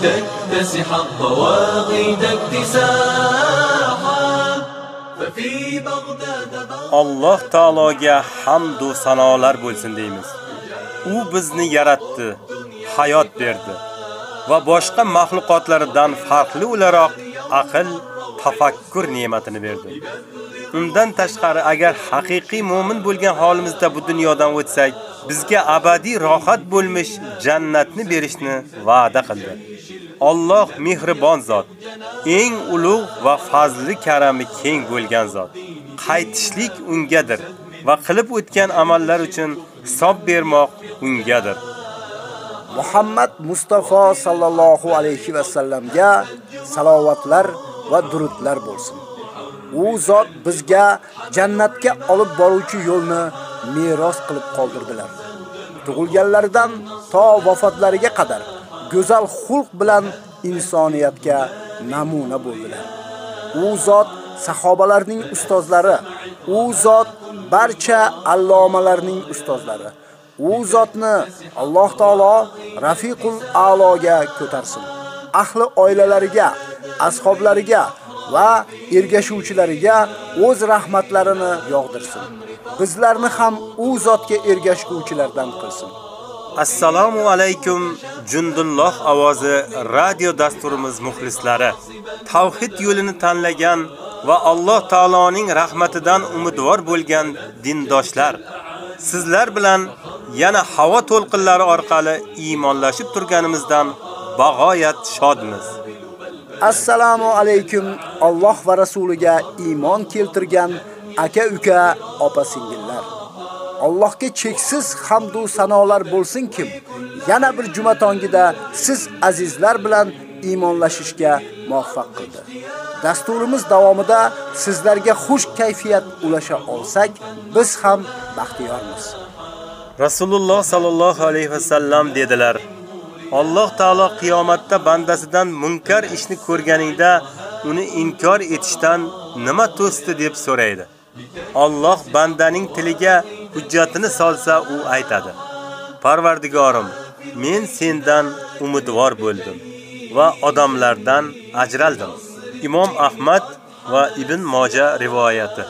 لتكتسح الضواغد اكتساحا ففي بغداد Alloh taologa hamd va sanolar bo'lsin deymiz. U bizni yaratdi, hayot berdi va boshqa mahluqotlardan farqli o'laroq aql, tafakkur ne'matini berdi. Undan tashqari agar haqiqiy mu'min bo'lgan holimizda bu dunyodan o'tsak, bizga abadiy rohat bo'lmish jannatni berishni va'da qildi. Alloh mehribon zot, eng ulug' va fazli karami keng bo'lgan zot. Qaytishlik ungadir va qilib o'tgan amallar uchun hisob bermoq ungadir. Muhammad Mustafa sallallohu alayhi va sallamga salovatlar va durudlar bo'lsin. U zot bizga jannatga olib boruvchi yo'lni meros qilib qoldirdilar. Tug'ilganlaridan to vafotlariga qadar go'zal xulq bilan insoniyatga namuna bo'ldilar. U zot sahobalarning ustozlari, u zot barcha allomalarning ustozlari. U zotni Alloh taolo Rafiqul A'loga ko'tarsin. Ahli oilalariga, ashablariga va ergashuvchilariga o'z rahmatlarini yog'dirsin. Bizlarni ham u zotga ergashuvchilardan qilsin. Assalomu alaykum Jundulloh ovozi radio dasturimiz muxlislari. Tavhid yo'lini tanlagan va Alloh taoloning rahmatidan umidvor bo'lgan dindoshlar. Sizlar bilan yana havo to'lqinlari orqali iymonlashib turganimizdan bag'oyat shodmiz. Assalomu alaykum Alloh va rasuliga iymon keltirgan aka-uka, opa-singillar. Allohga cheksiz hamd va sanolar bo'lsin kim yana bir juma tongida siz azizlar bilan iymonlashishga muvaffaq qildi. Dasturimiz davomida sizlarga xush kayfiyat ulasha olsak, biz ham baxtiyormiz. Rasululloh sallallohu alayhi vasallam dedilar: Alloh taolo qiyomatda bandasidan munkar ishni ko'rganingda uni inkor etishdan nima to'sdi deb so'raydi. Alloh bandaning tiliga hujjatini solsa, u aytadi: Parvardigorim, men sendan umidvor bo'ldim va odamlardan ajraldim. Imom Ahmad va Ibn Moja rivoyati.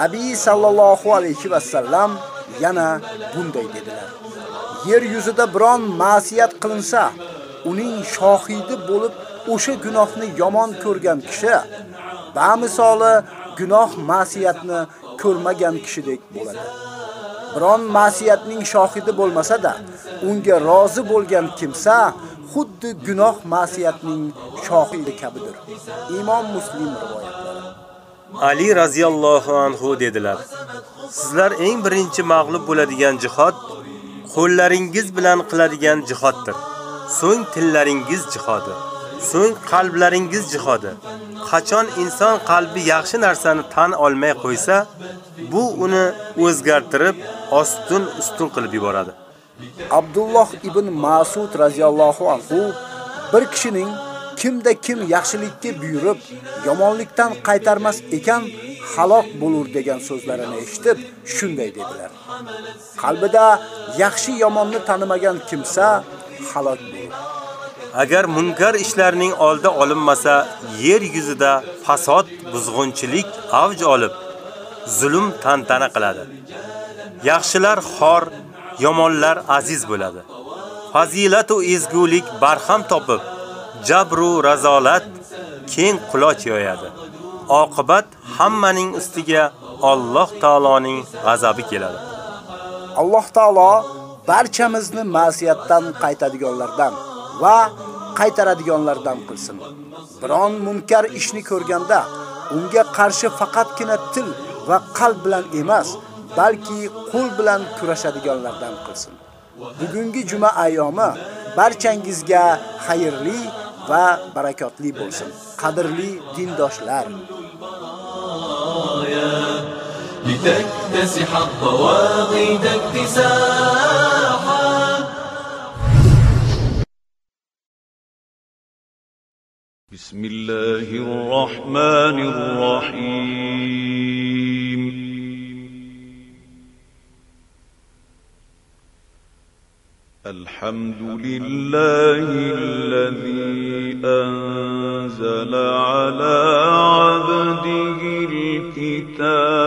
Nabiy sallallohu alayhi va sallam yana bunday dedilar. Yer yuzida biron ma'siyat qilinsa, uning shohidi bo'lib o'sha gunohni yomon ko'rgan kishi bamisoli gunoh ma'siyatni ko'rmagan kishidek bo'ladi. Biron ma'siyatning shohidi bo'lmasa-da, unga rozi bo'lgan kimsa xuddi gunoh ma'siyatning shohidi kabidir. Imom Muslim rivoyatlari. Ali raziyallohu anhu dedilar: Sizlar eng birinchi mag'lub bo'ladigan jihad qo'llaringiz bilan qiladigan jihoddir. So'ng tillaringiz jihodi, so'ng qalblaringiz jihodi. Qachon inson qalbi yaxshi narsani tan olmay qo'ysa, bu uni o'zgartirib, ostun ustun qilib yuboradi. Abdulloh ibn Mas'ud radhiyallohu anhu bir kishining kimda kim yaxshilikka buyurib, yomonlikdan qaytarmas ekan, halok bo'lur degan so'zlarini eshitib, shunday dedilar. Qalbida yaxshi yomonni tanimagan kimsa halok bo'lur. Agar munkar ishlarning oldi olinmasa, yer yuzida fasod, buzg'unchilik avj olib, zulm tantana qiladi. Yaxshilar xor, yomonlar aziz bo'ladi. Fazilat va ezgulik barham topib, jabru razolat keng quloch yoyadi. Oqibat hammaning ustiga Alloh taoloning g'azabi keladi. Alloh taolo barchamizni ma'siyatdan qaytadiganlardan va qaytaradiganlardan qilsin. Biron munkar ishni ko'rganda unga qarshi faqatgina til va qalb bilan emas, balki qo'l bilan kurashadiganlardan qilsin. Bugungi juma ayyomi barchangizga xayrli va barakotli bo'lsin. Qadrli dindoshlar, لتكتسح الضواغد بسم الله الرحمن الرحيم الحمد لله الذي أنزل على عبده الكتاب.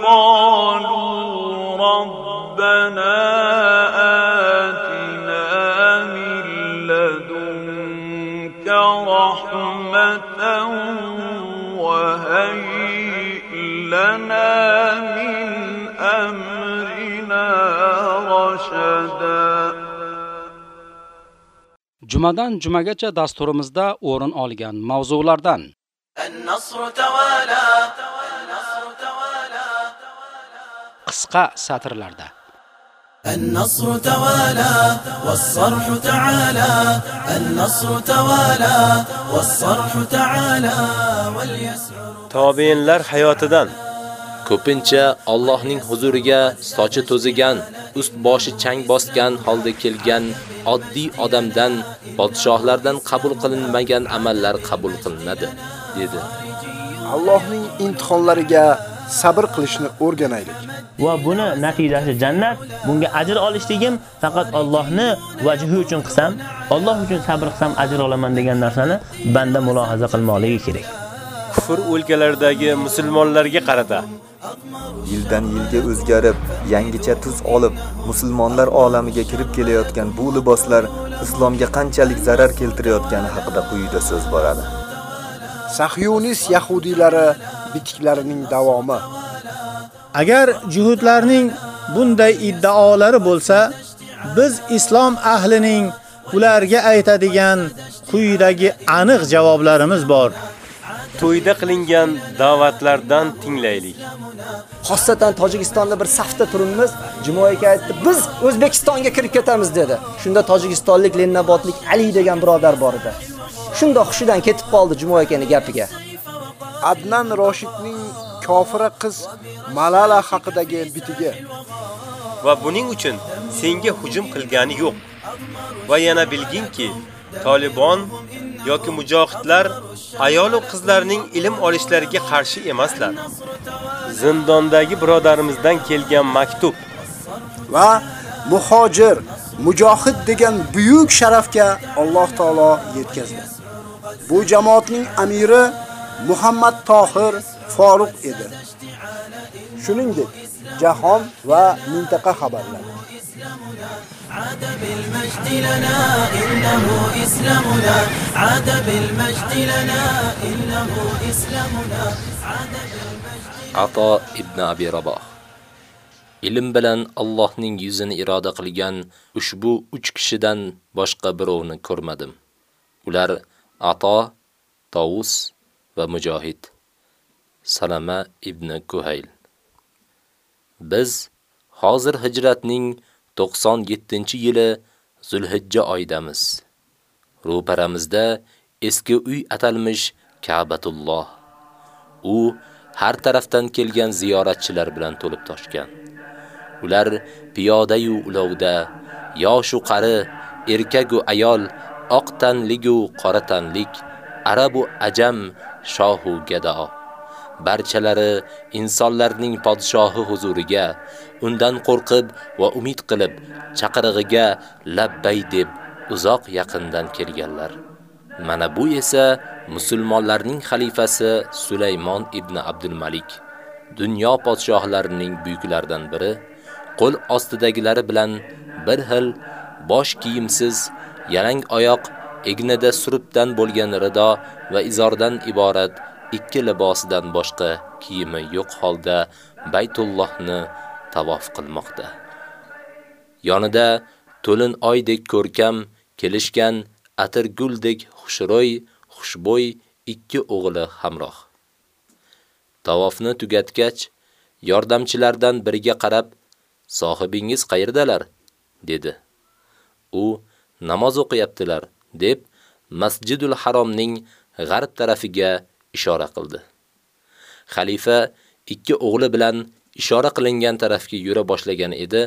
فقالوا ربنا آتنا من لدنك رحمة وهيئ لنا من أمرنا رشدا Jumadan jumagacha dasturimizda o'rin olgan mavzulardan النصر توالى qisqa satrlarda النصر توالى والصرح تعالى النصر توالى والصرح تعالى واليسر Tobiinlar hayotidan Ko'pincha Allohning huzuriga sochi to'zigan, ust boshi chang bosgan holda kelgan oddiy odamdan podshohlardan qabul qilinmagan amallar qabul qilinadi, dedi. Allohning imtihonlariga sabr qilishni o'rganaylik. va buni natijasi jannat. Bunga ajr olishligim faqat Allohni vajhi uchun qilsam, Alloh uchun sabr qilsam ajr olaman degan narsani banda mulohaza qilmoqligi kerak. kufr o'lkalaridagi musulmonlarga qarata Yildan yilga o'zgarib, yangicha tus olib, musulmonlar olamiga kirib kelayotgan bu liboslar islomga qanchalik zarar keltirayotgani haqida quyida so'z boradi. Sahyonist yahudiylari bitiklarining davomi. Agar juhudlarning bunday iddaolari bo'lsa, biz islom ahlining ularga aytadigan quyidagi aniq javoblarimiz bor. to'yda qilingan da'vatlardan tinglaylik. Xossatan Tojikistonda bir safda turibmiz. Juma aka aytdi, biz O'zbekistonga kirib ketamiz dedi. Shunda tojikistonlik Lennabotlik Ali degan birodar bor edi. Shunda hushidan ketib qoldi Juma akaning gapiga. Adnan Roshidning kofira qiz Malala haqidagi bitigi. va buning uchun senga hujum qilgani yo'q. Va yana bilginki, Taliban yoki mujohidlar ayol va qizlarning ilm olishlariga qarshi emaslar. Zindondagi birodarimizdan kelgan maktub va muhojir, mujohid degan buyuk sharafga Alloh taolo yetkazdi. Bu jamoatning amiri Muhammad Tohir Faruq edi. Shuningdek, jahon va mintaqa xabarlari. عاد بالمجد لنا إنه إسلامنا عاد بالمجد لنا إنه إسلامنا عاد بالمجد Ato ibn Abi Raboh Ilm bilan Allohning yuzini iroda qilgan ushbu 3 kishidan boshqa birovni ko'rmadim. Ular Ato, Tawus va Mujohid. Salama ibn Kuhayl. Biz Hozir hijratning 97-yili Zulhijja oyidamiz. Ro'paramizda eski uy atalmish Ka'batulloh. U har tarafdan kelgan ziyoratchilar bilan to'lib toshgan. Ular piyoda yu ulovda, yosh u qari, erkak u ayol, oq tanlik u qora tanlik, arab u ajam, shohu gado. Barchalari insonlarning podshohi huzuriga, undan qo'rqib va umid qilib, chaqirig'iga labbay deb uzoq yaqindan kelganlar. Mana bu esa musulmonlarning xalifasi Sulaymon ibn Abdul Malik, dunyo podshohlarining buyuklaridan biri, qo'l ostidagilari bilan bir xil bosh kiyimsiz, yalang oyoq, egnida surubdan bo'lgan rido va izordan iborat ikki libosidan boshqa kiyimi yo'q holda Baytullohni tavof qilmoqda. Yonida to'lin oydek ko'rkam kelishgan atirguldek xushro'y, xushbo'y ikki o'g'li hamroh. Tavofni tugatgach, yordamchilardan biriga qarab, "Sohibingiz qayerdalar?" dedi. U namoz o'qiyaptilar, deb Masjidul Haromning g'arb tarafiga ishora qildi. Xalifa ikki o'g'li bilan ishora qilingan tarafga yura boshlagan edi,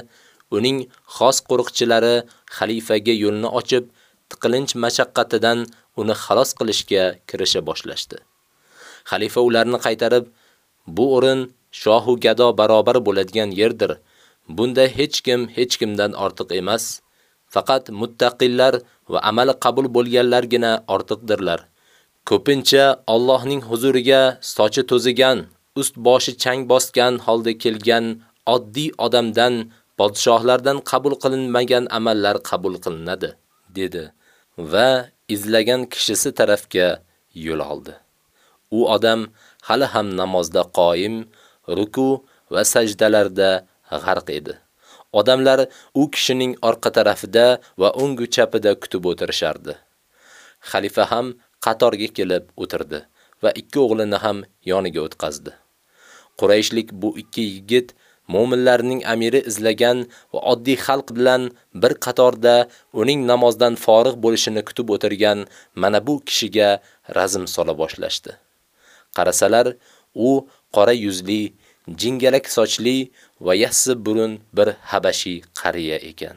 uning xos qo'riqchilari xalifaga yo'lni ochib, tiqilinch mashaqqatidan uni xalos qilishga kirisha boshlashdi. Xalifa ularni qaytarib, bu o'rin shohu gado barobar bo'ladigan yerdir. Bunda hech kim hech kimdan ortiq emas. Faqat muttaqillar va amali qabul bo'lganlargina ortiqdirlar. Ko'pincha Allohning huzuriga sochi to'zigan, ust boshi chang bosgan holda kelgan oddiy odamdan podshohlardan qabul qilinmagan amallar qabul qilinadi, dedi va izlagan kishisi tarafga yo'l oldi. U odam hali ham namozda qoyim, ruku va sajdalarda g'arq edi. Odamlar u kishining orqa tarafida va o'ngu chapida kutib o'tirishardi. Xalifa ham qatorga kelib o'tirdi va ikki o'g'lini ham yoniga o'tkazdi. Qurayshlik bu ikki yigit mu'minlarning amiri izlagan va oddiy xalq bilan bir qatorda uning namozdan forig' bo'lishini kutib o'tirgan mana bu kishiga razm sola boshlashdi. Qarasalar, u qora yuzli, jingalak sochli va yassi burun bir habashi qariya ekan.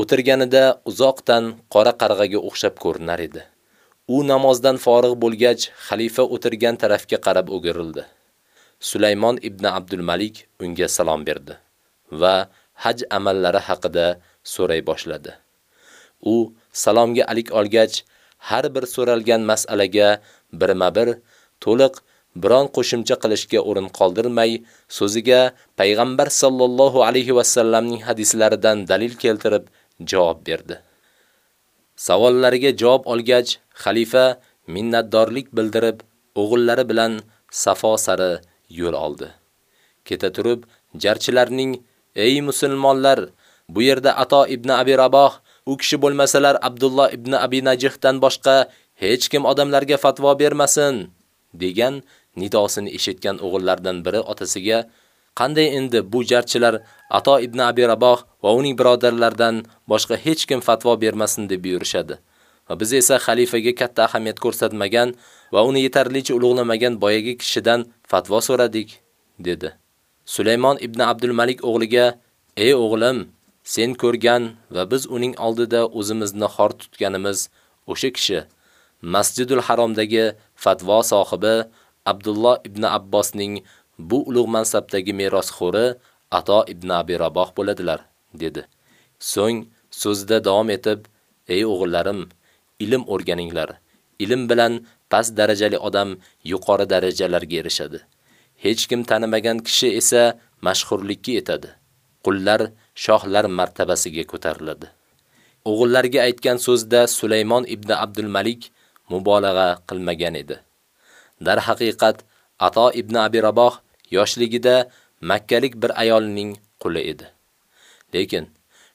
O'tirganida uzoqdan qora qarg'aga o'xshab ko'rinar edi. U namozdan forig' bo'lgach, xalifa o'tirgan tarafga qarab o'girildi. Sulaymon ibn Abdul Malik unga salom berdi va haj amallari haqida so'ray boshladi. U salomga alik olgach, har bir so'ralgan masalaga birma-bir to'liq biron qo'shimcha qilishga o'rin qoldirmay, so'ziga payg'ambar sallallohu alayhi va sallamning hadislaridan dalil keltirib javob berdi. Savollariga javob olgach, xalifa minnatdorlik bildirib, o'g'illari bilan Safo sari yo'l oldi. Keta turib, jarchilarning: "Ey musulmonlar, bu yerda Ato ibn Abi Raboh, u kishi bo'lmasalar Abdulloh ibn Abi Najihdan boshqa hech kim odamlarga fatvo bermasin" degan nidosini eshitgan o'g'illardan biri otasiga Qanday endi bu jarchilar Ato ibn Abi Raboh va uning birodarlaridan boshqa hech kim fatvo bermasin deb buyurishadi. Va biz esa xalifaga katta ahamiyat ko'rsatmagan va uni yetarlicha ulug'lamagan boyagi kishidan fatvo so'radik, dedi. Sulaymon ibn Abdul Malik o'g'liga: "Ey o'g'lim, sen ko'rgan va biz uning oldida o'zimizni xor tutganimiz o'sha kishi Masjidul Haromdagi fatvo sohibi Abdulloh ibn Abbosning bu ulug' mansabdagi merosxo'ri Ato ibn Abi Raboh bo'ladilar, dedi. So'ng so'zida davom etib, ey o'g'illarim, ilm o'rganinglar. Ilm bilan past darajali odam yuqori darajalarga erishadi. Hech kim tanimagan kishi esa mashhurlikka yetadi. Qullar shohlar martabasiga ko'tariladi. O'g'illarga aytgan so'zda Sulaymon ibn Abdul Malik mubolag'a qilmagan edi. Dar haqiqat Ato ibn Abi Raboh yoshligida makkalik bir ayolning quli edi. Lekin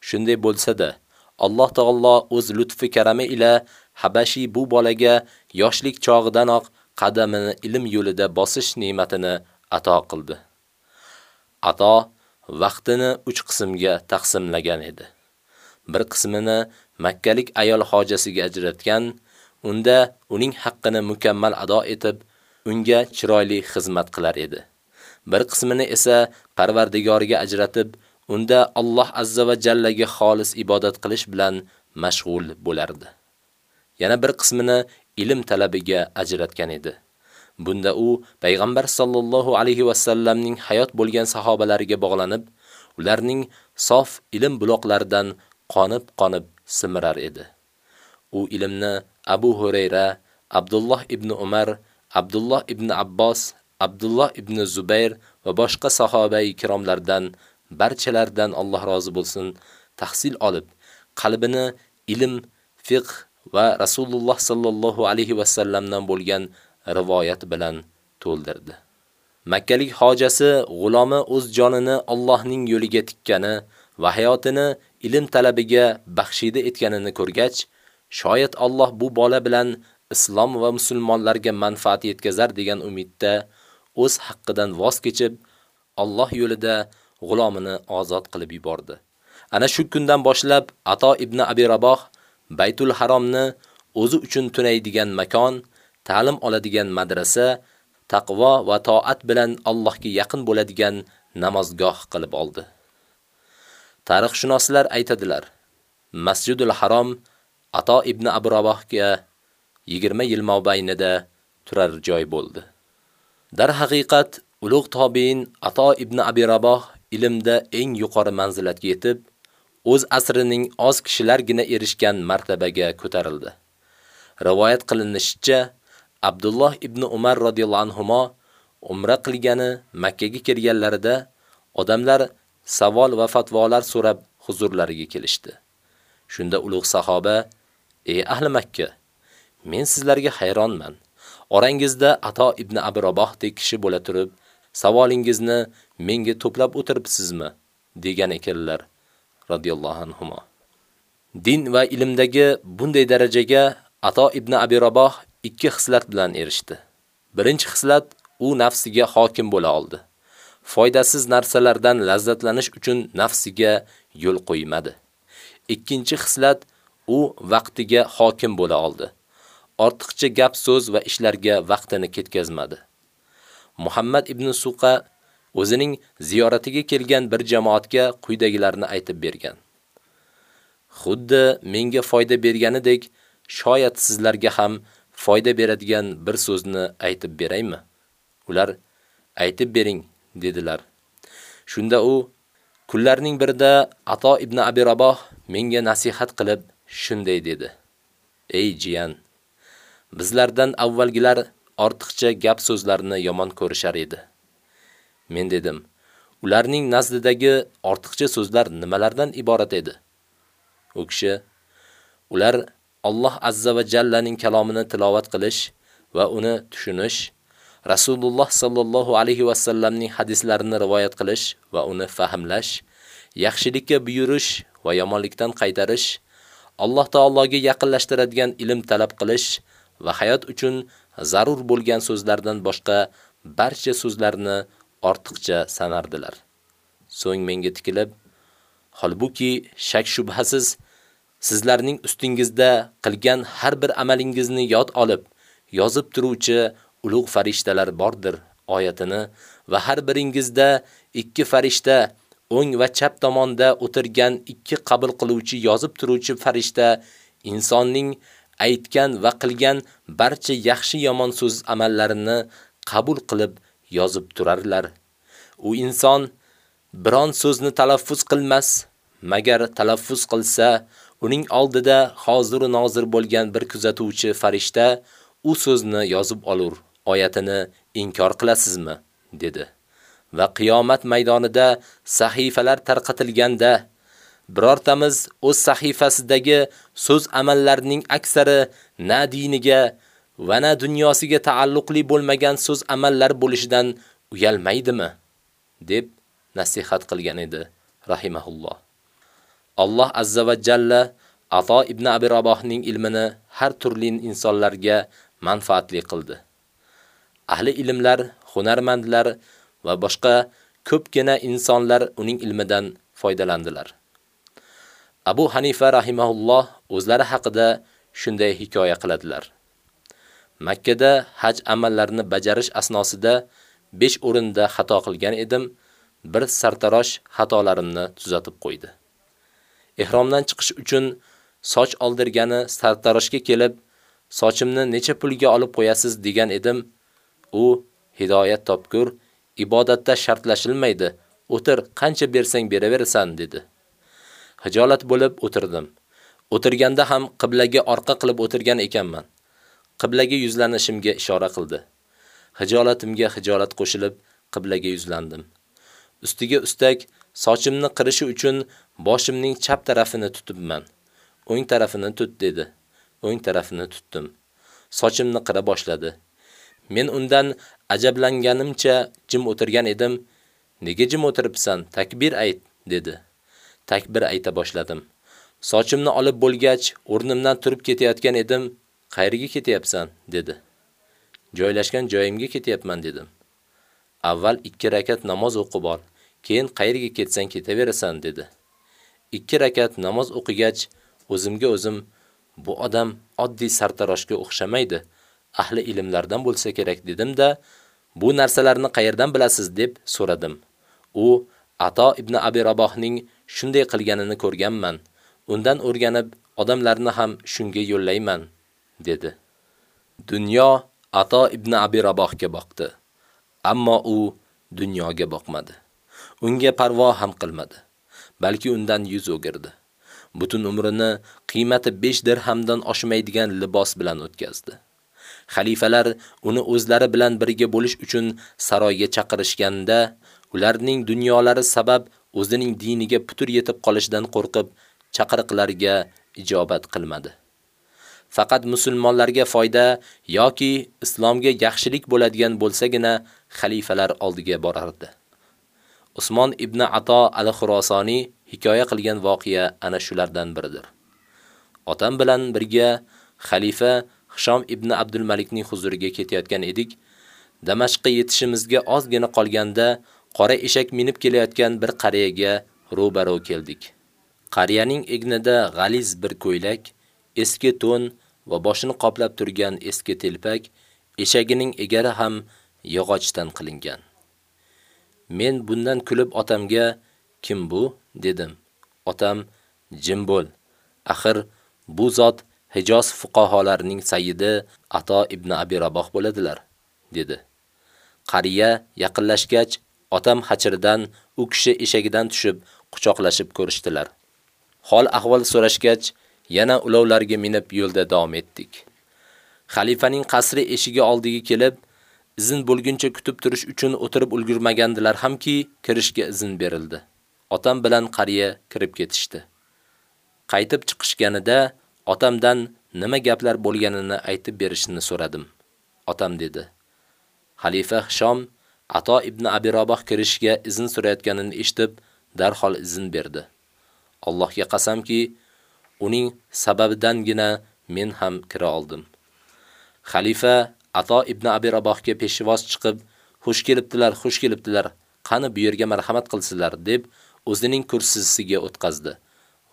shunday bo'lsa-da, Alloh taolo o'z lutfi karami ila Habashi bu bolaga yoshlik chog'idanoq qadamini ilm yo'lida bosish ne'matini ato qildi. Ato vaqtini 3 qismga taqsimlagan edi. Bir qismini makkalik ayol hojasiga ajratgan, unda uning haqqini mukammal ado etib, unga chiroyli xizmat qilar edi. Bir qismini esa Parvardigoriga ajratib, unda Alloh azza va jallaga xolis ibodat qilish bilan mashg'ul bo'lardi. Yana bir qismini ilm talabiga ajratgan edi. Bunda u payg'ambar sallallohu alayhi va sallamning hayot bo'lgan sahobalariga bog'lanib, ularning sof ilm buloqlaridan qonib-qonib simirar edi. U ilmni Abu Hurayra, Abdulloh ibn Umar, Abdulloh ibn Abbos, Abdulloh ibn Zubayr va boshqa sahobai ikromlardan barchalaridan Alloh rozi bo'lsin, tahsil olib, qalbini ilm, fiqh va Rasululloh sallallohu alayhi va sallamdan bo'lgan rivoyat bilan to'ldirdi. Makkalik hojasi g'ulomi o'z jonini Allohning yo'liga tikkani va hayotini ilm talabiga baxshida etganini ko'rgach, shoyat Alloh bu bola bilan islom va musulmonlarga manfaat yetkazar degan umidda o'z haqqidan voz kechib, Alloh yo'lida g'ulomini ozod qilib yubordi. Ana shu kundan boshlab Ato ibn Abi Raboh Baytul Haromni o'zi uchun tunaydigan makon, ta'lim oladigan madrasa, taqvo va toat bilan Allohga yaqin bo'ladigan namozgoh qilib oldi. Tarixshunoslar aytadilar, Masjidul Harom Ato ibn Abi Rabohga 20 yil mobaynida turar joy bo'ldi. Dar haqiqat ulug' tobiin Ato ibn Abi Raboh ilmda eng yuqori manzilatga yetib, o'z asrining oz kishilargina erishgan martabaga ko'tarildi. Rivoyat qilinishicha, Abdulloh ibn Umar radhiyallohu anhuma umra qilgani Makka ga kelganlarida odamlar savol va fatvolar so'rab huzurlariga kelishdi. Shunda ulug' sahoba: "Ey ahli Makka, men sizlarga hayronman. Orangizda Ato ibn Abi Rabohdek kishi bo'la turib, savolingizni menga to'plab o'tiribsizmi?" degan ekanlar. radhiyallohu anhuma. Din va ilmdagi bunday darajaga Ato ibn Abi Raboh ikki xislat bilan erishdi. Birinchi xislat u nafsiga hokim bo'la oldi. Foydasiz narsalardan lazzatlanish uchun nafsiga yo'l qo'ymadi. Ikkinchi xislat u vaqtiga hokim bo'la oldi. Ortiqcha gap so'z va ishlarga vaqtini ketkazmadi. Muhammad ibn Suqa o'zining ziyoratiga kelgan bir jamoatga quyidagilarni aytib bergan. Xuddi menga foyda berganidek, shoyat sizlarga ham foyda beradigan bir so'zni aytib beraymi? Ular aytib bering dedilar. Shunda u kunlarning birida Ato ibn Abi Raboh menga nasihat qilib shunday dedi: Ey jiyan, bizlardan avvalgilar ortiqcha gap so'zlarni yomon ko'rishar edi. Men dedim, ularning nazdidagi ortiqcha so'zlar nimalardan iborat edi? U kishi ular Alloh azza va jallaning kalomini tilovat qilish va uni tushunish, Rasululloh sallallohu alayhi va sallamning hadislarini rivoyat qilish va uni fahmlash, yaxshilikka buyurish va yomonlikdan qaytarish, Alloh taologa yaqinlashtiradigan ilm talab qilish va hayot uchun zarur bo'lgan so'zlardan boshqa barcha so'zlarni ortiqcha sanardilar. So'ng menga tikilib, holbuki shak shubhasiz sizlarning ustingizda qilgan har bir amalingizni yod olib, yozib turuvchi ulug' farishtalar bordir oyatini va har biringizda ikki farishta o'ng va chap tomonda o'tirgan ikki qabul qiluvchi yozib turuvchi farishta insonning aytgan va qilgan barcha yaxshi yomon so'z amallarini qabul qilib yozib turarlar. U inson biron so'zni talaffuz qilmas, magar talaffuz qilsa, uning oldida hozir va nozir bo'lgan bir kuzatuvchi farishta u so'zni yozib olur. Oyatini inkor qilasizmi? dedi. Va qiyomat maydonida sahifalar tarqatilganda birortamiz o'z sahifasidagi so'z amallarining aksari na diniga va na dunyosiga taalluqli bo'lmagan so'z amallar bo'lishidan uyalmaydimi? deb nasihat qilgan edi rahimahulloh. Alloh azza va jalla Ato ibn Abi Rabohning ilmini har turli insonlarga manfaatli qildi. Ahli ilmlar, hunarmandlar va boshqa ko'pgina insonlar uning ilmidan foydalandilar. Abu Hanifa rahimahulloh o'zlari haqida shunday hikoya qiladilar. Makka da haj amallarini bajarish asnosida 5 o'rinda xato qilgan edim, bir sartarosh xatolarimni tuzatib qo'ydi. Ihromdan chiqish uchun soch oldirgani sartaroshga kelib, sochimni necha pulga olib qo'yasiz degan edim. U hidoyat topgur, ibodatda shartlashilmaydi. O'tir, qancha bersang beraverasan dedi. Hijolat bo'lib o'tirdim. O'tirganda ham qiblaga orqa qilib o'tirgan ekanman. Qiblaga yuzlanishimga ishora qildi. Hijolatimga hijolat qo'shilib qiblaga yuzlandim. Ustiga ustak sochimni qirishi uchun boshimning chap tarafini tutibman. O'ng tarafini tut dedi. O'ng tarafini tutdim. Sochimni qira boshladi. Men undan ajablanganimcha jim o'tirgan edim. Nega jim o'tiribsan? Takbir ayt, dedi. Takbir ayta boshladim. Sochimni olib bo'lgach, o'rnimdan turib ketayotgan edim. Qayerga ketyapsan? dedi. Joylashgan joyimga ketyapman dedim. Avval 2 rakat namoz o'qib ol, keyin qayerga ketsang ketaverasan dedi. 2 rakat namoz o'qigach, o'zimga o'zim bu odam oddiy sartaroshga o'xshamaydi. Ahli ilmlardan bo'lsa kerak dedim-da, bu narsalarni qayerdan bilasiz deb so'radim. U Ato ibn Abi Rabohning shunday qilganini ko'rganman. Undan o'rganib, odamlarni ham shunga yo'llayman, dedi. Dunyo Ato ibn Abi Rabohga boqdi. Ammo u dunyoga boqmadi. Unga parvo ham qilmadi. Balki undan yuz o'girdi. Butun umrini qiymati 5 dirhamdan oshmaydigan libos bilan o'tkazdi. Xalifalar uni o'zlari bilan birga bo'lish uchun saroyga chaqirishganda, ularning dunyolari sabab o'zining diniga putur yetib qolishidan qo'rqib, chaqiriqlarga ijobat qilmadi. Faqat musulmonlarga foyda yoki islomga yaxshilik bo'ladigan bo'lsagina xalifalar oldiga borardi. Usmon ibn Ato al-Xurosoni hikoya qilgan voqea ana shulardan biridir. Otam bilan birga xalifa Hishom ibn Abdul Malikning huzuriga ketayotgan edik. Damashqqa yetishimizga ozgina qolganda qora eshak minib kelayotgan bir qariyaga ro'baro keldik. Qariyaning egnida g'aliz bir ko'ylak, eski to'n va boshini qoplab turgan eski telpak, eshagining egari ham yog'ochdan qilingan. Men bundan kulib otamga "Kim bu?" dedim. Otam "Jim bo'l. Axir bu zot Hijoz fuqaholarining sayyidi Ato ibn Abi Raboh bo'ladilar", dedi. Qariya yaqinlashgach, otam hachirdan u kishi eshagidan tushib quchoqlashib ko'rishdilar. Hol ahvol so'rashgach, yana ulovlarga minib yo'lda davom etdik. Xalifaning qasri eshigi oldiga kelib, izin bo'lguncha kutib turish uchun o'tirib ulgurmagandilar hamki, kirishga izin berildi. Otam bilan qariya kirib ketishdi. Qaytib chiqishganida otamdan nima gaplar bo'lganini aytib berishini so'radim. Otam dedi: Xalifa Hishom Ato ibn Abi Roboh kirishga izn so'rayotganini eshitib, darhol izn berdi. Allohga qasamki, uning sababidangina men ham kira oldim. Xalifa Ato ibn Abi Robohga peshvoz chiqib, "Xush kelibdilar, xush kelibdilar. Qani bu yerga marhamat qilsinlar" deb o'zining kursisiga o'tkazdi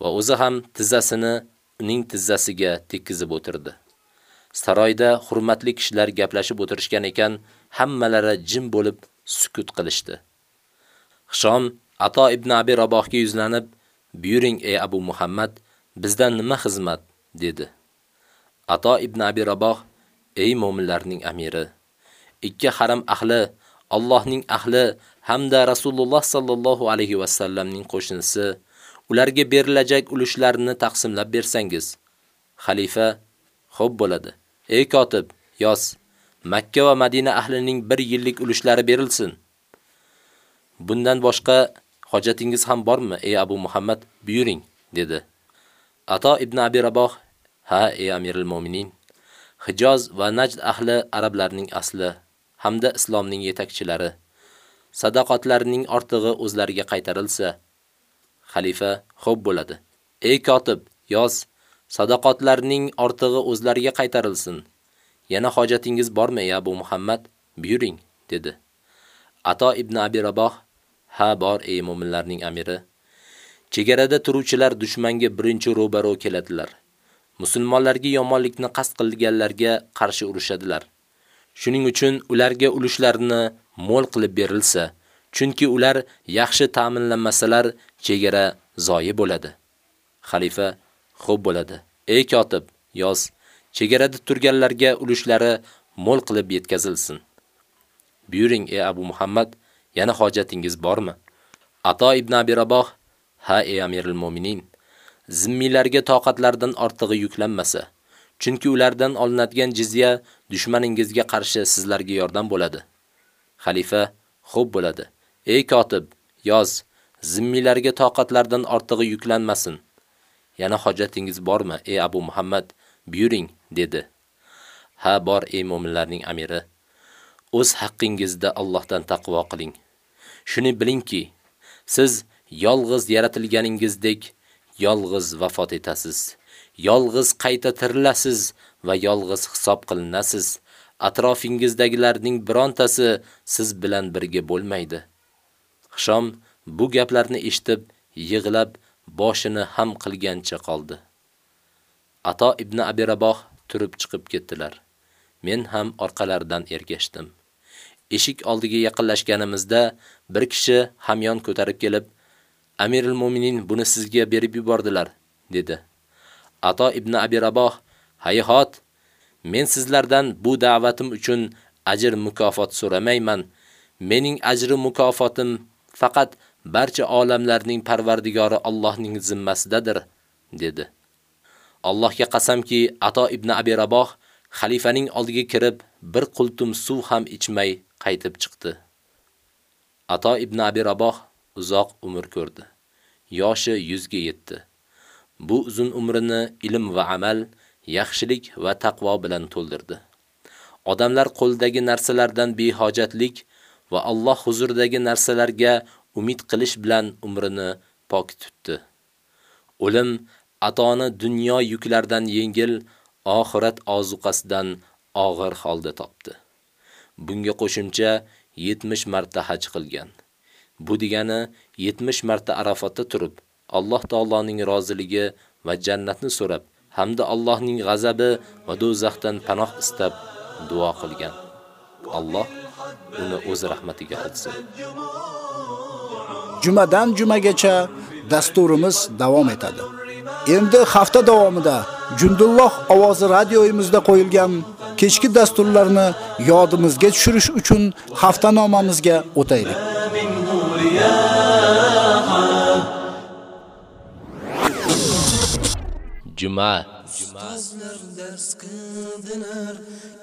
va o'zi ham tizzasini uning tizzasiga tekkizib o'tirdi. Saroyda hurmatli kishilar gaplashib o'tirishgan ekan, hammalari jim bo'lib sukut qilishdi. Hishom Ato ibn Abi Rabohga yuzlanib, "Buyuring ey Abu Muhammad, bizdan nima xizmat?" dedi. Ato ibn Abi Raboh: "Ey mu'minlarning amiri, ikki haram ahli, Allohning ahli hamda Rasululloh sallallohu alayhi va sallamning qo'shnisi ularga berilajak ulushlarni taqsimlab bersangiz." Xalifa: "Xo'p bo'ladi. Ey kotib, yoz. Makka va Madina ahlining 1 yillik ulushlari berilsin." Bundan boshqa hojatingiz ham bormi, ey Abu Muhammad? Buyuring, dedi. Ato ibn Abi Raboh: "Ha, ey Amirul Mu'minin. Hijoz va Najd ahli arablarning asli hamda islomning yetakchilari. Sadaqatlarining ortig'i o'zlariga qaytarilsa, Xalifa: "Xo'p bo'ladi. Ey kotib, yoz. Sadaqatlarning ortig'i o'zlariga qaytarilsin. Yana hojatingiz bormi, ya Abu Muhammad? Buyuring", dedi. Ato ibn Abi Raboh: Ha bor ey mu'minlarning amiri. Chegarada turuvchilar dushmanga birinchi ro'baro keladilar. Musulmonlarga yomonlikni qasd qilganlarga qarshi urushadilar. Shuning uchun ularga ulushlarini mo'l qilib berilsa, chunki ular yaxshi ta'minlanmasalar, chegara zoyi bo'ladi. Xalifa: "Xo'p bo'ladi. Ey kotib, yoz, chegarada turganlarga ulushlari mo'l qilib yetkazilsin." Buyuring ey Abu Muhammad, yana hojatingiz bormi? Ato ibn Abi Raboh: "Ha ey Amirul Mu'minin, zimmilarga toqatlardan ortig'i yuklanmasa, chunki ulardan olinadigan jizya dushmaningizga qarshi sizlarga yordam bo'ladi." Xalifa: "Xo'p bo'ladi. Ey kotib, yoz, zimmilarga toqatlardan ortig'i yuklanmasin." Yana hojatingiz bormi, ey Abu Muhammad? Buyuring, dedi. Ha, bor ey mu'minlarning amiri. O'z haqqingizda Allohdan taqvo qiling. Shuni bilingki, siz yolg'iz yaratilganingizdek yolg'iz vafot etasiz. Yolg'iz qayta tirilasiz va yolg'iz hisob qilinasiz. Atrofingizdagilarning birontasi siz bilan birga bo'lmaydi. Hishom bu gaplarni eshitib, yig'lab boshini ham qilgancha qoldi. Ato ibn Abi Raboh turib chiqib ketdilar. Men ham orqalaridan ergashdim. Eshik oldiga yaqinlashganimizda bir kishi hamyon ko'tarib kelib, Amirul Mu'minin buni sizga berib yubordilar, dedi. Ato ibn Abi Raboh, "Hayhot, men sizlardan bu da'vatim uchun ajr mukofot so'ramayman. Mening ajri mukofotim faqat barcha olamlarning Parvardigori Allohning zimmasidadir, dedi. Allohga qasamki, Ato ibn Abi Raboh xalifaning oldiga kirib, bir qultum suv ham ichmay qaytib chiqdi. Ato ibn Abi Raboh uzoq umr ko'rdi. Yoshi 100 ga yetdi. Bu uzun umrini ilm va amal, yaxshilik va taqvo bilan to'ldirdi. Odamlar qo'ldagi narsalardan behojatlik va Alloh huzuridagi narsalarga umid qilish bilan umrini pok tutdi. O'lim atoni dunyo yuklaridan yengil, oxirat ozuqasidan og'ir holda topdi. Bunga qo'shimcha 70 marta haj qilgan. Bu degani 70 marta Arafatda turib, Alloh taoloning roziligi va jannatni so'rab, hamda Allohning g'azabi va do'zaxdan panoh istab duo qilgan. Alloh uni o'z rahmatiga olsin. Jumadan jumagacha dasturimiz davom etadi. Endi hafta davomida Jundulloh ovozi radioyimizda qo'yilgan kechki dasturlarni yodimizga tushirish uchun haftanomamizga o'taylik. Juma. Ustozlar dars qildilar,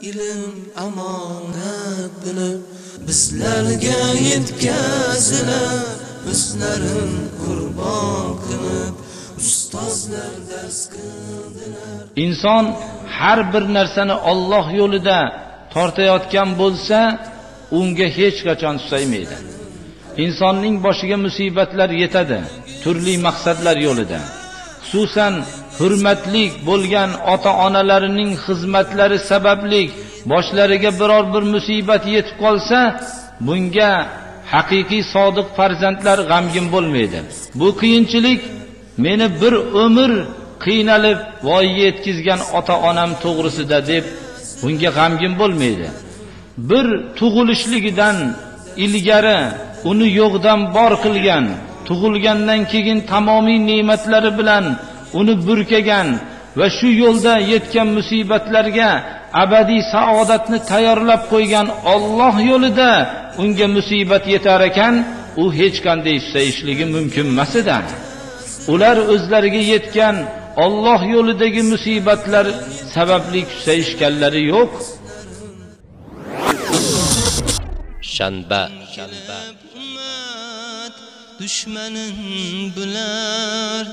ilm amonat bilib, bizlarga yetkazilar, o'zlarin qurbon qilib, ustozlar dars qildilar. Inson har bir narsani Alloh yo'lida tortayotgan bo'lsa, unga hech qachon susaymaydi. Insonning boshiga musibatlar yetadi, turli maqsadlar yo'lida. Xususan hurmatli bo'lgan ota-onalarining xizmatlari sababli boshlariga biror bir musibat yetib qolsa, bunga haqiqiy sodiq farzandlar g'amgin bo'lmaydi. Bu qiyinchilik meni bir umr qiynalib voyaga yetkazgan ota-onam to'g'risida deb bunga g'amgin bo'lmaydi. Bir tug'ilishligidan ilgari uni yo'qdan bor qilgan, tug'ilgandan keyin tamomiy ne'matlari bilan uni burkagan va shu yo'lda yetgan musibatlarga abadiy saodatni tayyorlab qo'ygan Alloh yo'lida unga musibat yetar ekan, u hech qanday susayishligi mumkin emas edi. Ular o'zlariga yetgan Alloh yo'lidagi musibatlar sababli susayishganlari yo'q. shanba. Dushmanin bular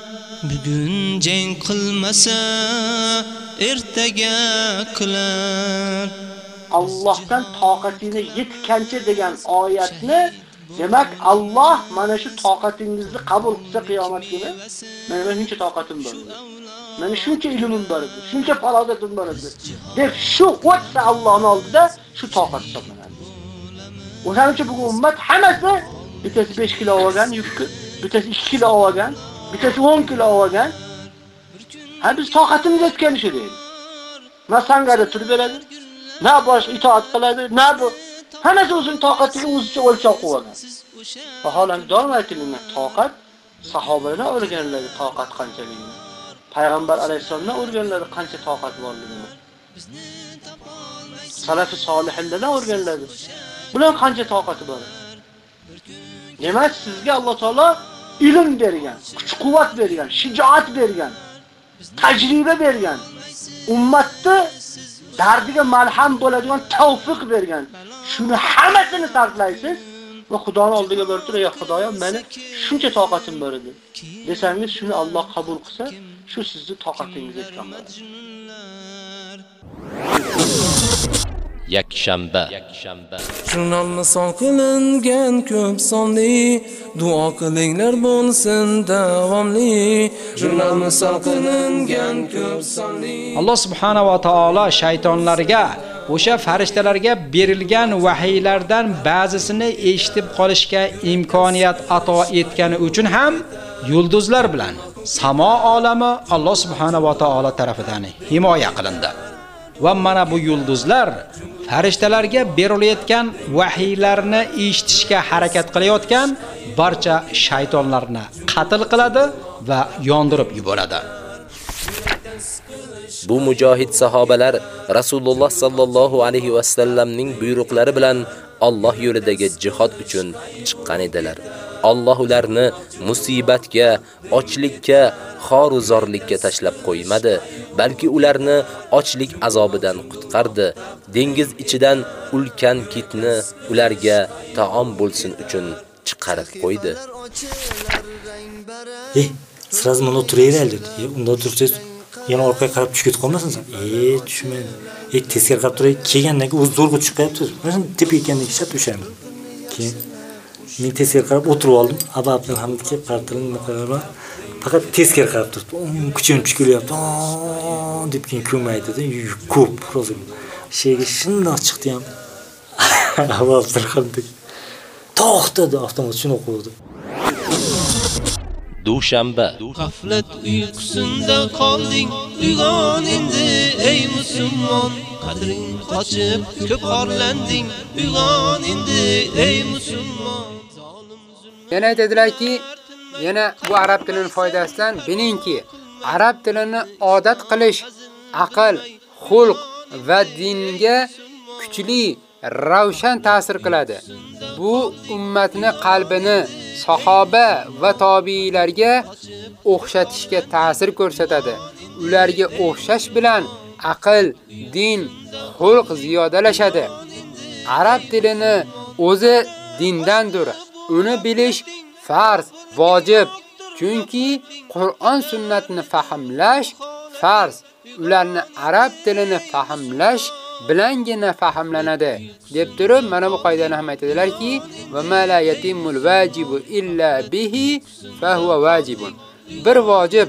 bugun jang qilmasa ertaga qilar. Allohdan toqatingiz yetgancha degan oyatni Demak, Alloh mana shu toqatingizni qabul qilsa qiyomat kuni, men shuncha toqatim bor. Mana shuncha ilmim bor edi, shuncha farosatim bor edi. deb shu o'tsa Allohning oldida shu toqat hisoblanadi. O'shaning uchun bugun ummat hammasi bittasi 5 kilo olgan yukni, bittasi 2 kilo olgan, bittasi 10 kilo olgan. Ha biz toqatimiz yetganicha deydi. Na sangada turib beradi, na bosh itoat qiladi, na bu hammasi o'zining toqatiga o'zicha o'lchov qo'yadi. Vaholanki doim aytilgan toqat sahobalardan o'rganiladi toqat qanchaligini. Payg'ambar alayhisolamdan o'rganiladi qancha toqat borligini. Salafi solihlardan o'rganiladi. Bular qancha toqati bor? Demak, sizga Alloh taolo ilm bergan, kuch-quvvat bergan, shijoat bergan, tajriba bergan. Ummatni dardiga malham bo'ladigan tavfiq bergan. Shuni hammasini sarflaysiz va Xudoni oldiga borib turib, "Ya Xudoyim, meni shuncha toqatim bor edi." Desangiz, shuni Alloh qabul qilsa, shu sizni toqatingizga yetgan. Yakshanba. Jurnalni son qilingan ko'p sonli duo qilinglar bo'lsin davomli. Jurnalni son qilingan ko'p sonli. Alloh subhanahu va taolo shaytonlarga o'sha farishtalarga berilgan vahiylardan ba'zisini eshitib qolishga imkoniyat ato etgani uchun ham yulduzlar bilan samo olami Alloh subhanahu va taolo tomonidan himoya qilindi. Va mana bu yulduzlar farishtalarga berilayotgan vahiylarni eshitishga harakat qilayotgan barcha shaytonlarni qatl qiladi va yondirib yuboradi. Bu mujohid sahobalar Rasululloh sallallohu alayhi va sallamning buyruqlari bilan Alloh yo'lidagi jihad uchun chiqqan edilar. Alloh ularni musibatga, ochlikka, xoruzorlikka tashlab qo'ymadi, balki ularni ochlik azobidan qutqardi. Dengiz ichidan ulkan kitni ularga taom bo'lsin uchun chiqarib qo'ydi. Ey, siz mana o'tiraver dedi. Unda o'tirsangiz yana orqaga qarab tushib ketib qolmasin sen. Ey, tushmaydi. Ey, teskari qarab turay, kelgandan keyin o'zi zo'rg'a tushib qo'yapsiz. Mana tepa kelgandek shart o'shani. Keyin men teskari qarab o'tirib oldim. Aba Abdulhamidga qartilni. Faqat teskari qarab turibdi. Kuchim tushib kelyapti. deb keyin ko'maydi-da, ko'p hozir. Shega shundoq chiqdi ham. Aba Abdulhamid to'xtadi avtomat shuni qo'ydi. Dushanba G'aflat uyqusinda qolding, uyg'on endi ey musulmon. Qadring qochib, ko'p orlanding, uyg'on endi ey musulmon. Yana aytadilarki, yana bu arab tilining foydasidan bilingki, arab tilini odat qilish aql, xulq va dinga kuchli, ravshan ta'sir qiladi. Bu ummatni qalbini sahoba va tobiiylarga o'xshatishga ta'sir ko'rsatadi. Ularga o'xshash bilan aql, din, xulq ziyodalashadi. Arab tilini o'zi dindandir. Uni bilish farz, vojib. Chunki Qur'on sunnatni fahmlash farz. Ularni arab tilini fahmlash bilangina fahmlanadi deb turib mana bu qoidani ham aytadilarki va ma la yatimul vajibu illa bihi fa huwa vajibun bir vojib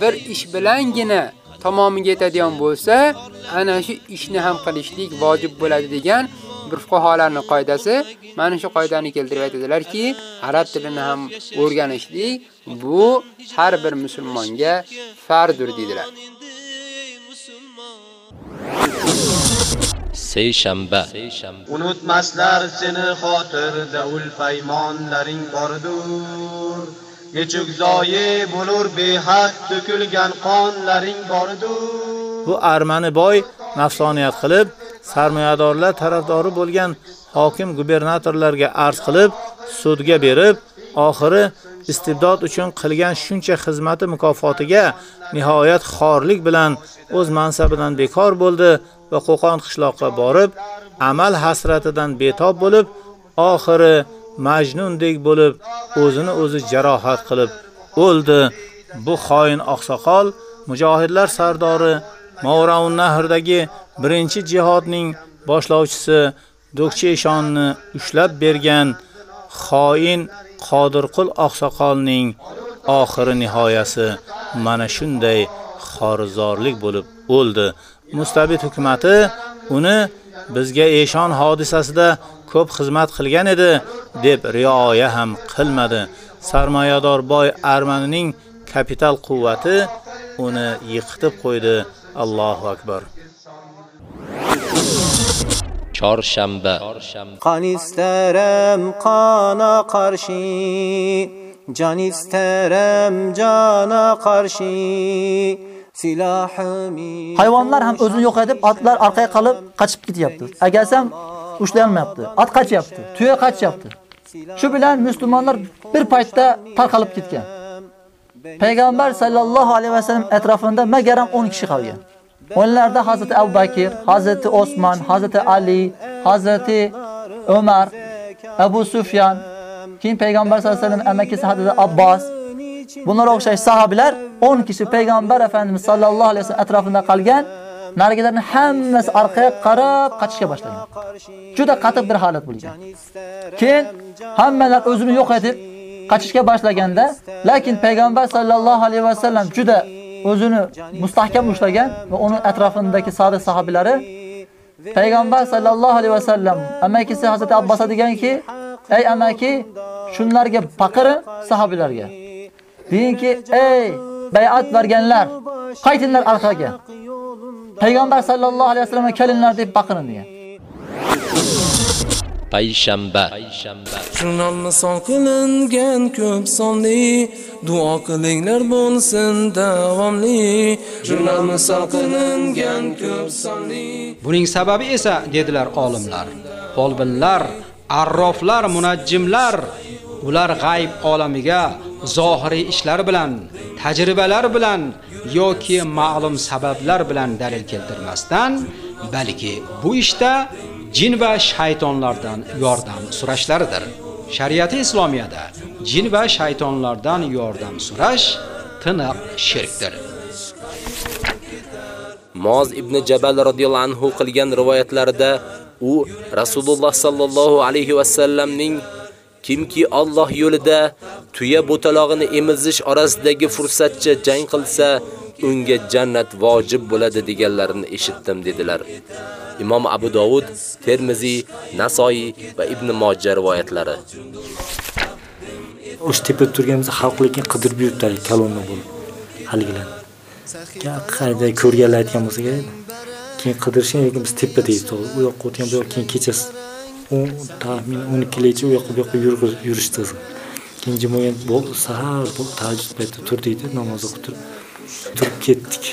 bir ish bilangina tamomiga yetadigan bo'lsa ana shu ishni ham qilishlik vojib bo'ladi degan bir fuqarolarning qoidasi mana shu qoidani keltirib aytadilarki arab tilini ham o'rganishlik bu har bir musulmonga farzdir deydilar Seyshanba Unutmaslar seni xotirda ul paymonlaring bordur. Nechuk zoyi bo'lur behad to'kilgan qonlaring bordur. Bu Armani boy nafsoniyat qilib, sarmoyadorlar tarafdori bo'lgan hokim gubernatorlarga arz qilib, sudga berib, oxiri istibdod uchun qilgan shuncha xizmati mukofotiga nihoyat xorlik bilan o'z mansabidan bekor bo'ldi va Qo'qon qishloqqa borib, amal hasratidan betob bo'lib, oxiri majnundek bo'lib, o'zini o'zi jarohat qilib o'ldi. Bu xoin oqsoqol mujohidlar sardori Mavraun Nahrdagi birinchi jihodning boshlovchisi Dokcheshonni ushlab bergan xoin Qodirqul oqsoqolning oxiri nihoyasi mana shunday xorizorlik bo'lib o'ldi. Mustabid hukumatı uni bizga eshon hodisasida ko'p xizmat qilgan edi deb rioya ham qilmadi. Sarmoyador boy Armanining kapital quvvati uni yiqitib qo'ydi. Allohu akbar. chorshanba qon istarim qona qarshi jon istarim jona qarshi Hayvonlar ham o'zini yo'qotib, otlar orqaga qolib qochib ketyapti. Agasam ushlay olmayapti. Ot qachyapti, tuya qachyapti. Shu bilan musulmonlar bir paytda tarqalib ketgan. Payg'ambar sallallohu alayhi vasallam atrofida magaram 10 kishi qolgan. Onlarda Hazreti Abu Bakr, Hazreti Osman, Hazreti Ali, Hazreti Umar, Abu Sufyan, keyin Payg'ambar sallallohu alayhi vasallam amakisi Hazreti Abbos, Bunlar o'xshash sahobalar 10 kishi payg'ambar Efendimiz sallallohu alayhi vasallam atrofida qolgan. Narigilarni hammasi orqaga qarab qochishga boshlagan. Juda qattiq bir holat bo'lgan. Keyin hammalar o'zini yo'q etib qochishga boshlaganda, lekin payg'ambar sallallohu alayhi vasallam juda o'zini mustahkam ushlagan va uning atrofidagi sodiq sahobalari payg'ambar sallallohu alayhi vasallam amakisi Hazrat Abbos deganki, "Ey amaki, shunlarga baqirin sahobalarga." Deyinki, ey bay'at berganlar, qaytinglar orqaga. Payg'ambar sallallohu alayhi vasallamga kelinlar deb baqirin degan. payshanba. Jurnalni son qilingan ko'p sonli duo qilinglar bo'lsin davomli. Jurnalni son qilingan ko'p sonli. Buning sababi esa dedilar olimlar, folbinlar, arroflar, munajjimlar ular g'ayb olamiga zohiriy ishlar bilan, tajribalar bilan yoki ma'lum sabablar bilan dalil keltirmasdan, balki bu ishda jin va shaytonlardan yordam so'rashlaridir. Shariati islomiyada jin va shaytonlardan yordam so'rash tiniq shirkdir. Moz ibn Jabal radhiyallohu anhu qilgan rivoyatlarida u Rasululloh sallallohu alayhi va sallamning Kimki Alloh yo'lida tuya bo'talog'ini emizish orasidagi fursatcha jang qilsa, unga jannat vojib bo'ladi deganlarini eshitdim dedilar. Imom Abu Dovud, Termiziy, Nasoiy va Ibn Mojah rivoyatlari. O'sha tepada turganimiz xalq lekin qidirib yuribdi kolonna bo'lib. Haligilar. Qayda ko'rganlar aytgan bo'lsa kerak. Keyin qidirishgan lekin biz tepada edik. U yoqqa o'tgan bu yoqqa keyin kechasi 10 taxmin 12 u yoqqa bu yoqqa yurishdi. Keyin jimoyat bo'ldi sahar bu tahajjud payti turdik namoz o'qib turib turib ketdik.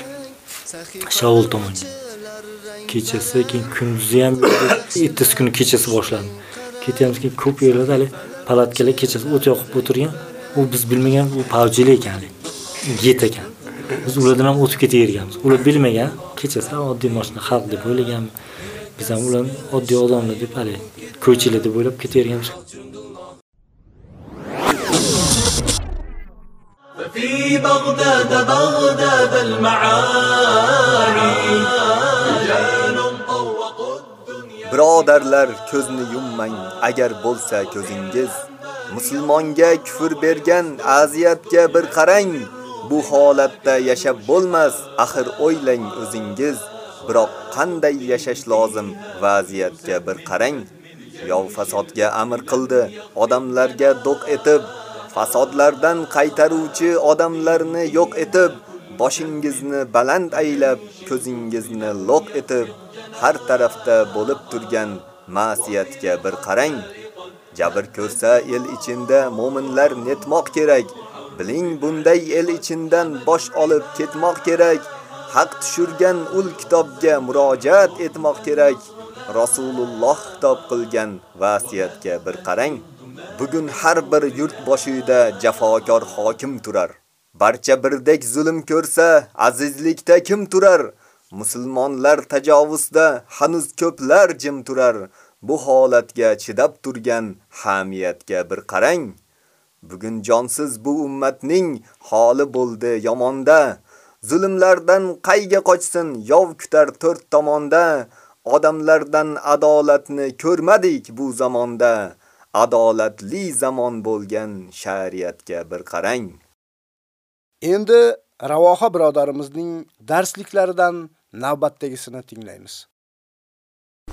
Shavul tomonga. Kechasi keyin kunduzi ham ertasi kuni kechasi boshlandi. Ketyapmiz keyin ko'p yerlarda hali palatkalar kechasi o't yoqib o'tirgan. U biz bilmagan u pavjili ekan hali. Yet ekan. Biz ulardan ham o'tib ketaverganmiz. Ular bilmagan kechasi oddiy mashina xalq deb o'ylagan. Biz ham ular oddiy odamlar deb hali ko'chilar deb o'ylab ketaverganmiz. في بغداد بغداد المعاني رجال طوقوا Birodarlar, ko'zni yummang agar bo'lsa ko'zingiz. Musulmonga kufr bergan aziyatga bir qarang. Bu holatda yashab bo'lmas, axir o'ylang o'zingiz. Biroq qanday yashash lozim vaziyatga bir qarang. Yov fasodga amr qildi, odamlarga do'q etib, fasodlardan qaytaruvchi odamlarni yo'q etib, boshingizni baland aylab, ko'zingizni loq etib, har tarafda bo'lib turgan ma'siyatga bir qarang. Jabr ko'rsa el ichinda mo'minlar netmoq kerak. Biling bunday el ichindan bosh olib ketmoq kerak. Haq tushurgan ul kitobga murojaat etmoq kerak. Rasululloh kitob qilgan vasiyatga bir qarang. Bugun har bir yurt boshida jafokor hokim turar. Barcha birdek zulm ko'rsa, azizlikda kim turar? Musulmonlar tajovuzda hanuz ko'plar jim turar. Bu holatga chidab turgan hamiyatga bir qarang. Bugun jonsiz bu ummatning holi bo'ldi yomonda. zulmlardan qayga qochsin, yov kutar to'rt tomonda. Odamlardan adolatni ko'rmadik bu zamonda. Adolatli zamon bo'lgan shariatga bir qarang. Endi Ravoha birodarimizning darsliklaridan navbatdagisini tinglaymiz.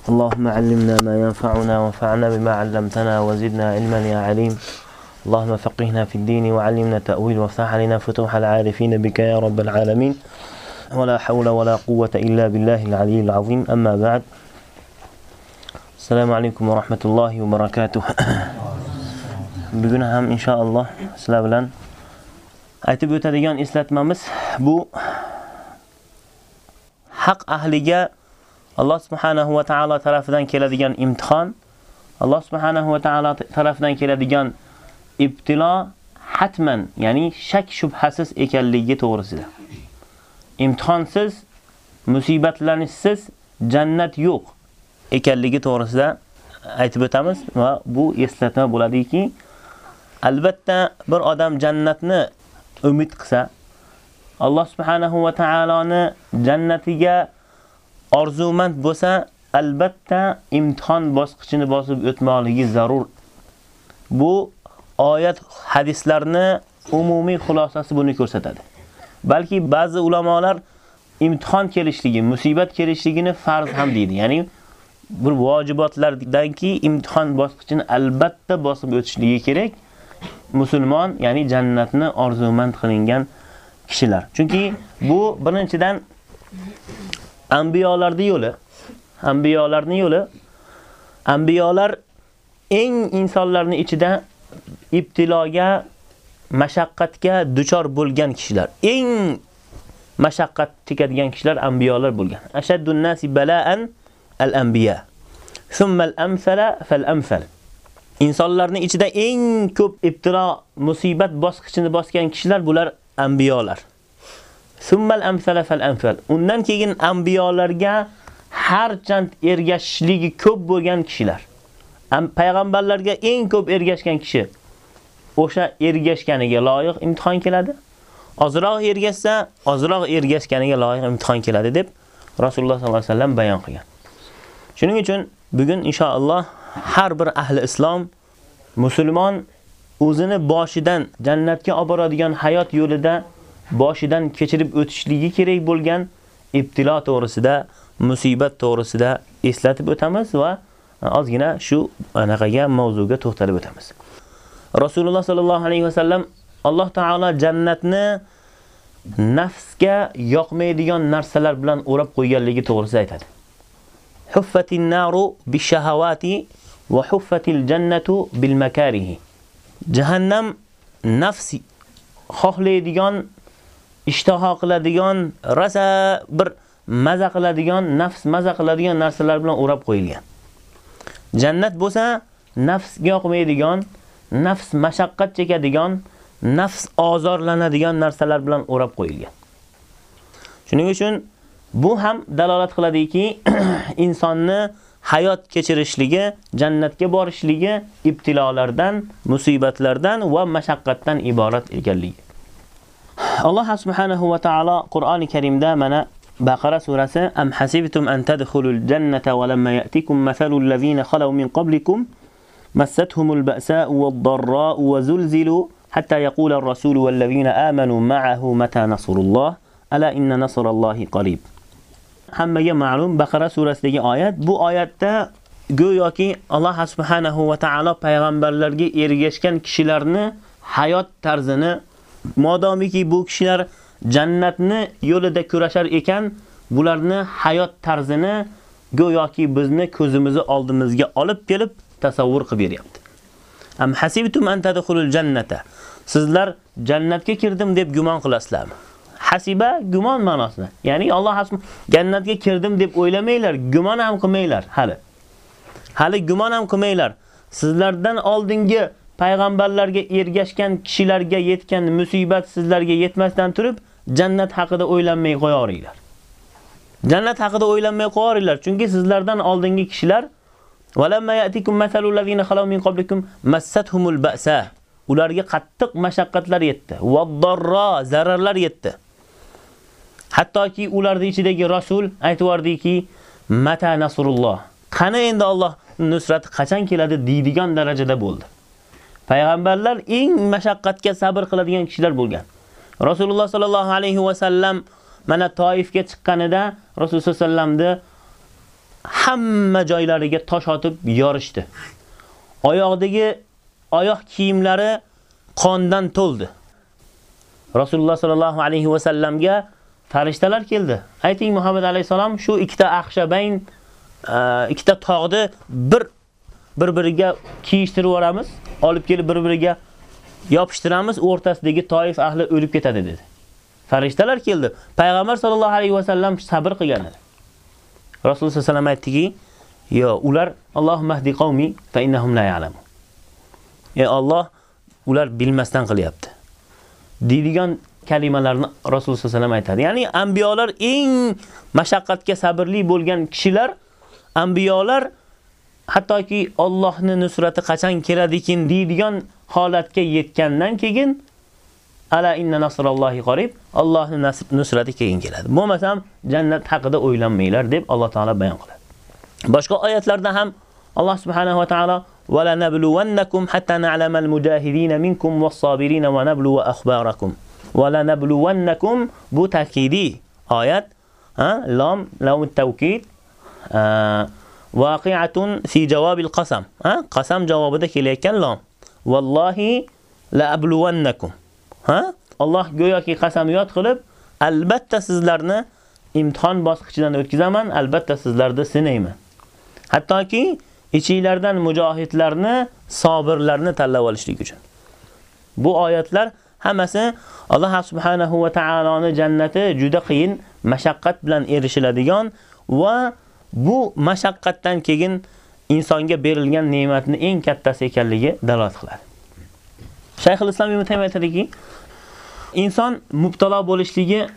Allohumma allimna ma yanfa'una va fa'na bima 'allamtana va zidna ilman ya alim. اللهم فقهنا في الدين وعلمنا تأويل وافتح علينا فتوح العارفين بك يا رب العالمين. ولا حول ولا قوة إلا بالله العلي العظيم. أما بعد السلام عليكم ورحمة الله وبركاته. بقنا هم إن شاء الله سلام لن أتبو تديان إسلات مامس بو حق أهلية الله سبحانه وتعالى تلافدان كلا ديان امتخان الله سبحانه وتعالى تلافدان كلا ديان امتخان ibtilo hatman, ya'ni shak shubhasiz ekanligi to'g'risida. Imtihonsiz, musibatlanishsiz jannat yo'q ekanligi to'g'risida aytib o'tamiz va bu eslatma bo'ladiki, albatta bir odam jannatni umid qilsa, Alloh subhanahu va taoloni jannatiga orzumand bo'lsa, albatta imtihon bosqichini bosib o'tmoqligi zarur. Bu oyat hadislarni umumiy xulosasi buni ko'rsatadi. Balki ba'zi ulamolar imtihon kelishligi, musibat kelishligini farz ham deydi. Ya'ni bir vojibotlardanki imtihon bosqichini albatta bosib o'tishligi kerak. Musulmon, ya'ni jannatni orzumand qilingan kishilar. Chunki bu birinchidan anbiyolarning yo'li. Anbiyolarning yo'li. Anbiyolar eng insonlarning ichida ibtiloga, mashaqqatga duchor bo'lgan kishilar. Eng mashaqqat chekadigan kishilar anbiyolar bo'lgan. Ashaddun nasi bala'an al-anbiya. Thumma al-amsala fal-amsal. Insonlarning ichida eng ko'p ibtilo, musibat bosqichini bosgan kishilar bular anbiyolar. Summal amsala fal amsal. Undan keyin anbiyolarga harchand ergashishligi ko'p bo'lgan kishilar. Payg'ambarlarga eng ko'p ergashgan kishi o'sha ergashganiga loyiq imtihon keladi. Ozroq ergashsa, ozroq ergashganiga loyiq imtihon keladi deb Rasululloh sollallohu alayhi vasallam bayon qilgan. Shuning uchun bugun inshaalloh har bir ahli islom musulmon o'zini boshidan jannatga olib boradigan hayot yo'lida boshidan kechirib o'tishligi kerak bo'lgan ibtilo to'g'risida, musibat to'g'risida eslatib o'tamiz va ozgina shu anaqaga mavzuga to'xtalib o'tamiz. Rasululloh sallallohu alayhi vasallam Alloh taolo jannatni nafsga yoqmaydigan narsalar bilan o'rab qo'yganligi to'g'risida aytadi. Huffatin naru bishahawati va huffatil jannatu bil makarihi. Jahannam nafsi xohlaydigan, ishtaho qiladigan, rasa bir maza qiladigan, nafs maza qiladigan narsalar bilan o'rab qo'yilgan. Jannat bo'lsa, nafsga yoqmaydigan, nafs mashaqqat chekadigan, nafs ozorlanadigan narsalar bilan o'rab qo'yilgan. Shuning uchun bu ham dalolat qiladiki, insonni hayot kechirishligi, jannatga borishligi ibtilolardan, musibatlardan va mashaqqatdan iborat ekanligi. Alloh subhanahu va taolo Qur'oni Karimda mana Baqara surasi Am hasibtum an tadkhulul jannata wa lamma ya'tikum mathalul ladzina khalaw min qablikum massatuhumul ba'sa'u wad-dharra'u wa zulzilu hatta yaqula ar-rasulu wal ladzina amanu ma'ahu mata nasrulloh ala inna nasrallahi qarib. Hammaga ma'lum Baqara surasidagi oyat bu oyatda go'yoki Alloh subhanahu va taolo payg'ambarlarga ergashgan kishilarni hayot tarzini modomiki bu kishilar jannatni yo'lida kurashar ekan, bularni hayot tarzini go'yoki bizni ko'zimizni oldimizga olib kelib tasavvur qilib beryapti. Am hasibtum an tadkhulul jannata. Sizlar jannatga kirdim deb gumon qilasizlarmi? Hasiba gumon ma'nosida. Ya'ni Alloh asm jannatga kirdim deb o'ylamanglar, gumon ham qilmanglar hali. Hali gumon ham qilmanglar. Sizlardan oldingi payg'ambarlarga ergashgan kishilarga yetgan musibat sizlarga yetmasdan turib, jannat haqida o'ylanmay qo'yoringlar. Jannat haqida o'ylanmay qo'yoringlar, chunki sizlardan oldingi kishilar valamma ya'tikum masalul ladina khalaw min qablikum massathumul ba'sa. Ularga qattiq mashaqqatlar yetdi. vaddarra zararlar yetdi. Hattoki ularning ichidagi rasul aytvordiki, mata nasrulloh. Qani endi Alloh nusrati qachon keladi deydigan darajada bo'ldi. Payg'ambarlar eng mashaqqatga sabr qiladigan kishilar bo'lgan. Rasululloh sallallohu alayhi va sallam mana Toifga chiqqanida Rasululloh sallamni hamma joylariga tosh otib yorishdi. Oyoqdagi oyoq kiyimlari qondan to'ldi. Rasululloh sallallohu alayhi va sallamga farishtalar keldi. Ayting Muhammad alayhisalom shu ikkita axshabayn e, ikkita tog'ni bir bir-biriga kiyishtirib yuboramiz, olib kelib bir-biriga yopishtiramiz, o'rtasidagi toif ahli o'lib ketadi dedi. Farishtalar keldi. Payg'ambar sollallohu alayhi vasallam sabr qilgan edi. Rasululloh sollallohu alayhi vasallam aytdiki, "Yo, ular Allohumma hdi qavmi fa innahum la ya'lamun." Ey Alloh, ular bilmasdan qilyapti. deydigan kalimalarni Rasululloh sollallohu alayhi vasallam aytadi. Ya'ni anbiyolar eng mashaqqatga sabrli bo'lgan kishilar, anbiyolar hattoki Allohning nusrati qachon keladikin deydigan holatga yetgandan keyin ala inna nasrallohi qarib, Allohning nusrati keyin keladi. Bo'lmasam jannat haqida o'ylanmanglar deb Alloh taolo bayon qiladi. Boshqa oyatlarda ham Alloh subhanahu va taolo ولا نبلونكم حتى نعلم المجاهدين منكم والصابرين ونبلو أخباركم ولا نبلونكم بو تأكيدي آيات ها لام لام التوكيد آه واقعة في جواب القسم ها قسم جوابك إليك لام Vallahi la abluwannakum. Ha? Alloh go'yoki qasamiyat qilib, albatta sizlarni imtihon bosqichidan o'tkazaman, albatta sizlarni sinayman. Hattoki ichinglardan mujohidlarni, sabrlarni tanlab olishlik uchun. Bu oyatlar hammasi Alloh subhanahu va taoloning jannati juda qiyin, mashaqqat bilan erishiladigan va bu mashaqqatdan keyin insonga berilgan ne'matning eng kattasi ekanligi dalolat qiladi. Shayxul Islom Ibn Taymiyya aytadiki, inson mubtalo bo'lishligi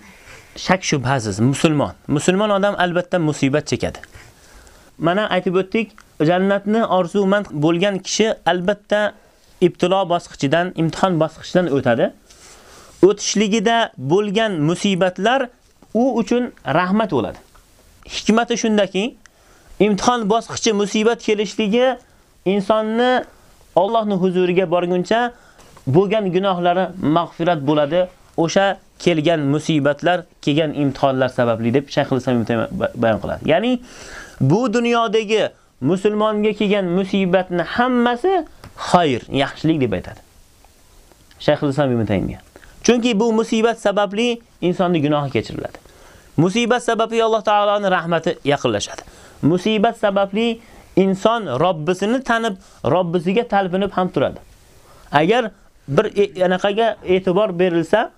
shak shubhasiz musulmon. Musulmon odam albatta musibat chekadi. Mana aytib o'tdik, jannatni orzumand bo'lgan kishi albatta ibtilo bosqichidan, imtihon bosqichidan o'tadi. O'tishligida bo'lgan musibatlar u uchun rahmat bo'ladi. Hikmati shundaki, imtihon bosqichi musibat kelishligi insonni Allohning huzuriga borguncha bo'lgan gunohlari mag'firat bo'ladi. O'sha kelgan musibatlar, kelgan imtihonlar sababli deb Shayxul Islom bayon qiladi. Ya'ni bu dunyodagi musulmonga kelgan musibatni hammasi xayr, yaxshilik deb aytadi. Shayxul Islom ibn Taymiyya. Chunki bu musibat sababli insonning gunohi kechiriladi. Musibat sababli Alloh taoloning rahmati yaqinlashadi. Musibat sababli inson Robbisini tanib, Robbisiga talpinib ham turadi. Agar bir e, anaqaga e'tibor berilsa,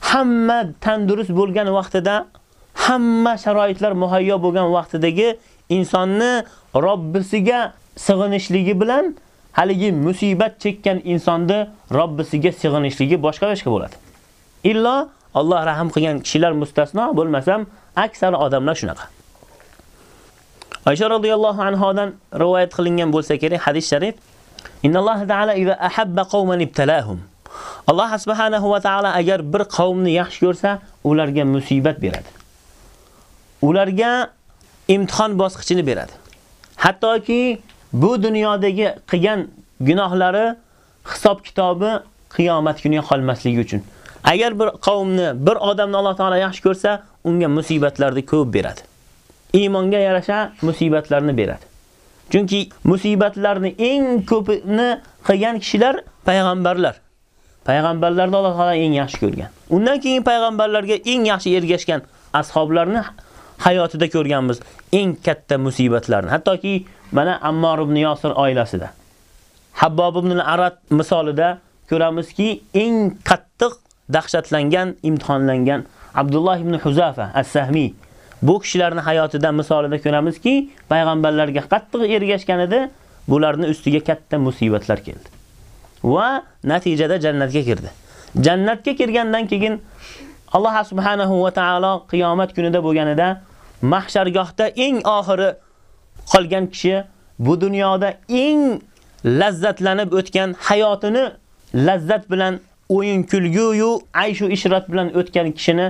hamma tandurust bo'lgan vaqtida, hamma sharoitlar muhayyo bo'lgan vaqtidagi insonni Robbisiga sig'inishligi bilan haligi musibat chekkan insonni Robbisiga sig'inishligi boshqa boshqa bo'ladi. Illo Alloh rahim qilgan kishilar mustasno bo'lmasam, aksar odamlar shunaqa. Aisha radhiyallohu anhodan rivoyat qilingan bo'lsa kerak hadis sharif Innalloh taala iza ahabba qauman ibtalahum. Alloh subhanahu va taala agar bir qavmni yaxshi ko'rsa, ularga musibat beradi. Ularga imtihon bosqichini beradi. Hattoki bu dunyodagi qilgan gunohlari hisob kitobi qiyomat kuniga qolmasligi uchun. Agar bir qavmni, bir odamni Alloh taolo yaxshi ko'rsa, unga musibatlarni ko'p beradi. Iymonga yarasha musibatlarni beradi. Chunki musibatlarni eng ko'pini qilgan kishilar payg'ambarlar. Payg'ambarlarni Alloh taolo eng yaxshi ko'rgan. Undan keyin payg'ambarlarga eng yaxshi ergashgan ashoblarni hayotida ko'rganmiz eng katta musibatlarni. Hattoki mana Ammor ibn Yosir oilasida. Habbob ibn al-Arat misolida ko'ramizki, eng qattiq dahshatlangan, imtihonlangan Abdulloh ibn Huzafa as-Sahmi bu kishilarning hayotida misolida ko'ramizki, payg'ambarlarga qattiq ergashganida bularning ustiga katta musibatlar keldi. Va natijada jannatga kirdi. Jannatga kirgandan keyin Alloh subhanahu va taolo qiyomat kunida bo'lganida mahshargohda eng oxiri qolgan kishi bu dunyoda eng lazzatlanib o'tgan hayotini lazzat bilan o'yin kulgu-yu ayshu ishrat bilan o'tgan kishini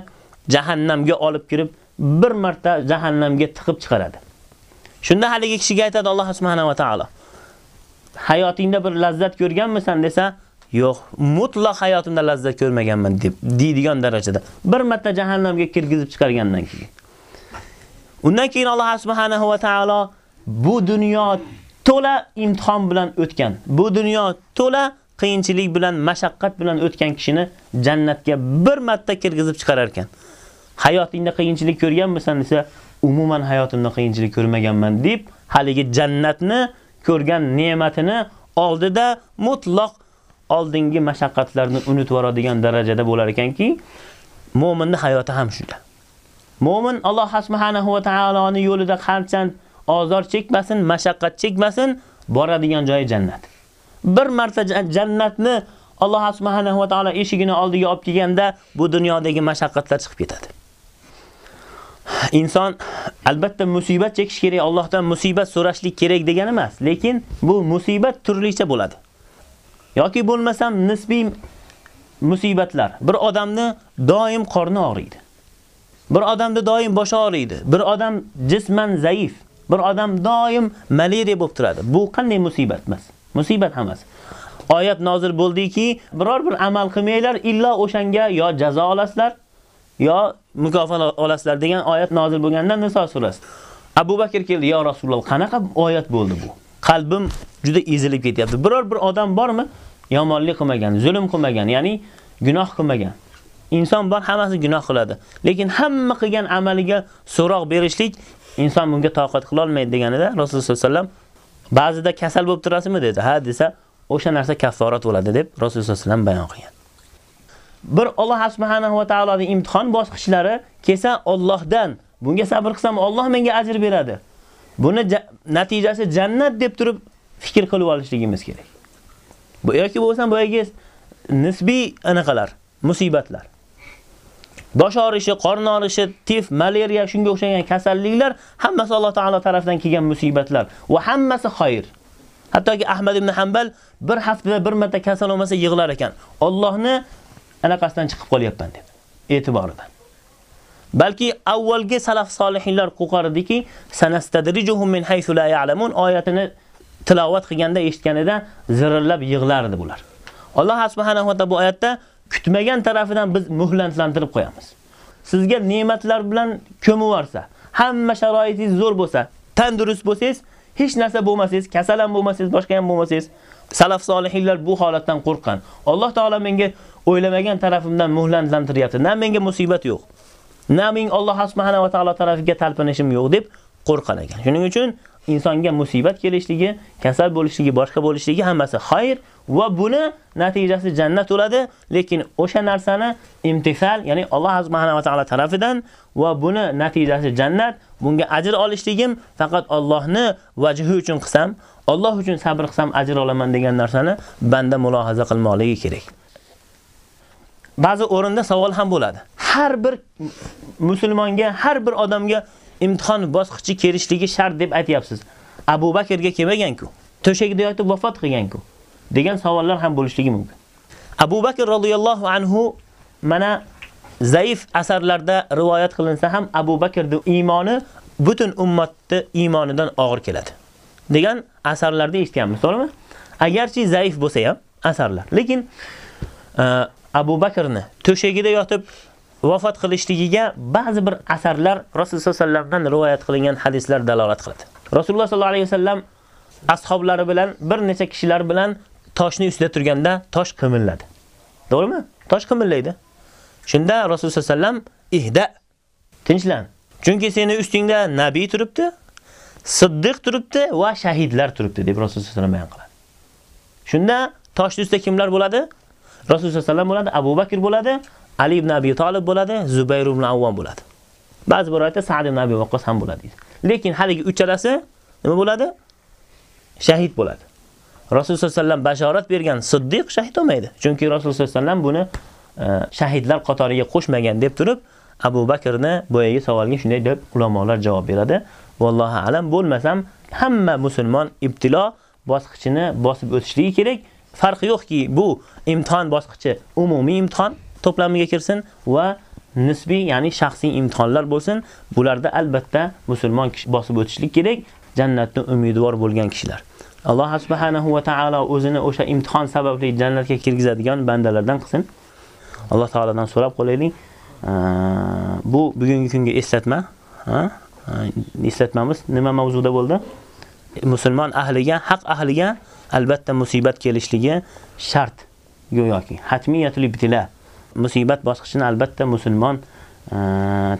jahannamga olib kirib bir marta jahannamga tiqib chiqaradi. Shunda haligi kishiga aytadi Alloh subhanahu va taolo: Hayotingda bir lazzat ko'rganmisan desa, yo'q, mutlaq hayotimda lazzat ko'rmaganman deb deydigan darajada bir marta jahannamga kirgizib chiqargandan keyin Undan keyin Alloh subhanahu va taolo bu dunyo to'la imtihon bilan o'tgan. Bu dunyo to'la qiyinchilik bilan, mashaqqat bilan o'tgan kishini jannatga bir marta kirgizib chiqarar ekan. Hayotingda qiyinchilik ko'rganmisan desa, umuman hayotimda qiyinchilik ko'rmaganman deb haligi jannatni ko'rgan ne'matini oldida mutlaq oldingi mashaqqatlarni unutib yuboradigan darajada bo'lar ekanki, mu'minning hayoti ham shunda. Mu'min Alloh subhanahu va taoloning yo'lida qanchand ozor chekmasin, mashaqqat chekmasin, boradigan joyi jannat. Bir marta jannatni Alloh subhanahu va taolo eshigini oldiga olib kelganda bu dunyodagi mashaqqatlar chiqib ketadi. Inson albatta musibat chekish kerak, Allohdan musibat so'rashlik kerak degani emas, lekin bu musibat turlicha bo'ladi. yoki bo'lmasam nisbiy musibatlar. Bir odamni doim qorni og'riydi. Bir odamda doim boshi og'riydi. Bir odam jisman zaif. Bir odam doim malariya bo'lib turadi. Bu qanday musibat emas? Musibat emas. Oyat nozil bo'ldiki, biror bir amal qilmanglar, illa o'shanga yo jazo olasizlar, yo mukofot olasizlar degan oyat nozil bo'lgandan Niso surasi. Abu Bakr keldi, "Ya Rasululloh, qanaqa oyat bo'ldi bu?" Qalbim juda ezilib ketyapti. Biror bir odam bormi? Yomonlik qilmagan, zulm qilmagan, ya'ni gunoh qilmagan. Inson bor, hammasi gunoh qiladi. Lekin hamma qilgan amaliga so'roq berishlik inson bunga toqat qila olmaydi deganida Rasululloh sollallohu alayhi vasallam ba'zida kasal bo'lib turasizmi dedi. Ha desa, o'sha narsa kafforat bo'ladi deb Rasululloh sollallohu alayhi vasallam bayon qilgan. Bir Alloh subhanahu va taoloning imtihon bosqichlari kelsa Allohdan bunga sabr qilsam Alloh menga ajr beradi. Buni natijasi jannat deb turib fikr qilib olishligimiz kerak. Bu yoki bo'lsa boyagi nisbiy anaqalar, musibatlar. Bosh og'rishi, qorin og'rishi, tif, malariya shunga o'xshagan kasalliklar hammasi Alloh taolo tomonidan kelgan musibatlar va hammasi xayr. Hattoki Ahmad ibn Hanbal bir haftada bir marta kasal bo'lmasa yig'lar ekan. Allohni anaqasidan chiqib qolyapman deb e'tiboridan. Balki avvalgi salaf solihlar qo'qardiki, sanastadrijuhum min haythu la ya'lamun oyatini tilovat qilganda eshitganida zirillab yig'lardi bular. Alloh subhanahu va taolo bu oyatda kutmagan tarafidan biz muhlantlantirib qo'yamiz. Sizga ne'matlar bilan ko'mibarsa, hamma sharoitingiz zo'r bo'lsa, tandurust bo'lsangiz, hech narsa bo'lmasangiz, kasal ham bo'lmasangiz, boshqa ham bo'lmasangiz, salaf solihlar bu holatdan qo'rqgan. Alloh taolo menga o'ylamagan tarafimdan muhlantlantiryapti. Na menga musibat yo'q. Na men Alloh subhanahu va taolo tarafiga talpinishim yo'q deb qo'rqan ekan. Shuning uchun insonga musibat kelishligi, kasal bo'lishligi, boshqa bo'lishligi hammasi xayr va buni natijasi jannat bo'ladi, lekin o'sha narsani imtisal, ya'ni Alloh subhanahu va taolo tarafidan va buni natijasi jannat, bunga ajr olishligim faqat Allohni vajhi uchun qilsam, Alloh uchun sabr qilsam ajr olaman degan narsani banda mulohaza qilmoqligi kerak. Ba'zi o'rinda savol ham bo'ladi. Har bir musulmonga, har bir odamga imtihon bosqichi kelishligi shart deb aytyapsiz. Abu Bakrga kelmagan-ku. To'shagida yotib vafot qilgan-ku. degan savollar ham bo'lishligi mumkin. Abu Bakr radhiyallohu anhu mana zaif asarlarda rivoyat qilinsa ham Abu Bakrning iymoni butun ummatni iymonidan og'ir keladi. degan asarlarda eshitganmiz, to'g'rimi? Agarchi zaif bo'lsa ham asarlar. Lekin e, Abu Bakrni to'shagida yotib vafot qilishligiga ba'zi bir asarlar Rasululloh sollallohu alayhi vasallamdan rivoyat qilingan hadislar dalolat qiladi. Rasululloh sollallohu alayhi vasallam ashablari bilan bir necha kishilar bilan toshni ustida turganda tosh qimilladi. To'g'rimi? Tosh qimillaydi. Shunda Rasululloh sollallohu alayhi vasallam ihda tinchlan. Chunki seni ustingda nabiy turibdi, siddiq turibdi va shahidlar turibdi deb Rasululloh sollallohu alayhi vasallam bayon qiladi. Shunda toshni ustida kimlar bo'ladi? Rasululloh sollallohu alayhi vasallam bo'ladi, Abu Bakr bo'ladi, Ali ibn Abi Talib bo'ladi, Zubayr ibn Avvam bo'ladi. Ba'zi bir oyatda Sa'd ibn Abi Waqqas ham bo'ladi. Lekin haligi uchalasi nima bo'ladi? Shahid bo'ladi. Rasululloh sollallohu alayhi vasallam bashorat bergan Siddiq shahid bo'lmaydi. Chunki Rasululloh sollallohu alayhi vasallam buni e, shahidlar qatoriga qo'shmagan deb turib, Abu Bakrni boyagi savolga shunday deb ulamolar javob beradi. Vallohu alam bo'lmasam, hamma musulmon ibtilo bosqichini bosib o'tishligi kerak. Farqi yo'qki, bu imtihon bosqichi umumiy imtihon to'plamiga kirsin va nisbiy, ya'ni shaxsiy imtihonlar bo'lsin. Bularda albatta musulmon kishi bosib o'tishlik kerak. Jannatni umidvor bo'lgan kishilar. Alloh subhanahu va taolo o'zini o'sha imtihon sababli jannatga kirgizadigan bandalardan qilsin. Alloh taoladan so'rab qo'yaylik. Bu bugungi kunga eslatma, ha? eslatmamiz nima mavzuda bo'ldi? Musulmon ahliga, haq ahliga albatta musibat kelishligi shart go'yoki. Hatmiyatul ibtila. Musibat bosqichini albatta musulmon e,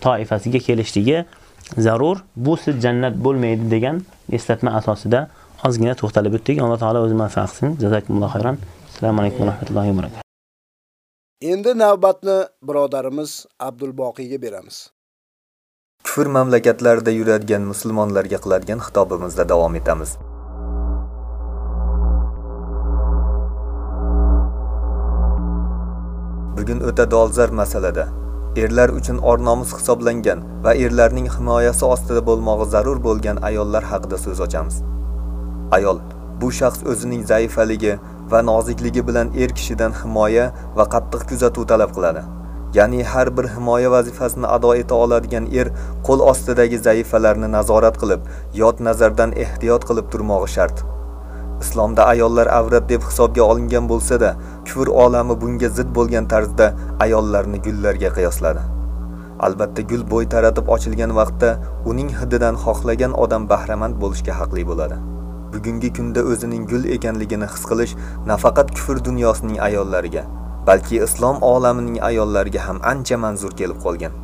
toifasiga kelishligi zarur. Bu siz jannat bo'lmaydi degan eslatma asosida ozgina to'xtalib o'tdik. Alloh taolo o'zi manfaat qilsin. Jazakumulloh xayron. Assalomu alaykum va rahmatullohi va barakatuh. Endi navbatni birodarimiz Abdulboqiyga beramiz. Kufr mamlakatlarida yuradigan musulmonlarga qiladigan xitobimizda davom etamiz. Bugun o'ta dolzarb masalada erlar uchun or-nomus hisoblangan va erlarning himoyasi ostida bo'lmog'i zarur bo'lgan ayollar haqida so'z ochamiz. Ayol bu shaxs o'zining zaifaligi va nozikligi bilan er kishidan himoya va qattiq kuzatuv talab qiladi. Ya'ni har bir himoya vazifasini ado eta oladigan er qo'l ostidagi zaifalarni nazorat qilib, yot nazardan ehtiyot qilib turmog'i shart. Islomda ayollar avrat deb hisobga olingan bo'lsa-da, kufr olami bunga zid bo'lgan tarzda ayollarni gullarga qiyosladi. Albatta gul bo'y taratib ochilgan vaqtda uning hididan xohlagan odam bahramand bo'lishga haqli bo'ladi. Bugungi kunda o'zining gul ekanligini his qilish nafaqat kufr dunyosining ayollariga, balki islom olamining ayollariga ham ancha manzur kelib qolgan.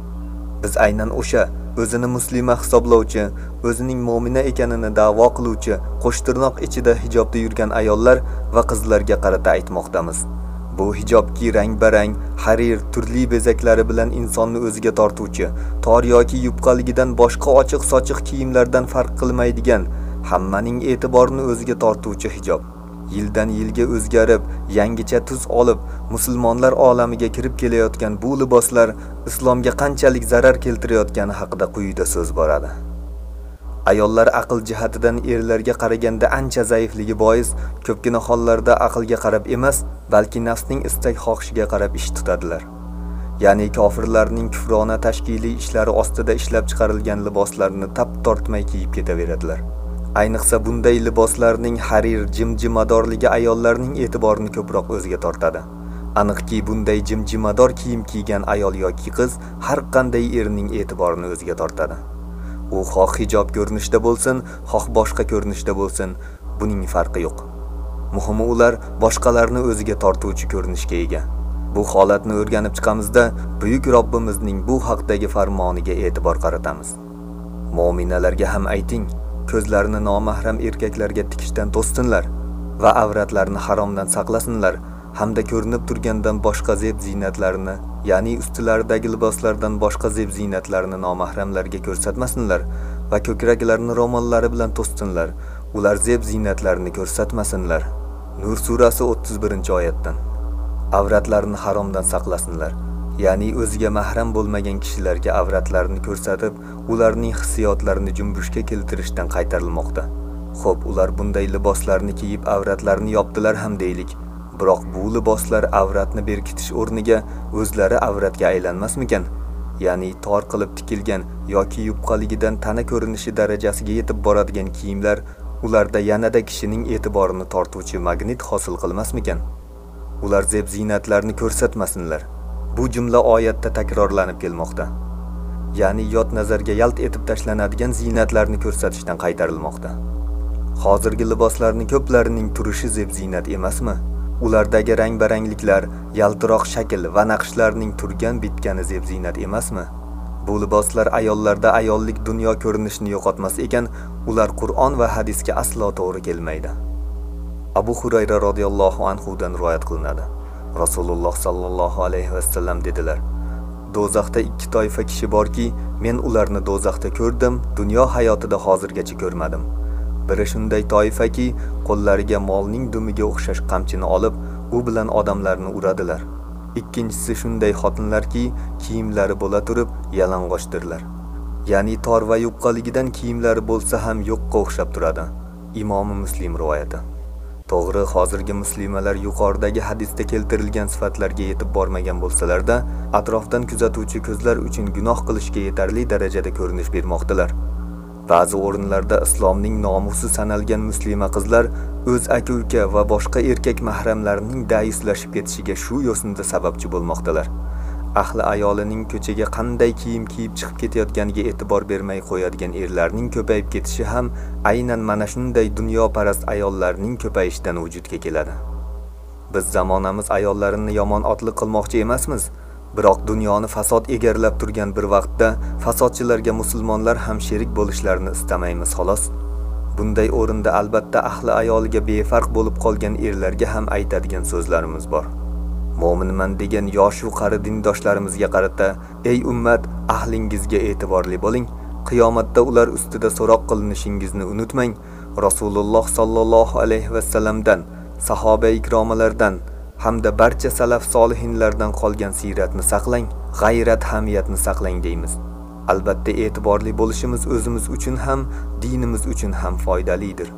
Biz aynan o'sha o'zini muslima hisoblovchi, o'zining mu'mina ekanini da'vo qiluvchi, qo'shtirnoq ichida hijobda yurgan ayollar va qizlarga qarata aytmoqdamiz. Bu hijobki rang-barang, harir, turli bezaklari bilan insonni o'ziga tortuvchi, tor yoki yupqaligidan boshqa ochiq-sochiq kiyimlardan farq qilmaydigan, hammaning e'tiborini o'ziga tortuvchi hijob. Yildan yilga o'zgarib, yangicha tus olib, musulmonlar olamiga kirib kelayotgan bu liboslar islomga qanchalik zarar keltirayotgani haqida quyida so'z boradi. Ayollar aql jihatidan erlarga qaraganda ancha zaifligi bois, ko'pgina hollarda aqlga qarab emas, balki nafsning istak xohishiga qarab ish tutadilar. Ya'ni kofirlarning kufrona tashkiliy ishlari ostida ishlab chiqarilgan liboslarni tap tortmay kiyib ketaveradilar. Ayniqsa bunday liboslarning harir, jimjimadorligi ayollarning e'tiborini ko'proq o'ziga tortadi. Aniqki bunday jimjimador kiyim kiygan ayol yoki qiz har qanday erning e'tiborini o'ziga tortadi. U xoh hijob ko'rinishda bo'lsin, xoh boshqa ko'rinishda bo'lsin, buning farqi yo'q. Muhimi ular boshqalarni o'ziga tortuvchi ko'rinishga ega. Bu holatni o'rganib chiqamizda buyuk Robbimizning bu haqdagi farmoniga e'tibor qaratamiz. Mu'minalarga ham ayting, ko'zlarini nomahram erkaklarga tikishdan to'ssinlar va avratlarini haromdan saqlasinlar hamda ko'rinib turgandan boshqa zeb ziynatlarini, ya'ni ustilaridagi liboslardan boshqa zeb ziynatlarini nomahramlarga ko'rsatmasinlar va ko'kraklarini ro'mollari bilan to'ssinlar. Ular zeb ziynatlarini ko'rsatmasinlar. Nur surasi 31-oyatdan. Avratlarini haromdan saqlasinlar. Ya'ni o'ziga mahram bo'lmagan kishilarga avratlarini ko'rsatib, ularning hissiyotlarini jumbushga keltirishdan qaytarilmoqda. Xo'p, ular bunday liboslarni kiyib avratlarini yopdilar ham deylik. Biroq bu liboslar avratni berkitish o'rniga o'zlari avratga aylanmasmikan? Ya'ni tor qilib tikilgan yoki yupqaligidan tana ko'rinishi darajasiga yetib boradigan kiyimlar ularda yanada kishining e'tiborini tortuvchi magnit hosil qilmasmikan? Ular zeb ziynatlarni ko'rsatmasinlar. Bu jumla oyatda takrorlanib kelmoqda. Ya'ni yot nazarga yalt etib tashlanadigan ziynatlarni ko'rsatishdan qaytarilmoqda. Hozirgi liboslarning ko'plarining turishi zeb ziynat emasmi? Ulardagi rang-barangliklar, yaltiroq shakl va naqshlarning turgan bitgani zeb ziynat emasmi? Bu liboslar ayollarda ayollik dunyo ko'rinishini yo'qotmas ekan, ular Qur'on va hadisga aslo to'g'ri kelmaydi. Abu Hurayra radhiyallohu anhu dan rivoyat qilinadi. Rasululloh sallallohu alayhi vasallam dedilar: Do'zaxda ikki toifa kishi borki, men ularni do'zaxda ko'rdim, dunyo hayotida hozirgacha ko'rmadim. Biri shunday toifaki, qo'llariga molning dumiga o'xshash qamchini olib, u bilan odamlarni uradilar. Ikkinchisi shunday xotinlarki, kiyimlari bo'la turib yalang'ochdirlar. Ya'ni tor va yuqqaligidan kiyimlari bo'lsa ham yo'qqa o'xshab turadi. Imomi Muslim rivoyati. To'g'ri, hozirgi muslimalar yuqoridagi hadisda keltirilgan sifatlarga yetib bormagan bo'lsalarda, atrofdan kuzatuvchi ko'zlar uchun gunoh qilishga yetarli darajada ko'rinish bermoqdalar. Ba'zi o'rinlarda islomning nomusi sanalgan muslima qizlar o'z aka-uka va boshqa erkak mahramlarining daislashib ketishiga shu yo'sinda sababchi bo'lmoqdalar. Ahli ayolining ko'chaga qanday kiyim kiyib chiqib ketayotganiga e'tibor bermay qo'yadigan erlarning ko'payib ketishi ham aynan mana shunday dunyoparast ayollarning ko'payishidan vujudga keladi. Biz zamonamiz ayollarini yomon otliq qilmoqchi emasmiz biroq dunyoni fasod egarlab turgan bir vaqtda fasodchilarga musulmonlar ham sherik bo'lishlarini istamaymiz xolos. Bunday o'rinda albatta ahli ayoliga befarq bo'lib qolgan erlarga ham aytadigan so'zlarimiz bor. Mo'minman degan yoshu qari dindoshlarimizga qarata ey ummat ahlingizga e'tiborli bo'ling. Qiyomatda ular ustida so'roq qilinishingizni unutmang. Rasululloh sollallohu alayhi vasallamdan sahoba ikromalardan hamda barcha salaf solihinlardan qolgan siyratni saqlang. G'ayrat hamiyatni saqlang deymiz. Albatta e'tiborli bo'lishimiz o'zimiz uchun ham dinimiz uchun ham foydalidir.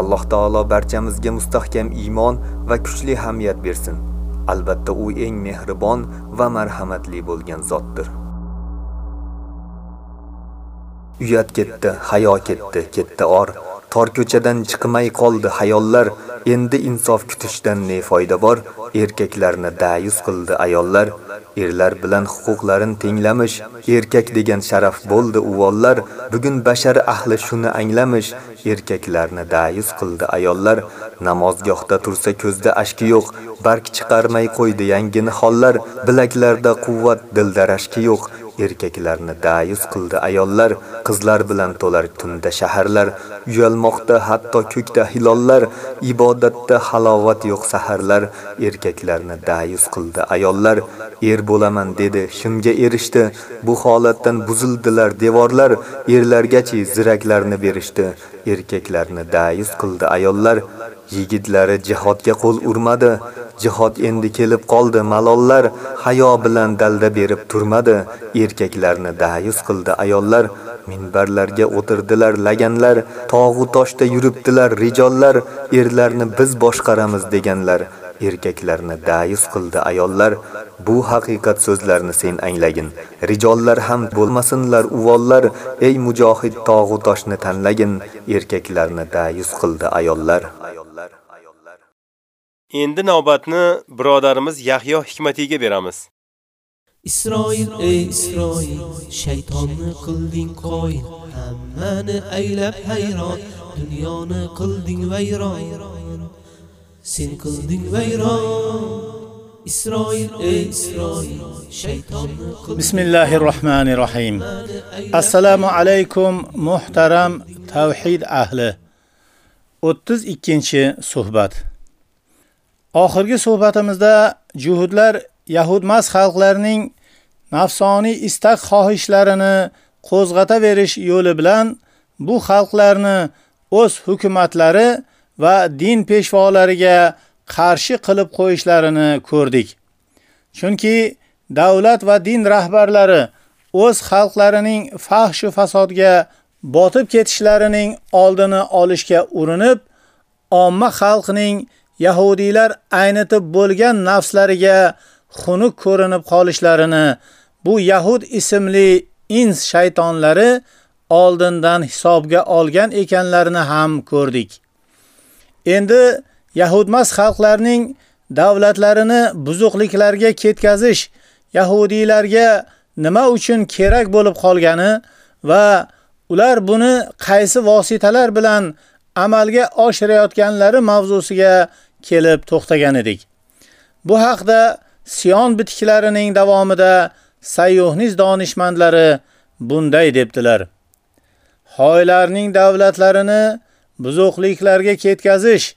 Alloh taolo barchamizga mustahkam iymon va kuchli hamiyat bersin. Albatta u eng mehribon va marhamatli bo'lgan zotdir. Uyat ketdi hayo ketdi ketdi or. Tor ko'chadan chiqmay qoldi hayollar endi insof kutishdan ne foyda bor? Erkaklarni dayus qildi ayollar. Erlar bilan huquqlarin tenglamish. Erkak degan sharaf bo'ldi uvollar bugun bashar ahli shuni anglamish. Erkaklarni dayus qildi ayollar. Namozgohda tursa ko'zda ashki yo'q. Bark chiqarmay qo'ydi yangi hollar. Bilaklarda quvvat dilda rashki yo'q. Erkaklarni dayus qildi ayollar qizlar bilan to'lar tunda shaharlar uyalmoqda hatto ko'kda hilollar ibodatda halovat yo'q saharlar erkaklarni dayus qildi ayollar. Er bo'laman dedi shunga erishdi. Bu holatdan buzildilar devorlar erlargachi ziraklarni berishdi. Erkaklarni dayus qildi ayollar. Yigitlari jihodga qo'l urmadi. Jihod endi kelib qoldi. Malollar hayo bilan dalda berib turmadi. Erkaklarni dayus qildi ayollar. Minbarlarga o'tirdilar laganlar. Tog'u toshda yuribdilar rijollar. Erlarni biz boshqaramiz deganlar. Erkaklarni dayus qildi ayollar. Bu haqiqat so'zlarni sen anglagin. Rijollar ham bo'lmasinlar uvollar. Ey mujohid tog'u toshni tanlagin. Erkaklarni dayus qildi ayollar. Endi navbatni birodarimiz Yahyo Hikmatiga beramiz. Isroil ey Isroil shaytonni qilding qo'yil hammani aylab hayron dunyoni qilding vayron sen qilding vayron Isroil ey Isroil shaytonni Bismillahir Rahmanir Rahim. Assalomu alaykum muhtaram tavhid ahli. 32-suhbat. Oxirgi suhbatimizda juhudlar Yahudmas xalqlarining nafsoniy istak xohishlarini qo'zg'ata berish yo'li bilan bu xalqlarni o'z hukumatlari va din peshvolariga qarshi qilib qo'yishlarini ko'rdik. Chunki davlat va din rahbarlari o'z xalqlarining fahsh va fasodga botib ketishlarining oldini olishga urinib, omma xalqining yahudiylar aynitib bo'lgan nafslariga xunuk ko'rinib qolishlarini bu Yahud ismli ins shaytonlari oldindan hisobga olgan ekanlarini ham ko'rdik. Endi Yahudmas xalqlarning davlatlarini buzuqliklarga ketkazish yahudiylarga nima uchun kerak bo'lib qolgani va ular buni qaysi vositalar bilan amalga oshirayotganlari mavzusiga kelib to'xtagan edik. Bu haqda Sion bitiklarining davomida Sayyohniz donishmandlari bunday debdilar: Xoylarning davlatlarini buzuqliklarga ketkazish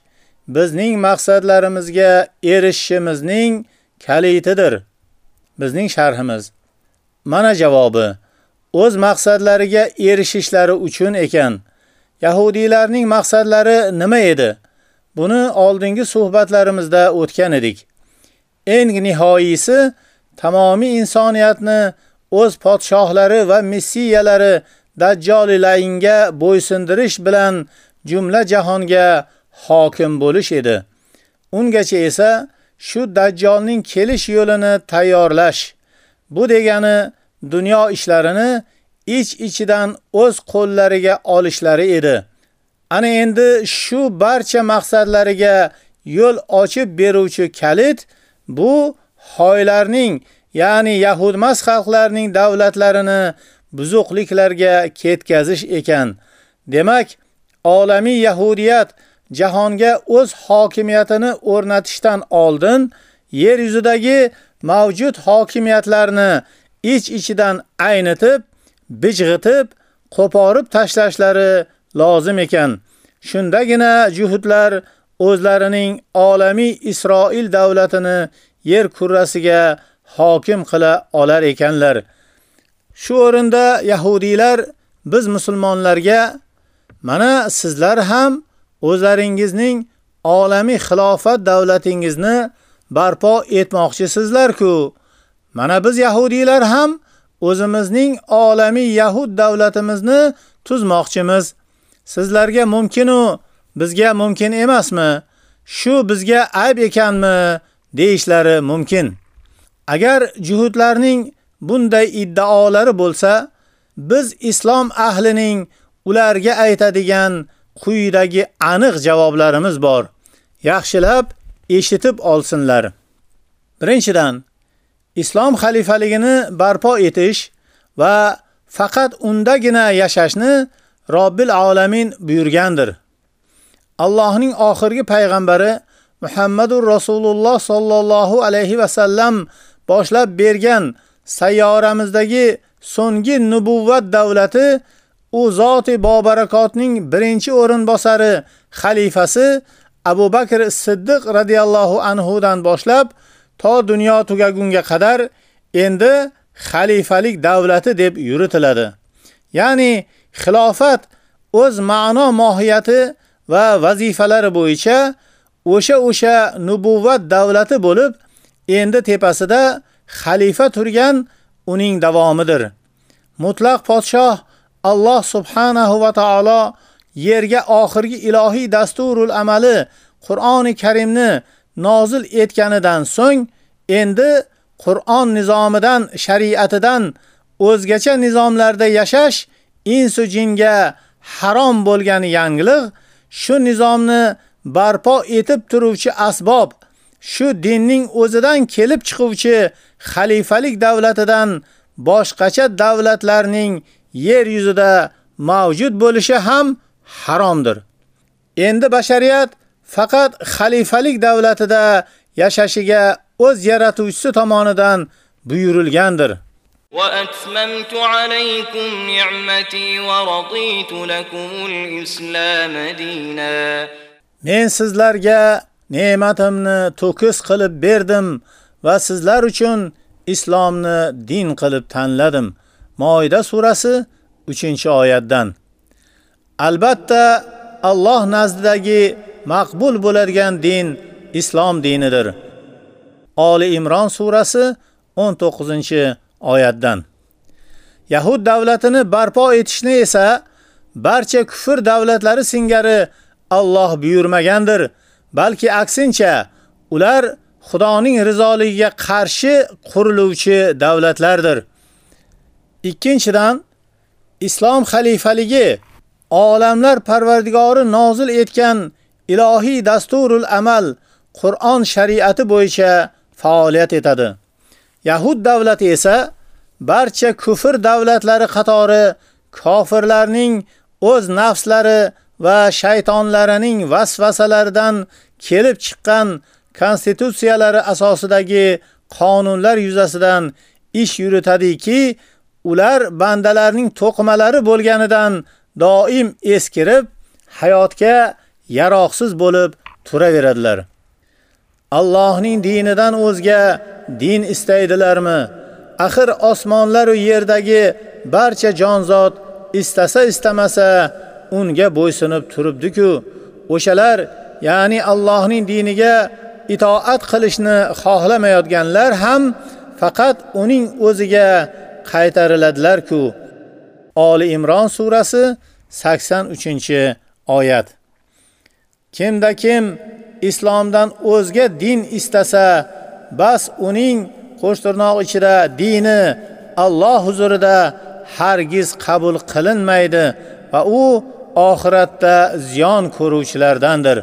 bizning maqsadlarimizga erishishimizning kalitidir. Bizning sharhimiz. Mana javobi. O'z maqsadlariga erishishlari uchun ekan. Yahudiylarning maqsadlari nima edi? Buni oldingi suhbatlarimizda o'tgan edik. Eng nihoyisi tamomiy insoniyatni o'z podshohlari va messiyalari Dajjolilayinga bo'ysundirish bilan jumla jahonga hokim bo'lish edi. Ungacha esa shu Dajjolning kelish yo'lini tayyorlash. Bu degani dunyo ishlarini ich-ichidan o'z qo'llariga olishlari edi. Ana endi shu barcha maqsadlariga yo'l ochib beruvchi kalit bu hoylarning, ya'ni yahudmas xalqlarning davlatlarini buzuqliklarga ketkazish ekan. Demak, olamiy yahudiyat jahonga o'z hokimiyatini o'rnatishdan oldin yer yuzidagi mavjud hokimiyatlarni ich-ichidan aynitib, bijg'itib, qo'porib tashlashlari lozim ekan. Shundagina juhudlar o'zlarining olamiy Isroil davlatini yer kurrasiga hokim qila olar ekanlar. Shu o'rinda yahudiylar biz musulmonlarga mana sizlar ham o'zlaringizning olamiy xilofat davlatingizni barpo etmoqchisizlar-ku. Mana biz yahudiylar ham o'zimizning olamiy yahud davlatimizni tuzmoqchimiz. Sizlarga mumkin-u, bizga mumkin emasmi? Shu bizga ayb ekanmi? deyishlari mumkin. Agar juhudlarning bunday iddaolari bo'lsa, biz islom ahlining ularga aytadigan quyidagi aniq javoblarimiz bor. Yaxshilab eshitib olsinlar. Birinchidan, islom xalifaligini barpo etish va faqat undagina yashashni Robbil alamin buyurgandir. Allohning oxirgi payg'ambari Muhammadur Rasululloh sallallohu alayhi va sallam boshlab bergan sayyoramizdagi so'nggi nubuvvat davlati u zoti bobarakotning birinchi o'rinbosari xalifasi Abu Bakr Siddiq radhiyallohu anhu dan boshlab to dunyo tugagunga qadar endi xalifalik davlati deb yuritiladi. Ya'ni xilofat o'z ma'no mohiyati va vazifalari bo'yicha o'sha o'sha nubuvvat davlati bo'lib, endi tepasida xalifa turgan uning davomidir. Mutlaq podshoh Alloh subhanahu va taolo yerga oxirgi ilohiy dasturul amali Qur'oni Karimni nozil etganidan so'ng endi Qur'on nizomidan, shariatidan o'zgacha nizomlarda yashash insu jinga harom bo'lgan yangliq shu nizomni barpo etib turuvchi asbob shu dinning o'zidan kelib chiquvchi xalifalik davlatidan boshqacha davlatlarning yer yuzida mavjud bo'lishi ham haromdir. Endi bashariyat faqat xalifalik davlatida yashashiga o'z yaratuvchisi tomonidan buyurilgandir. وأتممت عليكم نعمتي ورضيت لكم الإسلام دينا Men sizlarga ne'matimni to'kis qilib berdim va sizlar uchun islomni din qilib tanladim. Moida surasi 3-oyatdan. Albatta Alloh nazdidagi maqbul bo'ladigan din islom dinidir. Oli Imron surasi 19 oyatdan. Yahud davlatini barpo etishni esa barcha kufr davlatlari singari Alloh buyurmagandir, balki aksincha ular Xudoning rizoligiga qarshi quriluvchi davlatlardir. Ikkinchidan, islom xalifaligi olamlar parvardigori nozil etgan ilohiy dasturul amal Qur'on shariati bo'yicha faoliyat etadi. Yahud davlati esa barcha kufr davlatlari qatori kofirlarning o'z nafslari va shaytonlarining vasvasalaridan kelib chiqqan konstitutsiyalari asosidagi qonunlar yuzasidan ish yuritadiki, ular bandalarning to'qimalari bo'lganidan doim eskirib, hayotga yaroqsiz bo'lib turaveradilar. Allohning dinidan o'zga din istaydilarmi? Axir osmonlar va yerdagi barcha jonzot istasa istamasa unga bo'ysunib turibdi-ku. O'shalar, ya'ni Allohning diniga itoat qilishni xohlamayotganlar ham faqat uning o'ziga qaytariladilar-ku. Oli Imron surasi 83-oyat. Kimda kim islomdan o'zga din istasa, bas uning qo'shtirnoq ichida dini Alloh huzurida hargiz qabul qilinmaydi va u oxiratda ziyon ko'ruvchilardandir.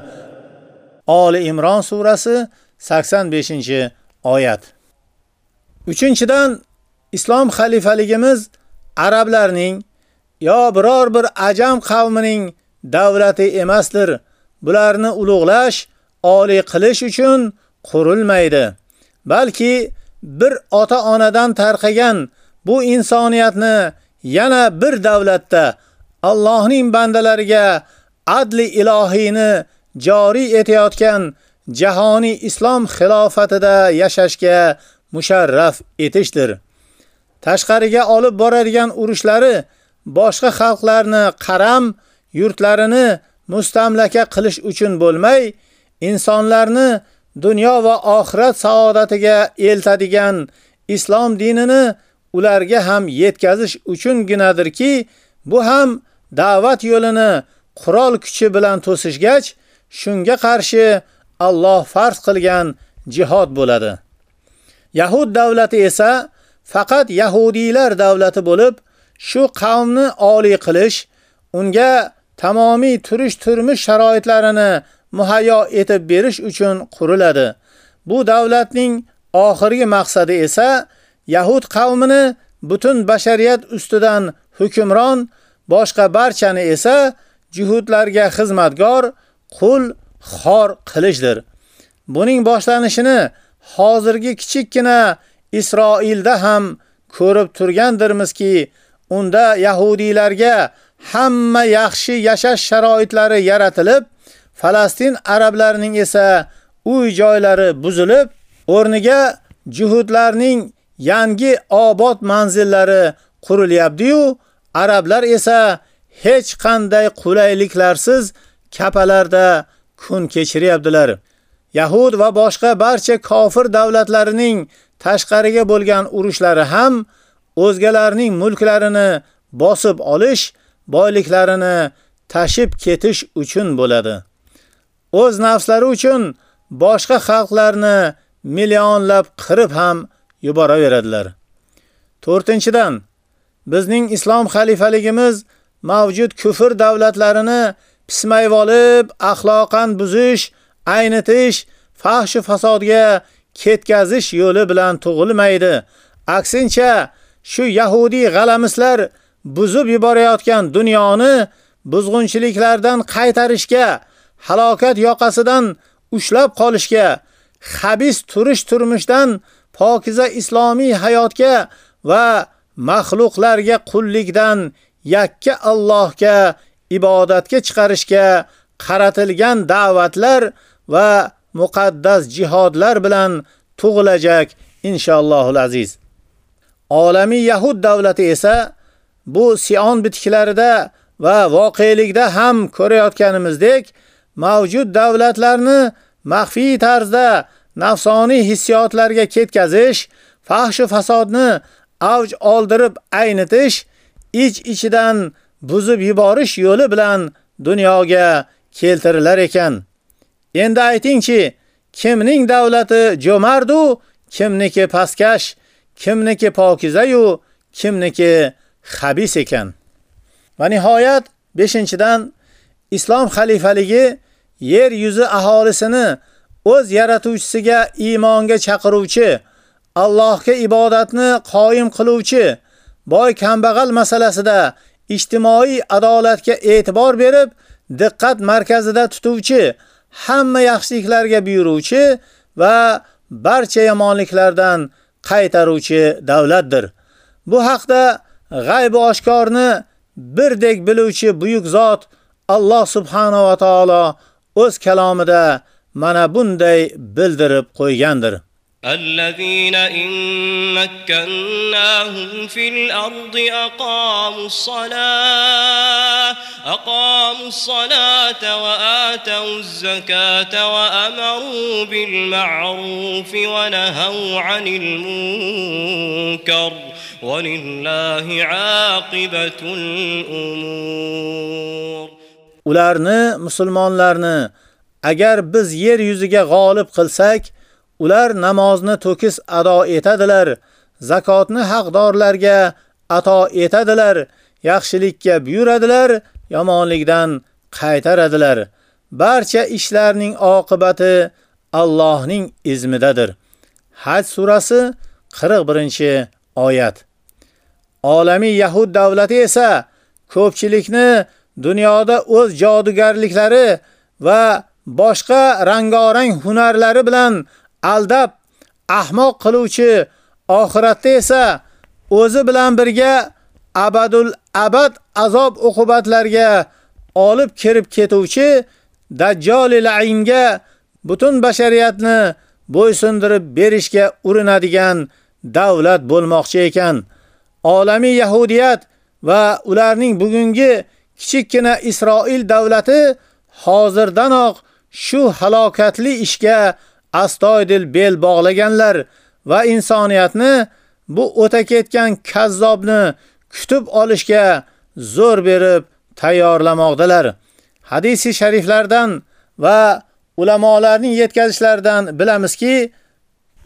Oli Imron surasi 85-oyat. Uchinchidan islom xalifaligimiz arablarning yo biror bir ajam qavmining davlati emasdir. Bularni ulug'lash, oliy qilish uchun qurilmaydi. Balki bir ota-onadan tarqagan bu insoniyatni yana bir davlatda Allohning bandalariga adli ilohiyni joriy etayotgan jahoniy islom xilofatida yashashga musharraf etishdir. Tashqariga olib boradigan urushlari boshqa xalqlarni qaram yurtlarini mustamlaka qilish uchun bo'lmay, insonlarni dunyo va oxirat saodatiga eltadigan islom dinini ularga ham yetkazish uchunginadirki, bu ham da'vat yo'lini qurol kuchi bilan to'sishgach, shunga qarshi Alloh farz qilgan jihod bo'ladi. Yahud davlati esa faqat yahudiylar davlati bo'lib, shu qavmni oliy qilish, unga tamomiy turish turmush sharoitlarini muhayyo etib berish uchun quriladi. Bu davlatning oxirgi maqsadi esa Yahud qavmini butun bashariyat ustidan hukmron, boshqa barchani esa juhudlarga xizmatgor, qul, xor qilishdir. Buning boshlanishini hozirgi kichikkina Isroilda ham ko'rib turgandirmizki, unda yahudiylarga hamma yaxshi yashash sharoitlari yaratilib, Falastin arablarining esa uy joylari buzilib, o'rniga juhudlarning yangi obod manzillari qurilyapti-yu, arablar esa hech qanday qulayliklarsiz kapalarda kun kechiryaptilar. Yahud va boshqa barcha kofir davlatlarining tashqariga bo'lgan urushlari ham o'zgalarning mulklarini bosib olish, boyliklarini tashib ketish uchun bo'ladi. O'z nafslari uchun boshqa xalqlarni millionlab qirib ham yuboraveradilar. 4-dan bizning islom xalifaligimiz mavjud kufr davlatlarini pismayib olib, axloqan buzish, aynitish, fahsh fasodga ketkazish yo'li bilan tug'ilmaydi. Aksincha, shu yahudi g'alamislar buzib yuborayotgan dunyoni buzg'unchiliklardan qaytarishga, halokat yoqasidan ushlab qolishga, xabis turish turmushdan pokiza islomiy hayotga va maxluqlarga qullikdan yakka Allohga ibodatga chiqarishga qaratilgan da'vatlar va muqaddas jihodlar bilan tug'ilajak inshaallohul aziz. Olamiy Yahud davlati esa bu Sion bitiklarida va voqelikda ham ko'rayotganimizdek mavjud davlatlarni maxfiy tarzda nafsoniy hissiyotlarga ketkazish, fahsh fasodni avj oldirib aynitish, ich-ichidan buzib yuborish yo'li bilan dunyoga keltirilar ekan. Endi aytingchi, kimning davlati jo'mardu, kimniki pastkash, kimniki pokiza-yu, kimniki xabis ekan. Va nihoyat 5-dan islom xalifaligi yer yuzi aholisini o'z yaratuvchisiga iymonga chaqiruvchi, Allohga ibodatni qoyim qiluvchi, boy kambag'al masalasida ijtimoiy adolatga e'tibor berib, diqqat markazida tutuvchi, hamma yaxshiliklarga buyuruvchi va barcha yomonliklardan qaytaruvchi davlatdir. Bu haqda g'ayb oshkorni birdek biluvchi buyuk zot Alloh subhanahu va taolo o'z kalomida mana bunday bildirib qo'ygandir. الذين إن مكناهم في الأرض أقاموا الصلاة أقاموا الصلاة وآتوا الزكاة وأمروا بالمعروف ونهوا عن المنكر ولله عاقبة الأمور. Ularni musulmonlarni agar biz yer yuziga g'olib qilsak ular namozni to'kis ado etadilar, zakotni haqdorlarga ato etadilar, yaxshilikka buyuradilar, yomonlikdan qaytaradilar. Barcha ishlarning oqibati Allohning izmidadir. Haj surasi 41-oyat. Olamiy Yahud davlati esa ko'pchilikni dunyoda o'z jodugarliklari va boshqa rangorang hunarlari bilan aldab ahmoq qiluvchi, oxiratda esa o'zi bilan birga abadul abad azob uqubatlarga olib kirib ketuvchi Dajjal la'inga butun bashariyatni bo'ysundirib berishga urinadigan davlat bo'lmoqchi ekan. Olamiy yahudiyat va ularning bugungi kichikkina Isroil davlati hozirdanoq shu halokatli ishga astoydil bel bog'laganlar va insoniyatni bu o'ta ketgan kazzobni kutib olishga zo'r berib tayyorlamoqdalar. Hadisi shariflardan va ulamolarning yetkazishlaridan bilamizki,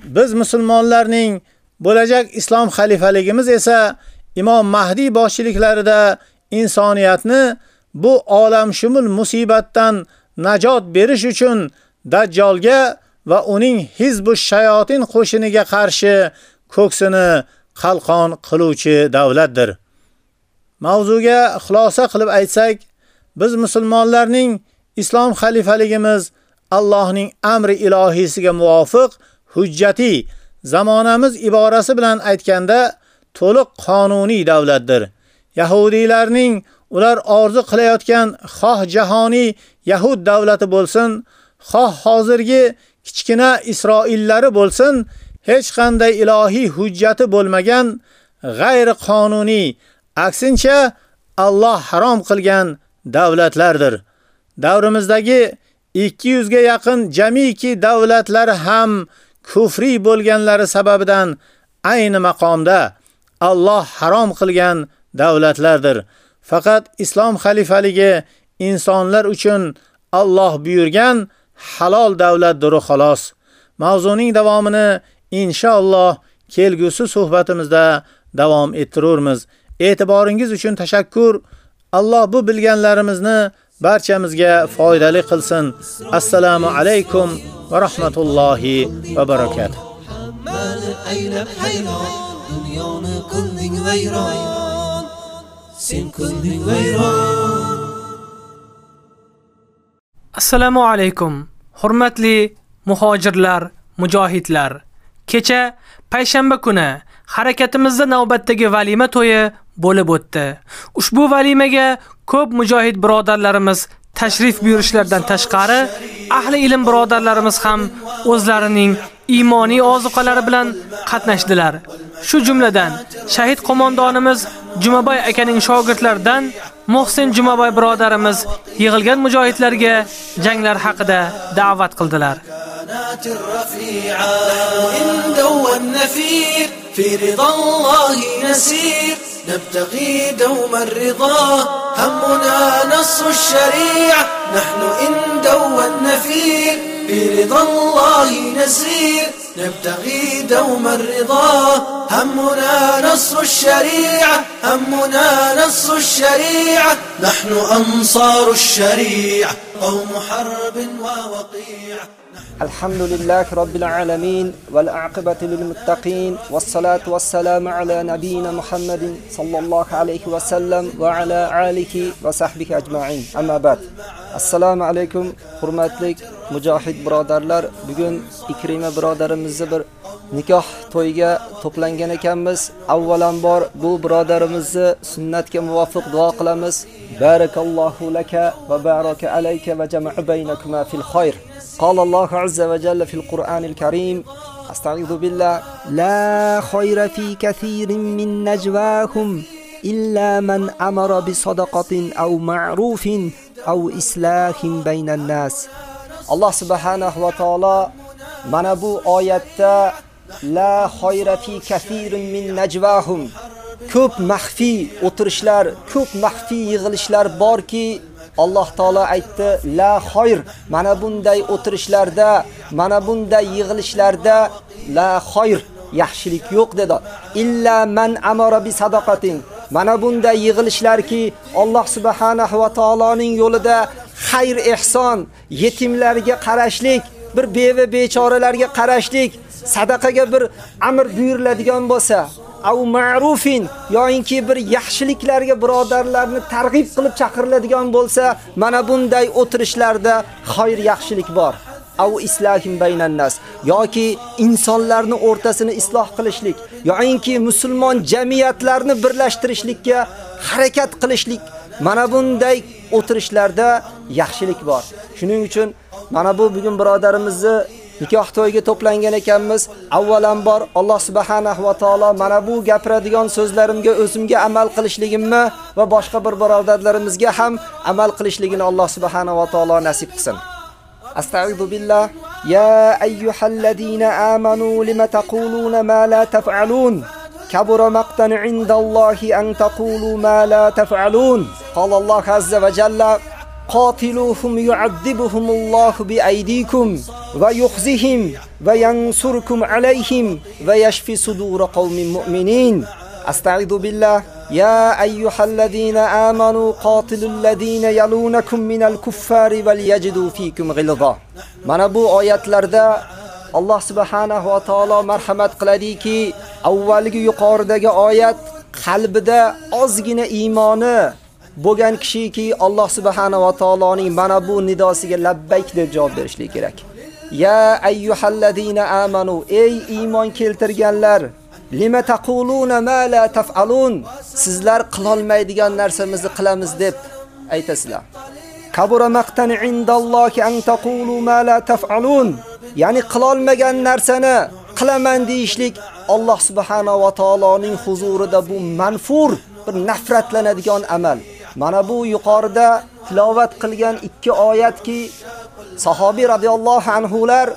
biz musulmonlarning bo'lajak islom xalifaligimiz esa Imom Mahdi boshchiliklarida insoniyatni bu olamshumul musibatdan najot berish uchun Dajjolga va uning hizbu shayotin qo'shiniga qarshi ko'ksini qalqon qiluvchi davlatdir. Mavzuga xulosa qilib aytsak, biz musulmonlarning islom xalifaligimiz Allohning amri ilohisiga muvofiq hujjati zamonamiz iborasi bilan aytganda to'liq qonuniy davlatdir. Yahudiylarning ular orzu qilayotgan xoh jahoniy Yahud davlati bo'lsin, xoh hozirgi kichkina Isroillari bo'lsin, hech qanday ilohiy hujjati bo'lmagan g'ayri qonuniy, aksincha Alloh harom qilgan davlatlardir. Davrimizdagi 200 ga yaqin jamiki davlatlar ham kufri bo'lganlari sababidan ayni maqomda Alloh harom qilgan davlatlardir. Faqat islom xalifaligi insonlar uchun Alloh buyurgan halol davlat duru xolos. Mavzuning davomini inshaalloh kelgusi suhbatimizda davom ettiramiz. E'tiboringiz uchun tashakkur. Alloh bu bilganlarimizni barchamizga foydali qilsin. Assalomu alaykum va rahmatullohi va barakotuh. Aylab hayron, dunyoni qilding vayron. Sen qilding vayron. Assalomu alaykum. Hurmatli muhojirlar, mujohidlar. Kecha payshanba kuni harakatimizda navbatdagi valima to'yi bo'lib o'tdi. Ushbu valimaga ko'p mujohid birodarlarimiz tashrif buyurishlaridan tashqari, ahli ilm birodarlarimiz ham o'zlarining iymoniy ozuqalari bilan qatnashdilar. Shu jumladan shahid qo'mondonimiz Jumaboy akaning shogirdlaridan Muhsin Jumaboy birodarimiz yig'ilgan mujohidlarga janglar haqida da'vat qildilar. نبتغي دوم الرضا همنا نص الشريعة نحن إن دوى النفير في رضا الله نسير نبتغي دوم الرضا همنا نصر الشريعة همنا نصر الشريعة نحن أنصار الشريعة قوم حرب ووقيع الحمد لله رب العالمين والعاقبة للمتقين والصلاة والسلام على نبينا محمد صلى الله عليه وسلم وعلى آله وصحبه أجمعين أما بعد السلام عليكم hurmatli mujohid birodarlar bugun Ikrima birodarimizni bir nikoh to'yiga to'plangan ekanmiz. Avvalambor bu birodarimizni sunnatga muvofiq duo qilamiz. Barakallohu laka va baraka alayka va jama'u baynakuma fil khayr. قال الله عز وجل في القرآن الكريم أستعيذ بالله لا خير في كثير من نجواهم إلا من أمر بصدقة أو معروف أو إصلاح بين الناس الله سبحانه وتعالى mana bu oyatda la xoyra fi kathirin min najvahum ko'p maxfiy o'tirishlar, ko'p maxfiy yig'ilishlar borki, Alloh taolo aytdi, la xoyr. Mana bunday o'tirishlarda, mana bunday yig'ilishlarda la xoyr, yaxshilik yo'q dedi. Illa man amara bi sadaqatin. Mana bunday yig'ilishlarki, Alloh subhanahu va taoloning yo'lida xayr ehson, yetimlarga qarashlik, bir beva bechoralarga qarashlik, sadaqaga bir amr buyuriladigan bo'lsa, au ma'rufin yoinki bir yaxshiliklarga birodarlarni targ'ib qilib chaqiriladigan bo'lsa, mana bunday o'tirishlarda xayr yaxshilik bor. au islahim baynan nas yoki insonlarni o'rtasini isloh qilishlik yoinki musulmon jamiyatlarni birlashtirishlikka harakat qilishlik mana bunday o'tirishlarda yaxshilik bor. Shuning uchun mana bu bugun birodarimizni nikoh to'yiga to'plangan ekanmiz. Avvalambor Alloh subhanahu va taolo mana bu gapiradigan so'zlarimga o'zimga amal qilishligimni va boshqa bir birodarlarimizga ham amal qilishligini Alloh subhanahu va taolo nasib qilsin. Astagfiru billah. Ya ayyuhalladhina amanu lima taquluna ma la taf'alun. Kabura maqtan indallohi an taqulu ma la taf'alun. Qala Alloh azza va jalla قاتلوهم يعذبهم الله بأيديكم ويخزهم وينصركم عليهم ويشفي صدور قوم مؤمنين أستعيذ بالله يا أيها الذين آمنوا قاتلوا الذين يلونكم من الكفار وليجدوا فيكم غلظة mana bu oyatlarda Alloh subhanahu va taolo marhamat qiladiki, avvalgi yuqoridagi oyat qalbida ozgina iymoni bo'lgan kishiki Alloh subhanahu va taoloning mana bu nidosiga labbayk deb javob berishlik kerak. Ya ayyuhallazina amanu ey iymon keltirganlar lima taquluna ma la taf'alun sizlar qila olmaydigan narsamizni qilamiz deb aytasizlar. Kabura maqtan indallohi an taqulu ma la taf'alun ya'ni qila olmagan narsani qilaman deyishlik Alloh subhanahu va taoloning huzurida bu manfur bir nafratlanadigan amal. Mana bu yuqorida tilovat qilgan ikki oyatki sahobiy radhiyallohu anhular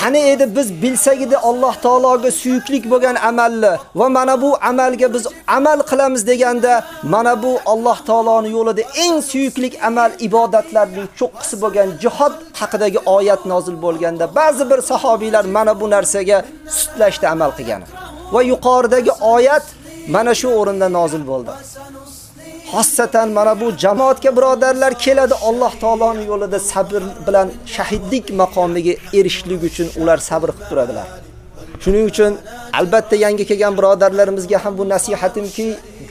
qani edi biz bilsak edi Alloh taologa suyuklik bo'lgan amalni va mana bu amalga biz amal qilamiz deganda mana bu Alloh taoloning yo'lida eng suyuklik amal ibodatlarning cho'qqisi bo'lgan jihad haqidagi oyat nozil bo'lganda ba'zi bir sahobiylar mana bu narsaga sutlashda amal qilgan. Va yuqoridagi oyat mana shu o'rinda nozil bo'ldi. Xossatan mana bu jamoatga birodarlar keladi Alloh taoloning yo'lida sabr bilan shahidlik maqomiga erishlik uchun ular sabr qilib turadilar. Shuning uchun albatta yangi kelgan birodarlarimizga ham bu nasihatimki,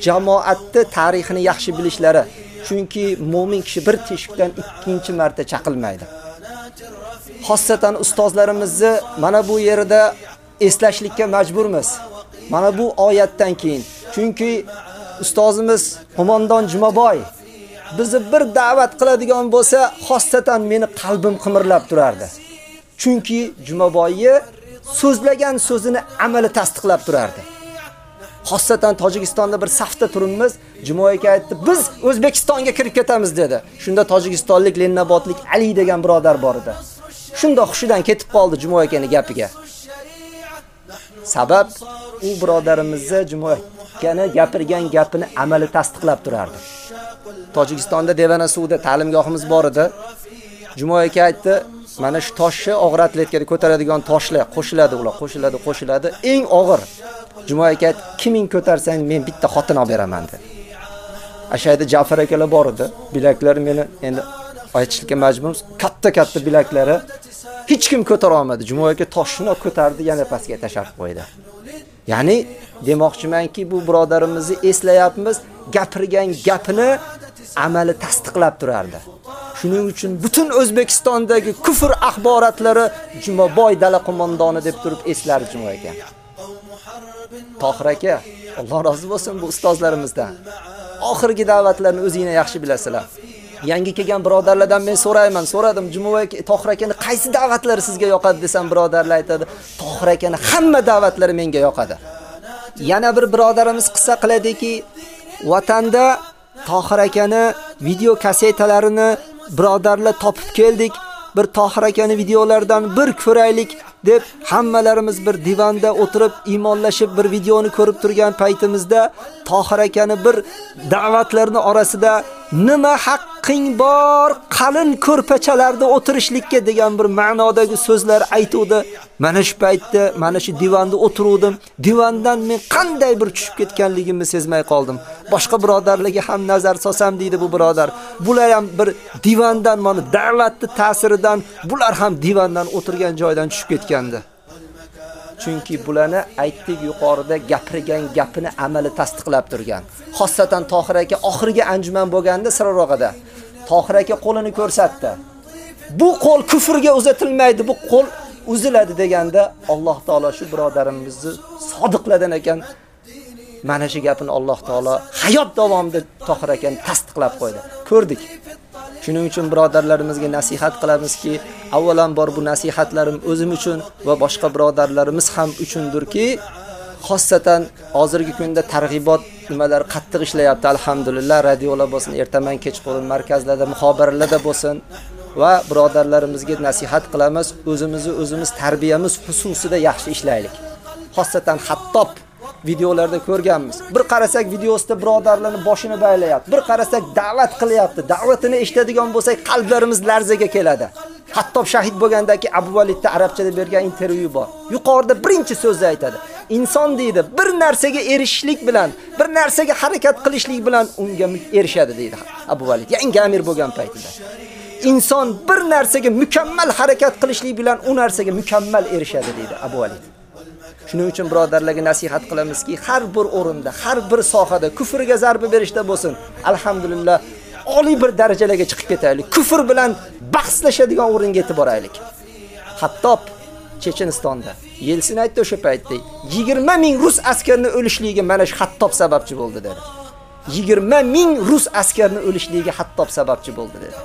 jamoatni tarixini yaxshi bilishlari. Chunki mu'min kishi bir teshikdan ikkinchi marta chaqilmaydi. Xossatan ustozlarimizni mana bu yerda eslashlikka majburmiz. Mana bu oyatdan keyin. Chunki ustozimiz Qo'mondon Jumaboy bizni bir da'vat qiladigan bo'lsa, xossatan meni qalbim qimirlab turardi. Chunki Jumaboyni so'zlagan so'zini amali tasdiqlab turardi. Xossatan Tojikistonda bir safda turibmiz, aka aytdi, biz O'zbekistonga kirib ketamiz dedi. Shunda tojikistonlik Lennabotlik Ali degan birodar bor edi. Shunda hushidan ketib qoldi Jumoy akaning gapiga. Sabab u birodarimizni Jumoy aytgani, gapirgan gapini amali tasdiqlab turardi. Tojikistonda Devana suvda ta'limgohimiz bor edi. Jumoy aka aytdi, mana shu toshni og'ir atletikaga ko'taradigan toshlar qo'shiladi, ular qo'shiladi, qo'shiladi. Eng og'ir. Jumoy aka aytdi, kiming ko'tarsang men bitta xotin olib beraman dedi. Ashayda Ja'far akalar bor edi. Bilaklari meni endi aytishga majburmiz. Katta-katta bilaklari hech kim ko'tara olmadi. Jumoy aka toshni ko'tardi, yana pastga tashab qo'ydi. Ya'ni demoqchimanki, bu birodarimizni eslayapmiz, gapirgan gapini amali tasdiqlab turardi. Shuning uchun butun O'zbekistondagi kufr axborotlari Jumaboy dala qo'mondoni deb turib eslar Juma aka. Tohir aka, Alloh rozi bo'lsin bu ustozlarimizdan. Oxirgi da'vatlarni o'zingizlar yaxshi bilasizlar. Yangi kelgan birodarlardan men so'rayman, so'radim Jumaboy Tohir akani qaysi da'vatlari sizga yoqadi desam birodarlar aytadi, Tohir akani hamma da'vatlari menga yoqadi. Yana bir birodarimiz qissa qiladiki, vatanda Tohir akani video kasetalarini birodarlar topib keldik. Bir Tohir akani videolaridan bir ko'raylik deb hammalarimiz bir divanda o'tirib iymonlashib bir videoni ko'rib turgan paytimizda Tohir akani bir da'vatlarning orasida nima haqqing bor qalin ko'rpachalarda o'tirishlikka degan bir ma'nodagi so'zlar aytuvdi. Mana shu paytda mana shu divanda o'tiruvdim. Divandan men qanday bir tushib ketganligimni sezmay qoldim. Boshqa birodarlarga ham nazar solsam deydi bu birodar. Bular ham bir divandan mana da'vatni ta'siridan bular ham divandan o'tirgan joydan tushib aytgandi Chunki bularni aytdik yuqorida gapirgan gapini amali tasdiqlab turgan. Xossatan Tohir aka oxirgi anjuman bo'lganda Sirorog'ida Tohir aka qo'lini ko'rsatdi. Bu qo'l kufrga uzatilmaydi, bu qo'l uziladi deganda Alloh taolo shu birodarimizni sodiqladan ekan. Mana shu gapini Alloh taolo hayot davomida Tohir akani tasdiqlab qo'ydi. Ko'rdik. Shuning uchun birodarlarimizga nasihat qilamizki, avvalambor bu nasihatlarim o'zim uchun va boshqa birodarlarimiz ham uchundirki, xossatan hozirgi kunda targ'ibot nimalar qattiq ishlayapti alhamdulillah. Radiolar bo'lsin ertaman kechqurun markazlarda muxobirlarda bo'lsin va birodarlarimizga nasihat qilamiz. O'zimizni o'zimiz tarbiyamiz xususida yaxshi ishlaylik. Xossatan hattob videolarda ko'rganmiz. Bir qarasak videosida birodarlarni boshini baylayapti. Bir qarasak da'vat qilyapti. Da'vatini eshitadigan bo'lsak, qalblarimiz larzaga keladi. Hatto shahid bo'lgandagi Abu Validda arabchada bergan intervyu bor. Yuqorida birinchi so'zni aytadi. Inson deydi, bir narsaga erishishlik bilan, bir narsaga harakat qilishlik bilan unga erishadi deydi Abu Valid. Yangi amir bo'lgan paytida. Inson bir narsaga mukammal harakat qilishlik bilan u narsaga mukammal erishadi deydi Abu Valid. Shuning uchun birodarlarga nasihat qilamizki, har bir o'rinda, har bir sohada kufrga zarba berishda bo'lsin, alhamdulillah oliy bir darajalarga chiqib ketaylik. Kufr bilan bahslashadigan o'ringa yetib boraylik. Hatto Chechenistonda Yelsin aytdi o'sha paytda 20 ming rus askarini o'lishligiga mana shu Hattob sababchi bo'ldi dedi. 20 ming rus askarini o'lishligiga Hattob sababchi bo'ldi dedi.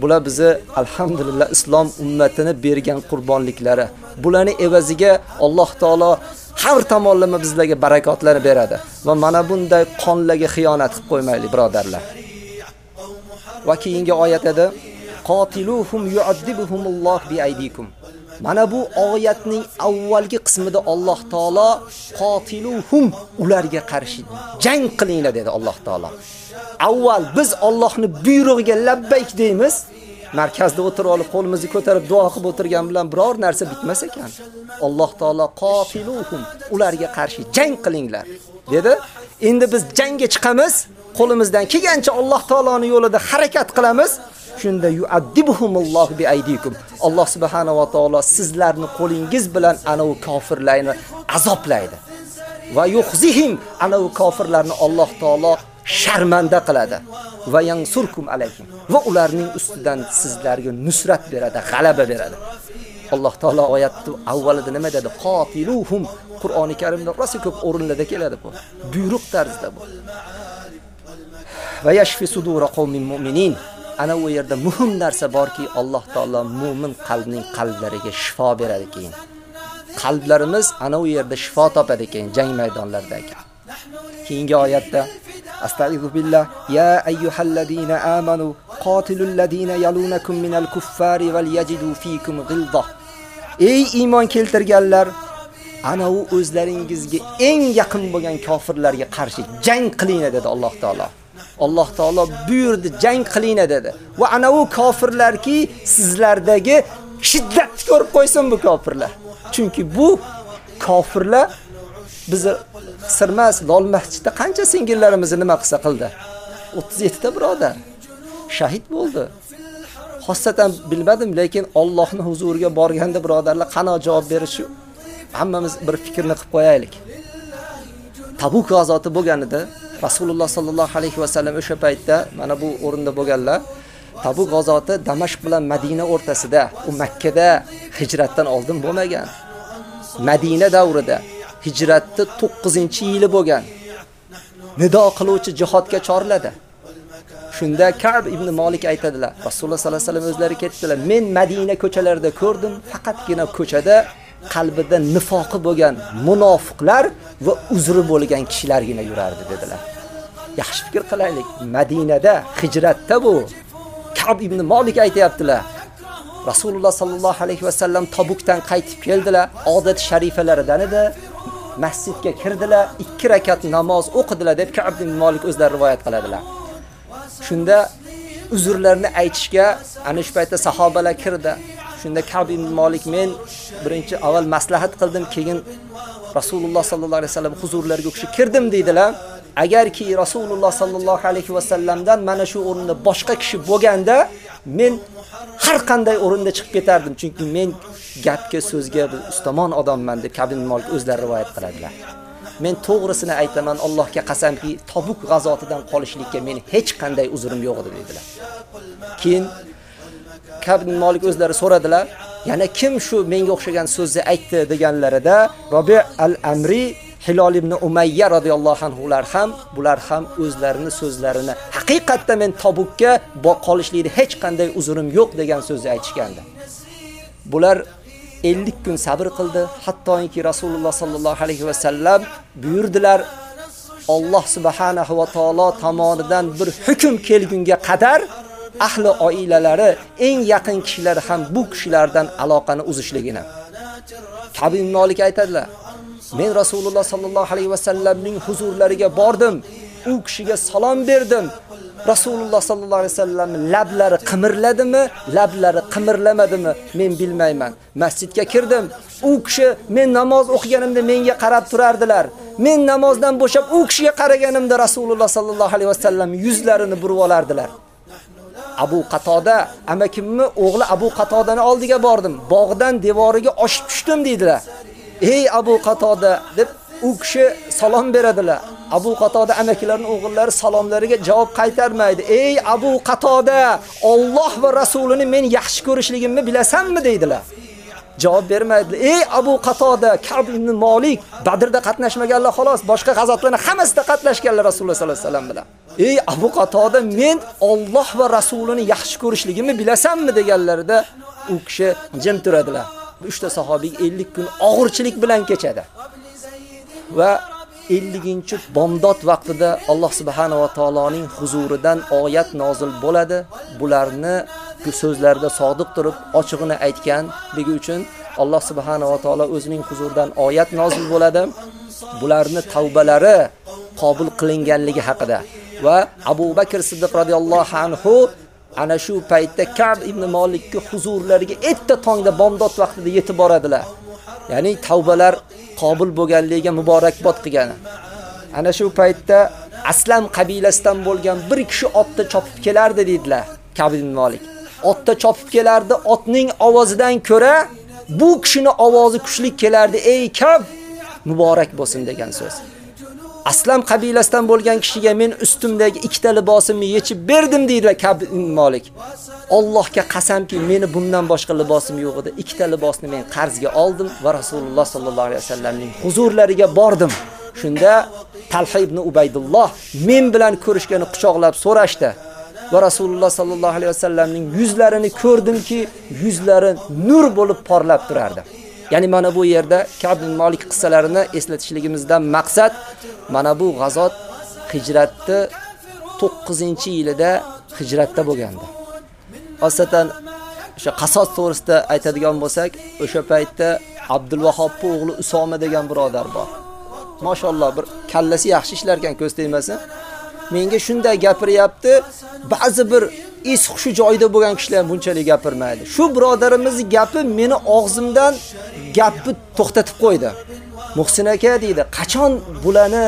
Bular bizi alhamdulillah islom ummatini bergan qurbonliklari. Bularni evaziga Alloh taolo har tomonlama bizlarga barakotlar beradi va mana bunday qonlarga xiyonat qilib qo'ymaylik, birodarlar. Va keyingi oyat edi: Qatiluhum bi aydikum. Mana bu oyatning avvalgi qismida Alloh taolo qotiluhum ularga qarshi jang qilinglar dedi Alloh taolo. Avval biz Allohning buyrug'iga labbayk deymiz. Markazda o'tirib olib qo'limizni ko'tarib duo qilib o'tirgan bilan biror narsa bitmas ekan. Alloh taolo qotiluhum ularga qarshi jang qilinglar dedi. Endi biz jangga chiqamiz. Qo'limizdan kelgancha Alloh taoloning yo'lida harakat qilamiz. Shunda yu'addibuhumulloh biaydikum. Alloh subhanahu va taolo sizlarni qo'lingiz bilan ana u kofirlarni azoblaydi. Va yuxzihim ana u kofirlarni Alloh taolo sharmanda qiladi va yansurkum alayhim va ularning ustidan sizlarga nusrat beradi, g'alaba beradi. Alloh taolo oyatni avvalida nima dedi? Qatiluhum. Qur'oni Karimda rosa ko'p o'rinlarda keladi bu. Buyruq tarzida bu. Va yashfi sudura qawmin mu'minin. Ana u yerda muhim narsa borki, Alloh taolo mu'min qalbning qalblariga shifo beradi keyin. Qalblarimiz ana u yerda shifo topadi keyin jang maydonlarida ekan. Keyingi oyatda Astagfiru billah ya ayyuhalladina amanu qatilul ladina yalunakum minal kuffari wal yajidu fikum ghilza. Ey iymon keltirganlar, ana u o'zlaringizga eng yaqin bo'lgan kofirlarga qarshi jang qilinglar dedi Alloh taolo. Alloh taolo buyurdi, jang qilinglar dedi. Va ana u kofirlarki sizlardagi shiddatni ko'rib qo'ysin bu kofirlar. Chunki bu kofirlar bizni sirmas lol masjidda qancha singillarimizni nima qilsa qildi. 37 ta birodar shahid bo'ldi. Xossatan bilmadim, lekin Allohning huzuriga borganda birodarlar qano javob berishi hammamiz bir fikrni qilib qo'yaylik. Tabuk g'azoti bo'lganida Rasululloh sallallohu alayhi va sallam o'sha paytda mana bu o'rinda bo'lganlar Tabuk g'azoti Damashq bilan Madina o'rtasida, u Makka da hijratdan oldin bo'lmagan. Madina davrida hijratni 9-yili bo'lgan. Nido qiluvchi jihodga chorladi. Shunda Ka'b ibn Malik aytadilar, Rasululloh sallallohu alayhi vasallam o'zlari ketdilar. Men Madina ko'chalarida ko'rdim, faqatgina ko'chada qalbida nifoqi bo'lgan munofiqlar va uzri bo'lgan kishilargina yurardi dedilar. Yaxshi fikr qilaylik. Madinada hijratda bu Ka'b ibn Malik aytayaptilar. Rasululloh sallallohu alayhi va sallam Tabukdan qaytib keldilar. Odat sharifalaridan edi. Masjidga kirdilar, 2 rakat namoz o'qidilar deb Ka'b ibn Malik o'zlari rivoyat qiladilar. Shunda uzrlarini aytishga ana shu paytda sahobalar kirdi. Shunda Ka'b ibn Malik men birinchi avval maslahat qildim, keyin Rasululloh sallallohu alayhi vasallam huzurlariga o'xshi kirdim deydilar. Agarki Rasululloh sallallohu alayhi va sallamdan mana shu o'rinda boshqa kishi bo'lganda, men har qanday o'rinda chiqib ketardim, chunki men gapga, so'zga ustamon odamman deb Kabin Malik o'zlari rivoyat qiladilar. Men to'g'risini aytaman, Allohga qasamki, Tabuk g'azotidan qolishlikka men hech qanday uzrim yo'q edi dedilar. Keyin Kabin Malik o'zlari so'radilar, yana kim shu menga o'xshagan so'zni aytdi deganlarida Robi al-Amri Hilol ibn Umayya radhiyallohu anhular ham bular ham o'zlarini so'zlarini haqiqatda men Tabukka qolishlikda hech qanday uzrim yo'q degan so'zni aytishgandi. Bular 50 kun sabr qildi, hattoki Rasululloh sallallohu alayhi va sallam buyurdilar Alloh subhanahu va taolo tomonidan bir hukm kelgunga qadar ahli oilalari, eng yaqin kishilar ham bu kishilardan aloqani uzishligini. Tabiin Malik aytadilar: Men Rasululloh sallallohu alayhi va sallamning huzurlariga bordim. U kishiga salom berdim. Rasululloh sallallohu alayhi vasallam lablari qimirladimi, lablari qimirlamadimi, men bilmayman. Masjidga kirdim. U kishi men namoz o'qiganimda menga qarab turardilar. Men namozdan bo'shab u kishiga qaraganimda Rasululloh sallallohu alayhi vasallam yuzlarini burib olardilar. Abu Qatoda amakimni o'g'li Abu Qatodani oldiga bordim. Bog'dan devoriga oshib tushdim dedilar. "Ey Abu Qatoda" deb u kishi salom beradilar. Abu Qatoda amakilarning o'g'illari salomlariga javob qaytarmaydi. "Ey Abu Qatoda, Alloh va rasulini men yaxshi ko'rishligimni bilasanmi?" deydilar. Javob bermaydi. "Ey Abu Qatoda, Ka'b ibn Malik, Badrda qatnashmaganlar xolos, boshqa g'azotlarni hammasida qatnashganlar Rasululloh sallallohu alayhi vasallam bilan. "Ey Abu Qatoda, men Alloh va rasulini yaxshi ko'rishligimni bilasanmi?" deganlarida u kishi jim turadilar. 3 ta sahobiy 50 kun og'irchilik bilan kechadi. Va 50-bomdod vaqtida Alloh subhanahu va taoloning huzuridan oyat nozil bo'ladi. Bularni so'zlarida sodiq turib, ochig'ini aytganligi uchun Alloh subhanahu va taolo o'zining huzuridan oyat nozil bo'ladi. Bularni tavbalari qabul qilinganligi haqida va Abu Bakr Siddiq radhiyallohu anhu ana shu paytda Ka'b ibn Malikka huzurlariga erta tongda bomdod vaqtida yetib boradilar. Ya'ni tavbalar qabul bo'lganligiga muborakbod qilgani. Ana shu paytda Aslam qabilasidan bo'lgan bir kishi otda chopib kelardi dedilar Ka'b ibn Malik. Otda chopib kelardi, otning ovozidan ko'ra bu kishini ovozi kuchli kelardi. Ey Ka'b, muborak bo'lsin degan so'z. Aslam qabilasidan bo'lgan kishiga men ustimdagi ikkita libosimni yechib berdim deydi Ka'b ibn Malik. Allohga qasamki, meni bundan boshqa libosim yo'q edi. Ikkita libosni men qarzga oldim va Rasululloh sallallohu alayhi vasallamning huzurlariga bordim. Shunda Talha ibn Ubaydulloh men bilan ko'rishgani quchoqlab so'rashdi. Va Rasululloh sallallohu alayhi vasallamning yuzlarini ko'rdimki, yuzlari nur bo'lib porlab turardi. Ya'ni mana bu yerda Ka'b ibn Malik qissalarini eslatishligimizdan maqsad mana bu g'azot hijratni 9-yilida hijratda bo'lgandi. Asosan o'sha qasos to'g'risida aytadigan bo'lsak, o'sha paytda Abdul Vahhab o'g'li Usoma degan birodar bor. Mashalloh bir kallasi yaxshi ishlar ekan, ko'z tegmasin. Menga shunday gapiryapti, ba'zi bir es xushi joyida bo'lgan kishilar bunchalik gapirmaydi. Shu birodarimizning gapi meni og'zimdan gapni to'xtatib qo'ydi. Muhsin aka deydi, qachon bularni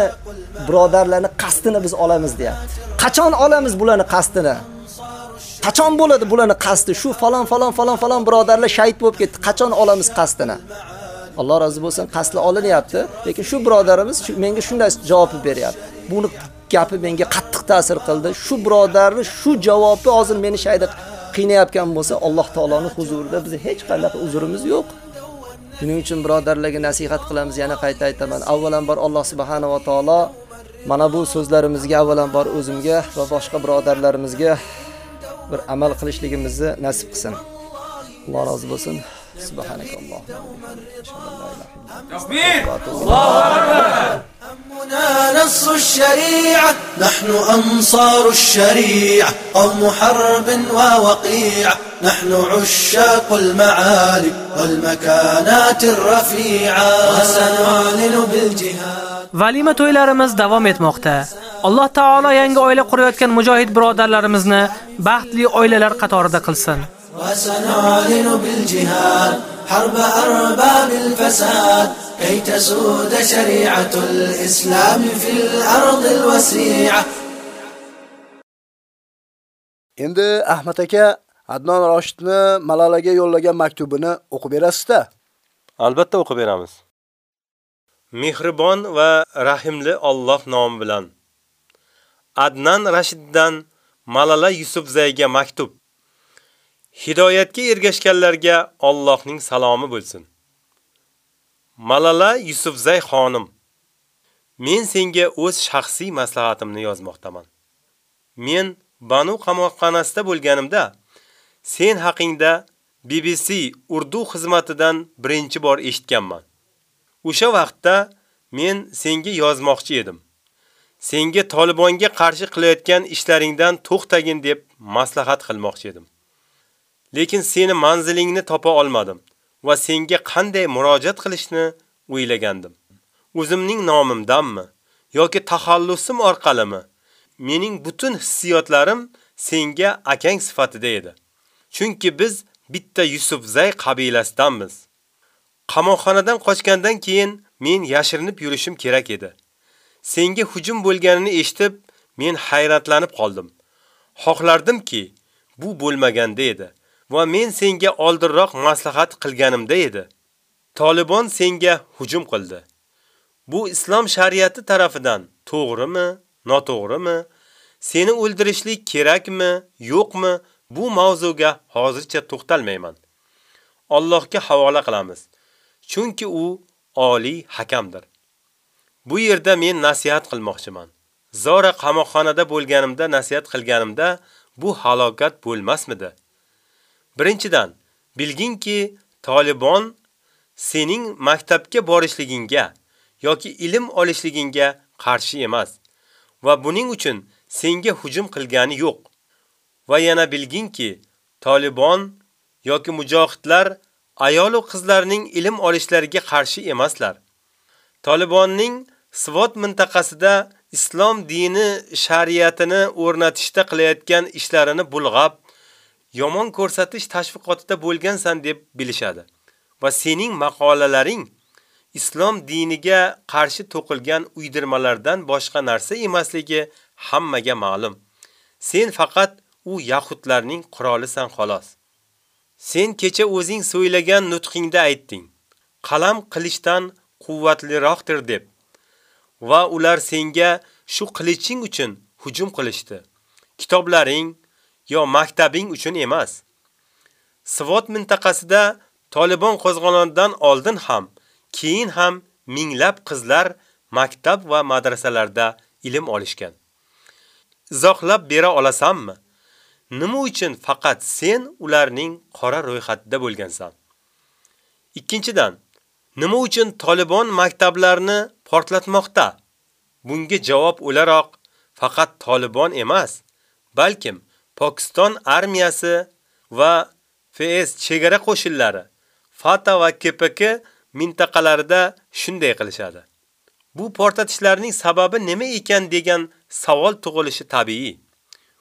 birodarlarni qastini biz olamiz deyapti. Qachon olamiz bularni qastini? Qachon bo'ladi bularni qasti? Shu falon falon falon falon birodarlar shahid bo'lib ketdi. Qachon olamiz qastini? Alloh rozi bo'lsin, qasli olinyapti, lekin shu birodarimiz menga shunday javob beryapti. Buni gapi menga qattiq ta'sir qildi. Shu birodarni shu javobi hozir meni shayda qiynayotgan bo'lsa, Alloh taoloning huzurida biz hech qanday uzrimiz yo'q. Shuning uchun birodarlarga nasihat qilamiz, yana qayta aytaman. Avvalambor Alloh subhanahu va taolo mana bu so'zlarimizga avvalambor o'zimga va boshqa birodarlarimizga bir amal qilishligimizni nasib qilsin. Alloh rozi bo'lsin. Subhanakalloh. تكبير الله أكبر همنا نص الشريعة نحن أنصار الشريعة قوم حرب ووقيعة نحن عشاق المعالي والمكانات الرفيعة وسنعلن بالجهاد Valima to'ylarimiz davom etmoqda. Alloh taolo yangi oila qurayotgan mujohid birodarlarimizni baxtli oilalar qatorida qilsin. وسنعلن بالجهاد حرب أرباب الفساد كي تسود شريعة الإسلام في الأرض الوسيعة Endi Ahmad aka Adnan Roshidni Malalaga yo'llagan maktubini o'qib berasizda? Albatta o'qib beramiz. Mehribon va rahimli Alloh nomi bilan. Adnan Rashiddan Malala Yusufzayga maktub. Hidoyatga ergashganlarga Allohning salomi bo'lsin. Malala Yusufzay xonim, men senga o'z shaxsiy maslahatimni yozmoqdaman. Men Banu qamoqxonasida bo'lganimda sen haqingda BBC Urdu xizmatidan birinchi bor eshitganman. O'sha vaqtda men senga yozmoqchi edim. Senga Talibanga qarshi qilayotgan ishlaringdan to'xtagin deb maslahat qilmoqchi edim. Lekin seni manzilingni topa olmadim va senga qanday murojaat qilishni o'ylagandim. O'zimning nomimdanmi yoki taxallusim orqalimi? Mening butun hissiyotlarim senga akang sifatida edi. Chunki biz bitta Yusufzay qabilasidanmiz. Qamoqxonadan qochgandan keyin men yashirinib yurishim kerak edi. Senga hujum bo'lganini eshitib, men hayratlanib qoldim. Xohlardimki, bu bo'lmaganda edi va men senga oldinroq maslahat qilganimda edi. Taliban senga hujum qildi. Bu islom shariati tarafidan to'g'rimi, noto'g'rimi? Seni o'ldirishlik kerakmi, yo'qmi? Bu mavzuga hozircha to'xtalmayman. Allohga havola qilamiz. Chunki u oliy hakamdir. Bu yerda men nasihat qilmoqchiman. Zora qamoqxonada bo'lganimda nasihat qilganimda bu halokat bo'lmasmidi? Birinchidan, bilginki Taliban sening maktabga borishligingga yoki ilm olishligingga qarshi emas va buning uchun senga hujum qilgani yo'q. Va yana bilginki, Taliban yoki mujohidlar ayol va qizlarning ilm olishlariga qarshi emaslar. Talibanning Svot mintaqasida islom dini shariatini o'rnatishda qilayotgan ishlarini bulg'ab, yomon ko'rsatish tashviqotida bo'lgansan deb bilishadi. Va sening maqolalaring islom diniga qarshi to'qilgan uydirmalardan boshqa narsa emasligi hammaga ma'lum. Sen faqat u yahudlarning qurolisan xolos. Sen kecha o'zing so'ylagan nutqingda aytding. Qalam qilishdan quvvatliroqdir deb. Va ular senga shu qiliching uchun hujum qilishdi. Kitoblaring yo maktabing uchun emas. Svot mintaqasida Taliban qo'zg'olonidan oldin ham, keyin ham minglab qizlar maktab va madrasalarda ilm olishgan. Izohlab bera olasanmi? Nima uchun faqat sen ularning qora ro'yxatida bo'lgansan? Ikkinchidan, nima uchun Taliban maktablarni portlatmoqda? Bunga javob o'laroq faqat Taliban emas, balkim Pokiston armiyasi va FS chegara qo'shinlari Fata va KPK mintaqalarida shunday qilishadi. Bu portatishlarning sababi nima ekan degan savol tug'ilishi tabiiy.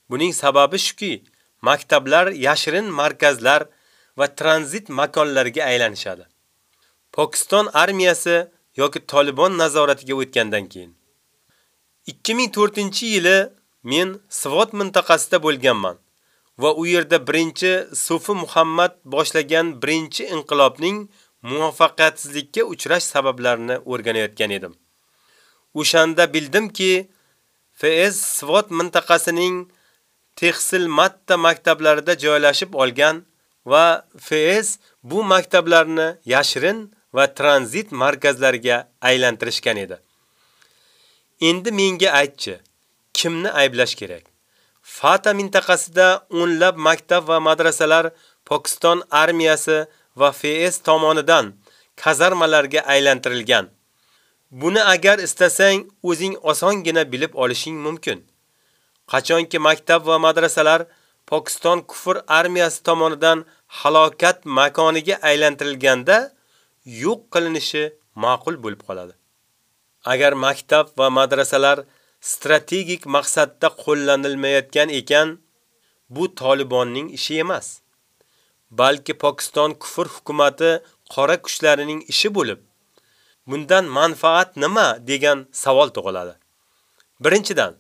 Buning sababi shuki, maktablar yashirin markazlar va tranzit makonlariga aylanishadi. Pokiston armiyasi yoki Taliban nazoratiga o'tgandan keyin 2004-yili men Svot mintaqasida bo'lganman va u yerda birinchi Sufi Muhammad boshlagan birinchi inqilobning muvaffaqiyatsizlikka uchrash sabablarini o'rganayotgan edim. O'shanda bildimki, FS Svot mintaqasining Tehsil Matta maktablarida joylashib olgan va FS bu maktablarni yashirin va tranzit markazlariga aylantirishgan edi. Endi menga aytchi, kimni ayblash kerak? Fata mintaqasida o'nlab maktab va madrasalar Pokiston armiyasi va FS tomonidan kazarmalarga aylantirilgan. Buni agar istasang, o'zing osongina bilib olishing mumkin. Qachonki maktab va madrasalar Pokiston kufr armiyasi tomonidan halokat makoniga aylantirilganda yo'q qilinishi ma'qul bo'lib qoladi. Agar maktab va madrasalar strategik maqsadda qo'llanilmayotgan ekan, bu Talibanning ishi emas. balki Pokiston kufr hukumatı qora kuchlarining ishi bo'lib, bundan manfaat nima degan savol tug'iladi. Birinchidan,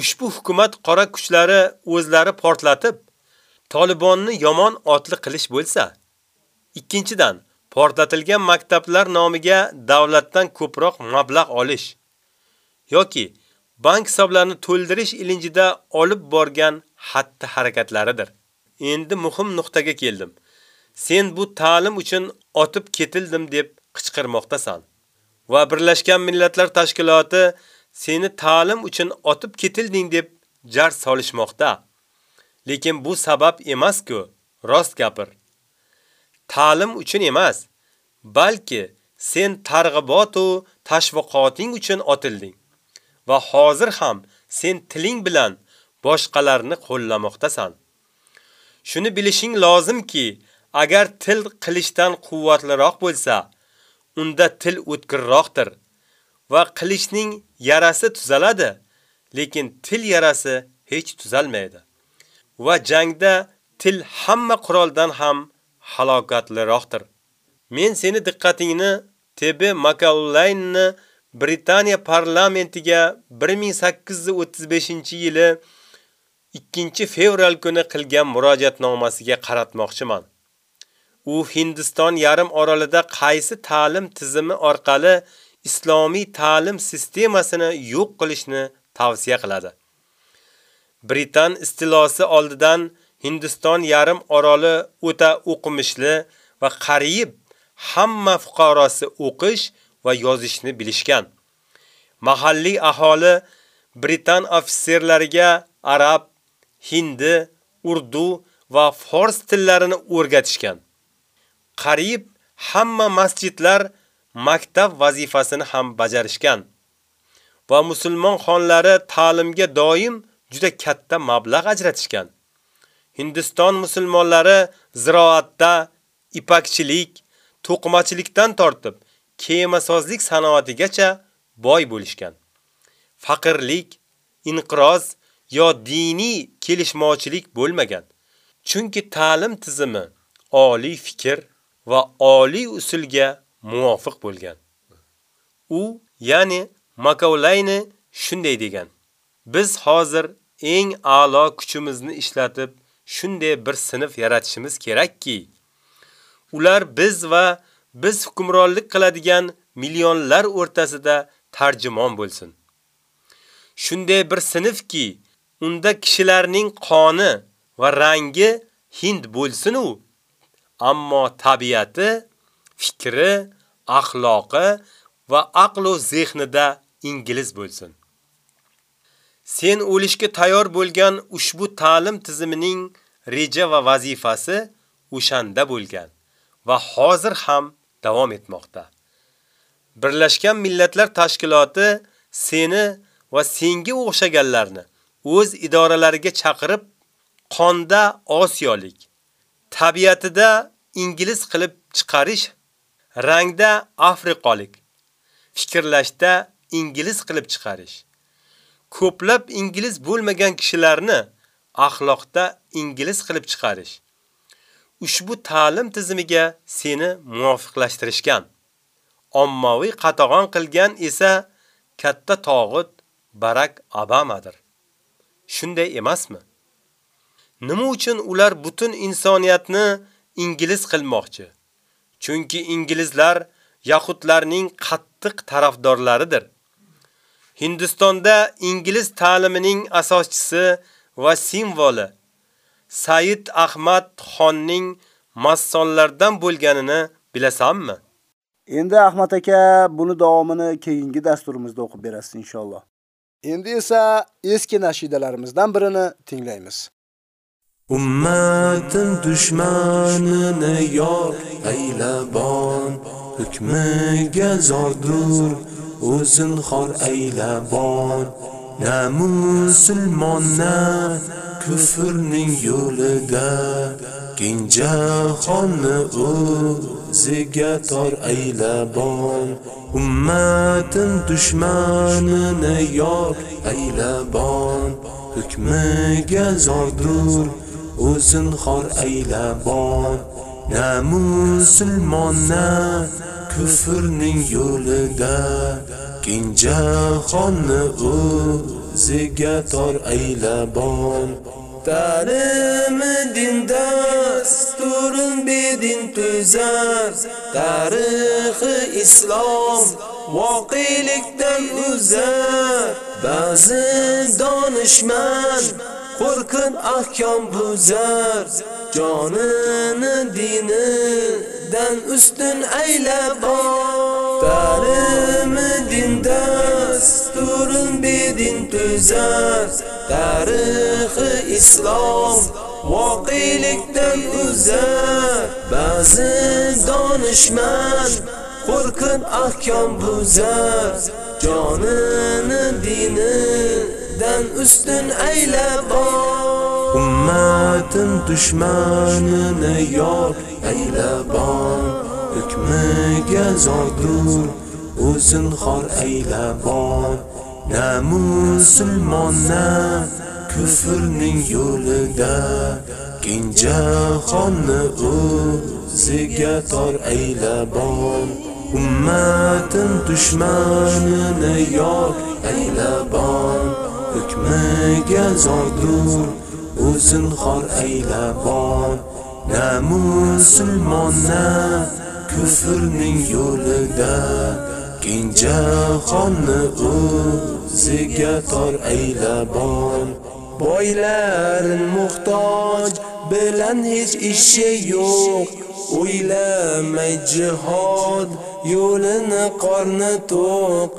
ushbu hukumat qora kuchlari o'zlari portlatib, Tolibonni yomon otli qilish bo'lsa, ikkinchidan portlatilgan maktablar nomiga davlatdan ko'proq mablag' olish yoki bank hisoblarini to'ldirish ilinjida olib borgan xatti harakatlaridir. Endi muhim nuqtaga keldim. Sen bu ta'lim uchun otib ketildim deb qichqirmoqdasan. Va Birlashgan Millatlar Tashkiloti seni ta'lim uchun otib ketilding deb jar solishmoqda. Lekin bu sabab emas-ku, rost gapir. Ta'lim uchun emas, balki sen targ'ibot va tashviqoting uchun otilding. Va hozir ham sen tiling bilan boshqalarni qo'llamoqdasan. Shuni bilishing lozimki, agar til qilishdan quvvatliroq bo'lsa, unda til o'tkirroqdir va qilishning yarasi tuzaladi, lekin til yarasi hech tuzalmaydi. Va jangda til hamma quroldan ham halokatliroqdir. Men seni diqqatingni TB Macaulaynni Britaniya parlamentiga 1835-yili 2-fevral kuni qilgan murojaatnomasiga qaratmoqchiman. U Hindiston yarim orolida qaysi ta'lim tizimi orqali islomiy ta'lim sistemasini yo'q qilishni tavsiya qiladi. Britan istilosi oldidan Hindiston yarim oroli o'ta o'qimishli va qariyb hamma fuqarosi o'qish va yozishni bilishgan. Mahalliy aholi Britan ofitserlariga arab, hindi, urdu va fors tillarini o'rgatishgan. Qarib hamma masjidlar maktab vazifasini ham bajarishgan. Va musulmon xonlari ta'limga doim juda katta mablag' ajratishgan. Hindiston musulmonlari ziroatda, ipakchilik, to'qimachilikdan tortib kemasozlik sanoatigacha boy bo'lishgan. Faqirlik, inqiroz yo diniy kelishmovchilik bo'lmagan. Chunki ta'lim tizimi oliy fikr va oliy usulga muvofiq bo'lgan. U, ya'ni Makaulayni shunday degan: Biz hozir eng a'lo kuchimizni ishlatib shunday bir sinf yaratishimiz kerakki, ular biz va biz hukmronlik qiladigan millionlar o'rtasida tarjimon bo'lsin. Shunday bir sinfki, unda kishilarning qoni va rangi hind bo'lsin u, ammo tabiati, fikri, axloqi va aqlu zehnida ingliz bo'lsin. Sen o'lishga tayyor bo'lgan ushbu ta'lim tizimining reja va vazifasi o'shanda bo'lgan va hozir ham davom etmoqda. Birlashgan Millatlar Tashkiloti seni va senga o'xshaganlarni o'z idoralariga chaqirib, qonda Osiyolik, tabiatida ingliz qilib chiqarish, rangda afriqolik, fikrlashda ingliz qilib chiqarish. Ko'plab ingliz bo'lmagan kishilarni axloqda ingliz qilib chiqarish. Ushbu ta'lim tizimiga seni muvofiqlashtirishgan. Ommaviy qatag'on qilgan esa katta tog'ut Barak Obamadir. Shunday emasmi? Nima uchun ular butun insoniyatni ingliz qilmoqchi? Chunki inglizlar yahudlarning qattiq tarafdorlaridir. Hindistonda ingliz ta'limining asoschisi va simvoli Said Ahmad Xonning massonlardan bo'lganini bilasanmi? Endi Ahmad aka buni davomini keyingi dasturimizda o'qib berasiz inshaalloh. Endi esa eski nashidalarimizdan birini tinglaymiz. Ummatim dushmanini yor aylabon hukmiga zordur o'zin xor aylabon na musulmon na kufrning yo'lida keng jahonni o'ziga tor aylabon ummatim dushmanini yor aylabon hukmiga zordur o'zin xor aylabon na musulmonna kufrning yo'lida keng jahonni o'ziga tor aylabon ta'limi din dasturin bedin tuzar. Tarixi islom voqelikdan uzar. Ba'zi donishmand qo'rqib ahkom buzar. Jonini dinidan ustun aylab ta'limi din dasturin bedin tuzar. Tarixi islom voqelikdan uzar. Ba'zi donishmand qo'rqib ahkom buzar. Jonini dinidan ustun aylab ummatim dushmanini yor aylabon hukmiga zordur o'zin xor aylabon na musulmon na kufrning yo'lida keng xonni o'ziga tor aylabon ummatim dushmanini yor aylabon hukmiga zordur o'zin xor aylabon na musulmon na kufrning yo'lida keng jahonni o'ziga tor aylabon boylarin muhtoj bilan hech ishi yo'q. O'ylamay jihod yo'lini qorni to'q.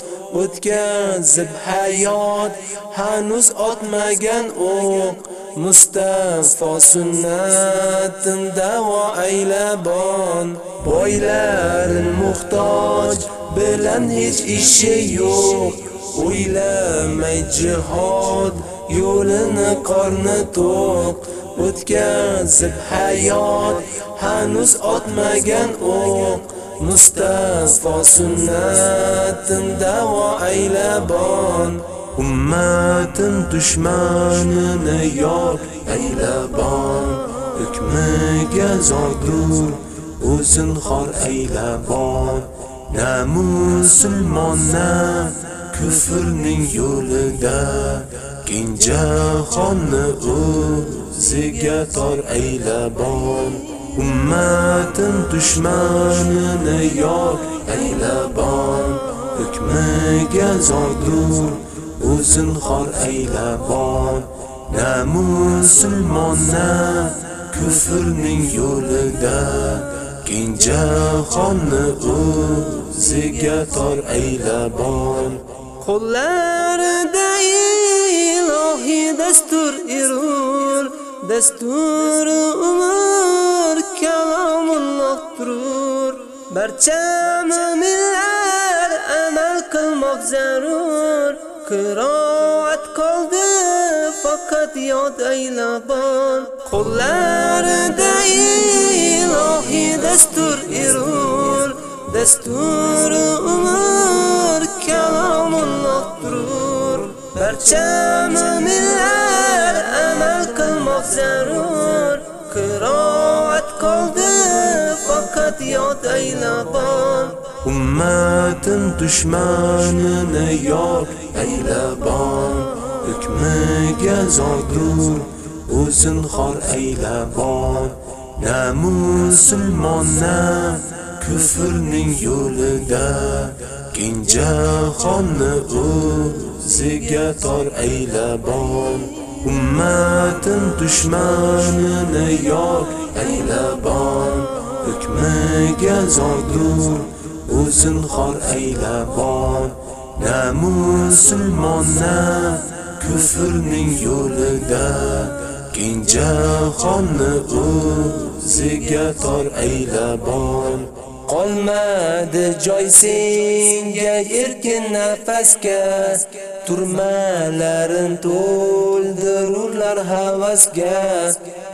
O'tkazib hayot hanuz otmagan o'q. Mustafa sunnatin davo aylabon boylarin muhtoj bilan hech ishi yo'q. O'ylamay jihod yo'lini qorni to'q. O'tkazib hayot hanuz otmagan o'q. Mustafa sunnatin davo aylabon ummatim dushmanini yor aylabon hukmiga zordur o'zin xor aylabon na musulmonna kufrning yo'lida keng jahonni o'ziga tor aylabon ummatim dushmanini yor aylabon hukmiga zordur o'zin xor aylabon na musulmonna kufrning yo'lida keng jahonni o'ziga tor aylabon qo'llarida ilohiy dastur irur dasturi umr kalomulloh turur. Barcha mo'minlar amal qilmoq zarur qiroat faqat yod aylabon qo'llarida ilohiy dastur irul dasturi umr kalomulloh turur barcha mo'minlar amal qilmoq zarur. Qiroat qoldi faqat yod aylabon ummatim dushmanini yor aylabon hukmiga zodur o'zin xor aylabon na musulmon na kufrning yo'lida keng xonni o'ziga tor aylabon ummatim dushmanini yor aylabon hukmiga zodur o'zin xor aylabon na musulmon na kufrning yo'lida keng jahonni o'ziga tor aylabon qolmadi joy senga erkin nafasga. Turmalarin to'ldirurlar havasga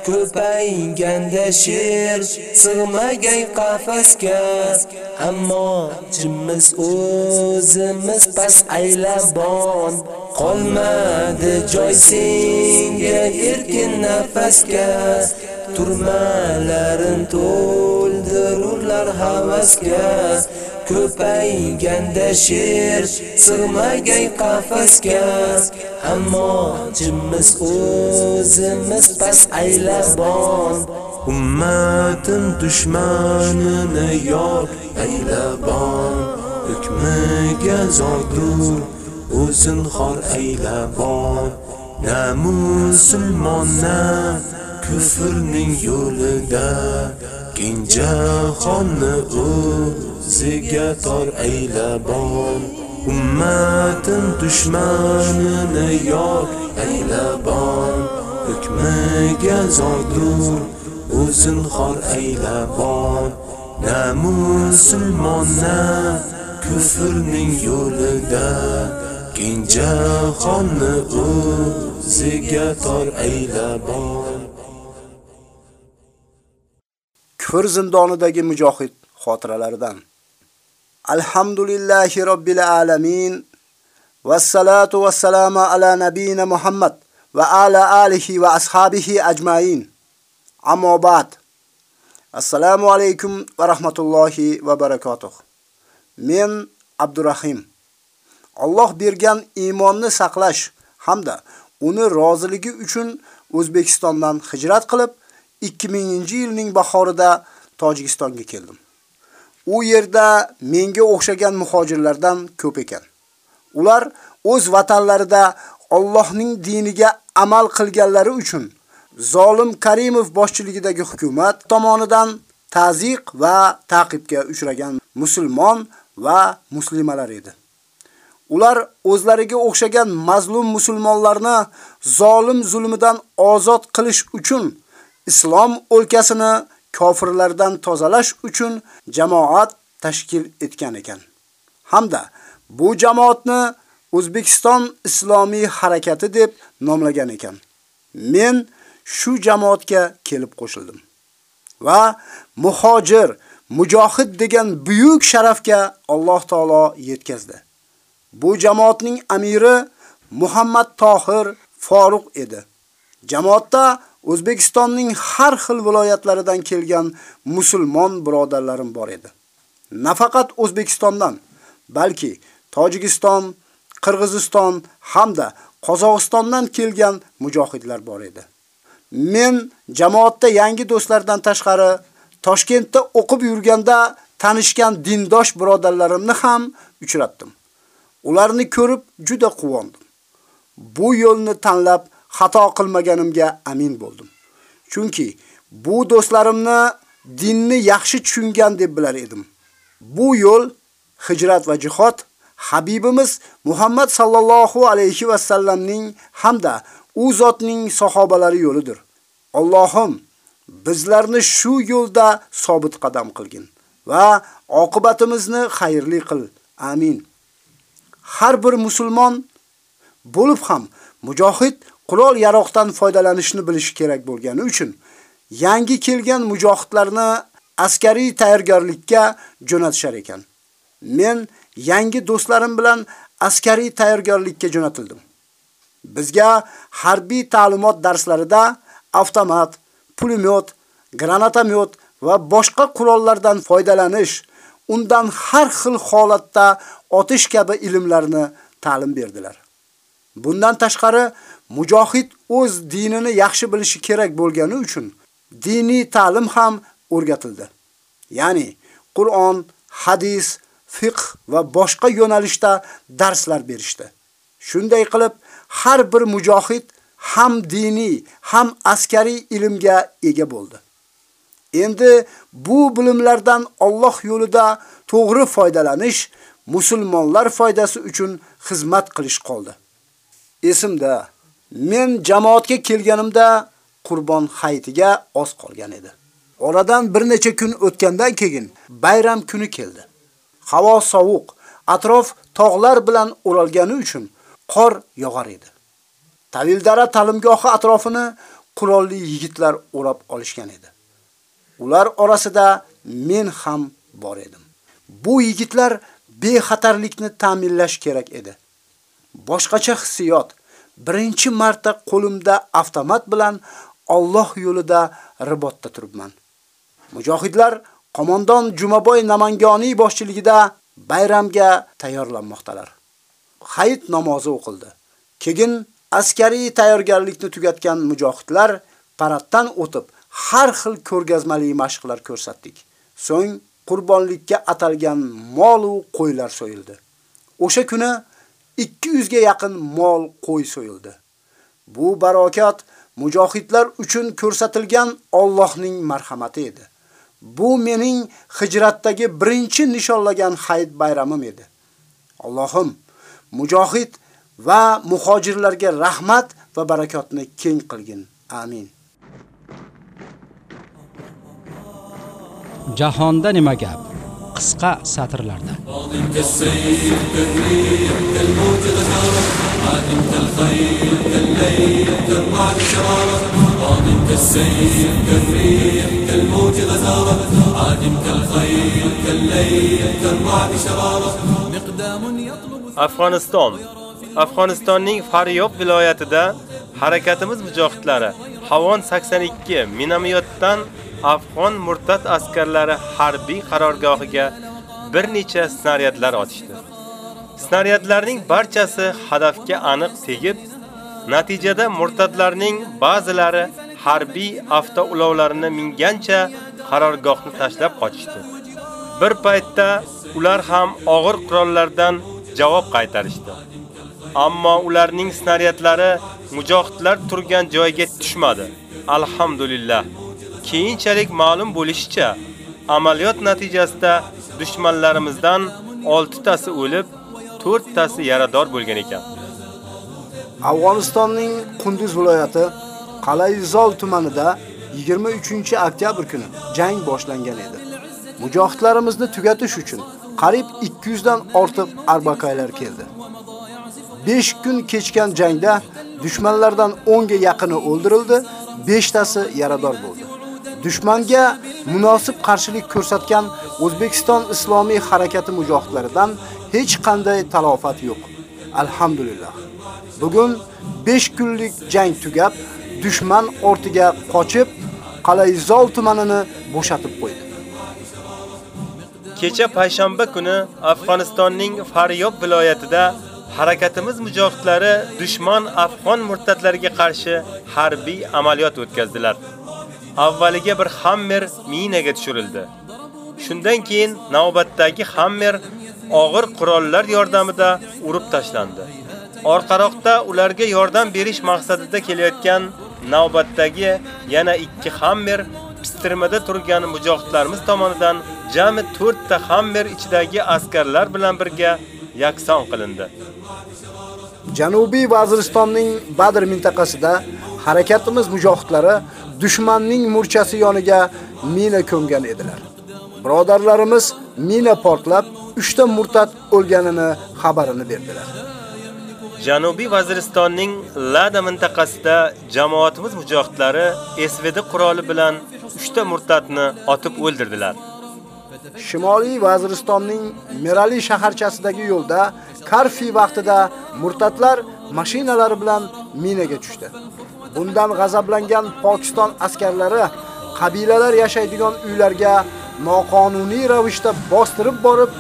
ko'payganda sher sig'magay qafasga. Ammo jimmiz o'zimiz pas aylabon qolmadi joy senga erkin nafasga. Turmalarin to'ldirurlar havasga ko'payganda sher sig'magan qafasga. Ammo jimmiz o'zimiz pas aylabon ummatim dushmanini yor aylabon. Hukmiga zodur o'zin xor aylabon. Na musulmon na kufrning yo'lida keng jahonni o'ziga tor aylabon. Ummatim dushmanini yor aylabon. Hukmiga zodur o'zin xor aylabon. Na musulmonna kufrning yo'lida keng jahonni o'ziga tor aylabon. Kufr zindonidagi mujohid xotiralaridan Alhamdulillahi robbil alamin Vassalatu vassalamu ala nabiyina Muhammad va ala alihi va ashabihi ajmain. Ammo ba'd. Assalomu alaykum va rahmatullohi va barakotuh. Men Abdurrahim. Alloh bergan iymonni saqlash hamda uni roziligi uchun O'zbekistondan hijrat qilib 2000-yilning bahorida Tojikistonga keldim. U yerda menga o'xshagan muhojirlardan ko'p ekan. Ular o'z vatanlarida Allohning diniga amal qilganlari uchun zolim Karimov boshchiligidagi hukumat tomonidan ta'ziq va ta'qibga uchragan musulmon va muslimalar edi. Ular o'zlariga o'xshagan mazlum musulmonlarni zolim zulmidan ozod qilish uchun islom o'lkasini kofirlardan tozalash uchun jamoat tashkil etgan ekan. Hamda bu jamoatni O'zbekiston Islomiy harakati deb nomlagan ekan. Men shu jamoatga kelib qo'shildim va muhojir, mujohid degan buyuk sharafga Alloh taolo yetkazdi. Bu jamoatning amiri Muhammad Tohir Faruq edi. Jamoatda O'zbekistonning har xil viloyatlaridan kelgan musulmon birodarlarim bor edi. Nafaqat O'zbekistondan, balki Tojikiston, Qirg'iziston hamda Qozog'istondan kelgan mujohidlar bor edi. Men jamoatda yangi do'stlardan tashqari Toshkentda o'qib yurganda tanishgan dindosh birodarlarimni ham uchratdim. Ularni ko'rib juda quvondim. Bu yo'lni tanlab xato qilmaganimga amin bo'ldim. Chunki bu do'stlarimni dinni yaxshi tushungan deb bilar edim. Bu yo'l hijrat va jihod Habibimiz Muhammad sallallohu alayhi va sallamning hamda u zotning sahobalari yo'lidir. Allohim bizlarni shu yo'lda sobit qadam qilgin va oqibatimizni xayrli qil. Amin. Har bir musulmon bo'lib ham mujohid qurol yaroqdan foydalanishni bilishi kerak bo'lgani uchun yangi kelgan mujohidlarni askariy tayyorgarlikka jo'natishar ekan. Men yangi do'stlarim bilan askariy tayyorgarlikka jo'natildim. Bizga harbiy ta'limot darslarida avtomat, pulemyot, granatomyot va boshqa qurollardan foydalanish, undan har xil holatda otish kabi ilmlarni ta'lim berdilar. Bundan tashqari mujohid o'z dinini yaxshi bilishi kerak bo'lgani uchun diniy ta'lim ham o'rgatildi. Ya'ni Qur'on, hadis, fiqh va boshqa yo'nalishda darslar berishdi. Shunday qilib, har bir mujohid ham diniy, ham askariy ilmga ega bo'ldi. Endi bu bilimlardan Alloh yo'lida to'g'ri foydalanish, musulmonlar foydasi uchun xizmat qilish qoldi. Esimda, men jamoatga kelganimda Qurbon hayitiga oz qolgan edi. Oradan bir necha kun o'tgandan keyin bayram kuni keldi. Havo sovuq, atrof tog'lar bilan o'ralgani uchun qor yog'ar edi. Tavildara ta'limgohi atrofini qurolli yigitlar o'rab olishgan edi. Ular orasida men ham bor edim. Bu yigitlar bexatarlikni ta'minlash kerak edi. Boshqacha hissiyot. Birinchi marta qo'limda avtomat bilan Alloh yo'lida ribotda turibman. Mujohidlar qo'mondon Jumaboy Namangoniy boshchiligida bayramga tayyorlanmoqdalar. Hayit namozi o'qildi. Keyin askariy tayyorgarlikni tugatgan mujohidlar paraddan o'tib har xil ko'rgazmali mashqlar ko'rsatdik. So'ng qurbonlikka atalgan mol va qo'ylar so'yildi. O'sha kuni 200 ga yaqin mol qo'y so'yildi. Bu barokat mujohidlar uchun ko'rsatilgan Allohning marhamati edi. Bu mening hijratdagi birinchi nishonlagan hayit bayramim edi. Allohim mujohid va muhojirlarga rahmat va barakotni keng qilgin. Amin. Jahonda nima gap? Qisqa satrlarda. Afg'oniston Afg'onistonning Faryob viloyatida harakatimiz mujohidlari Havon 82 minomyotdan afg'on murtad askarlari harbiy qarorgohiga bir necha snaryadlar otishdi. Snaryadlarning barchasi hadafga aniq tegib, natijada murtadlarning ba'zilari harbiy avtoulovlarini mingancha qarorgohni tashlab qochishdi. Bir paytda ular ham og'ir qurollardan javob qaytarishdi. Ammo ularning snaryadlari mujohidlar turgan joyga tushmadi. Alhamdulillah. Keyinchalik ma'lum bo'lishicha, amaliyot natijasida dushmanlarimizdan 6 tasi o'lib, 4 tasi yarador bo'lgan ekan. Afg'onistonning Qunduz viloyati Qalayzol tumanida 23-oktyabr kuni jang boshlangan edi. Mujohidlarimizni tugatish uchun qariyb 200 dan ortiq arbaqaylar keldi. 5 kun kechgan jangda dushmanlardan 10 ga yaqini o'ldirildi, 5 tasi yarador bo'ldi. Dushmanga munosib qarshilik ko'rsatgan O'zbekiston Islomiy harakati mujohidlaridan hech qanday talofat yo'q. Alhamdulillah. Bugun 5 kunlik jang tugab, dushman ortiga qochib, Qalayzol tumanini bo'shatib qo'ydi. Kecha payshanba kuni Afg'onistonning Faryob viloyatida harakatimiz mujohidlari dushman afg'on murtadlariga qarshi harbiy amaliyot o'tkazdilar. Avvaliga bir Hammer minaga tushirildi. Shundan keyin navbatdagi Hammer og'ir qurollar yordamida urib tashlandi. Orqaroqda ularga yordam berish maqsadida kelayotgan navbatdagi yana ikki Hammer pistirmada turgan mujohidlarimiz tomonidan jami 4 ta Hammer ichidagi askarlar bilan birga yakson qilindi. Janubiy Vaziristonning Badr mintaqasida harakatimiz mujohidlari dushmanning murchasi yoniga mina ko'mgan edilar. Birodarlarimiz mina portlab 3 ta murtad o'lganini xabarini berdilar. Janubiy Vaziristonning Lada mintaqasida jamoatimiz mujohidlari SVD quroli bilan 3 ta murtadni otib o'ldirdilar. Shimoliy Vaziristonning Merali shaharchasidagi yo'lda Karfi vaqtida murtadlar mashinalari bilan minaga tushdi. Bundan g'azablangan Pokiston askarlari qabilalar yashaydigan uylarga noqonuniy ravishda bostirib borib,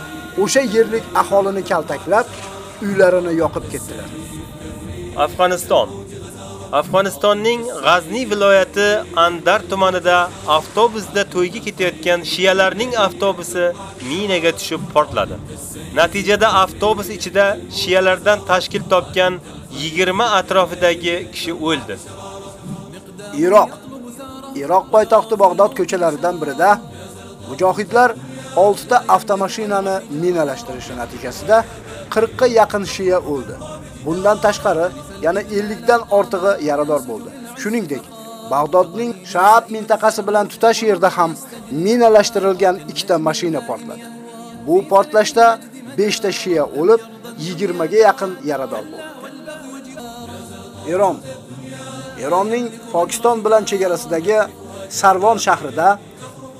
o'sha yerlik aholini kaltaklab, uylarini yoqib ketdilar. Afg'oniston Afg'onistonning G'azni viloyati Andar tumanida avtobusda to'yga ketayotgan shiyalarning avtobusi minaga tushib portladi. Natijada avtobus ichida shiyalardan tashkil topgan 20 atrofidagi kishi o'ldi. Iroq Iroq poytaxti Bag'dod ko'chalaridan birida mujohidlar 6 ta avtomashinani minalashtirishi natijasida 40 ga yaqin shiya o'ldi. Bundan tashqari yana 50 dan ortig'i yarador bo'ldi. Shuningdek, Bag'dodning Shahab mintaqasi bilan tutash yerda ham minalashtirilgan 2 ta mashina portladi. Bu portlashda 5 ta shiya o'lib, 20 ga yaqin yarador bo'ldi. Eron Eronning Pokiston bilan chegarasidagi Sarvon shahrida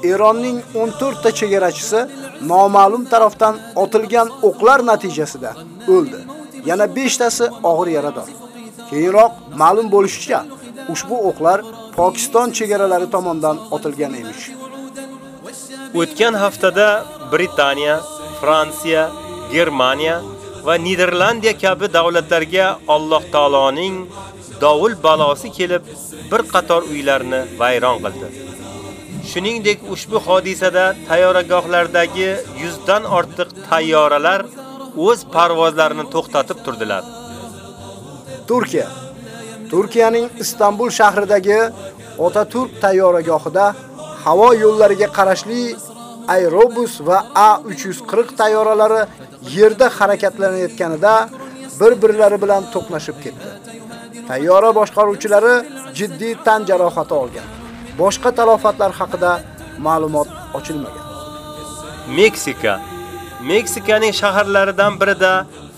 Eronning 14 ta chegarachisi noma'lum tarafdan otilgan o'qlar natijasida o'ldi. Yana 5 tasi og'ir yarador. Keyinroq ma'lum bo'lishicha, ushbu o'qlar Pokiston chegaralari tomonidan otilgan emish. O'tgan haftada Britaniya, Fransiya, Germaniya va Niderlandiya kabi davlatlarga Alloh taoloning dovul balosi kelib, bir qator uylarni vayron qildi. Shuningdek, ushbu hodisada tayyoragohlardagi 100 dan ortiq tayyoralar o'z parvozlarini to'xtatib turdilar. Turkiya Turkiyaning Istanbul shahridagi Otaturk tayyoragohida havo yo'llariga qarashli Aerobus va A340 tayyoralari yerda harakatlanayotganida bir-birlari bilan to'qnashib ketdi. Tayyora boshqaruvchilari jiddiy tan jarohati olgan. Boshqa talofatlar haqida ma'lumot ochilmagan. Meksika Meksikaning shaharlaridan birida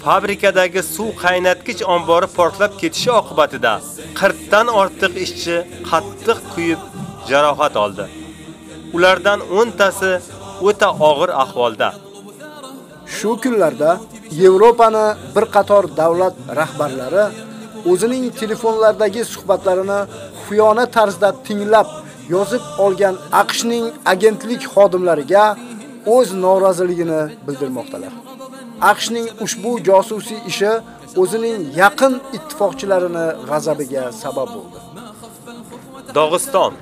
fabrikadagi suv qaynatgich ombori portlab ketishi oqibatida 40 dan ortiq ishchi qattiq kuyib jarohat oldi. Ulardan 10 tasi o'ta og'ir ahvolda. Shu kunlarda Yevropani bir qator davlat rahbarlari o'zining telefonlardagi suhbatlarini xufiyona tarzda tinglab yozib olgan AQShning agentlik xodimlariga o'z noroziligini bildirmoqdalar. AQShning ushbu josusiy ishi o'zining yaqin ittifoqchilarini g'azabiga sabab bo'ldi. Dog'iston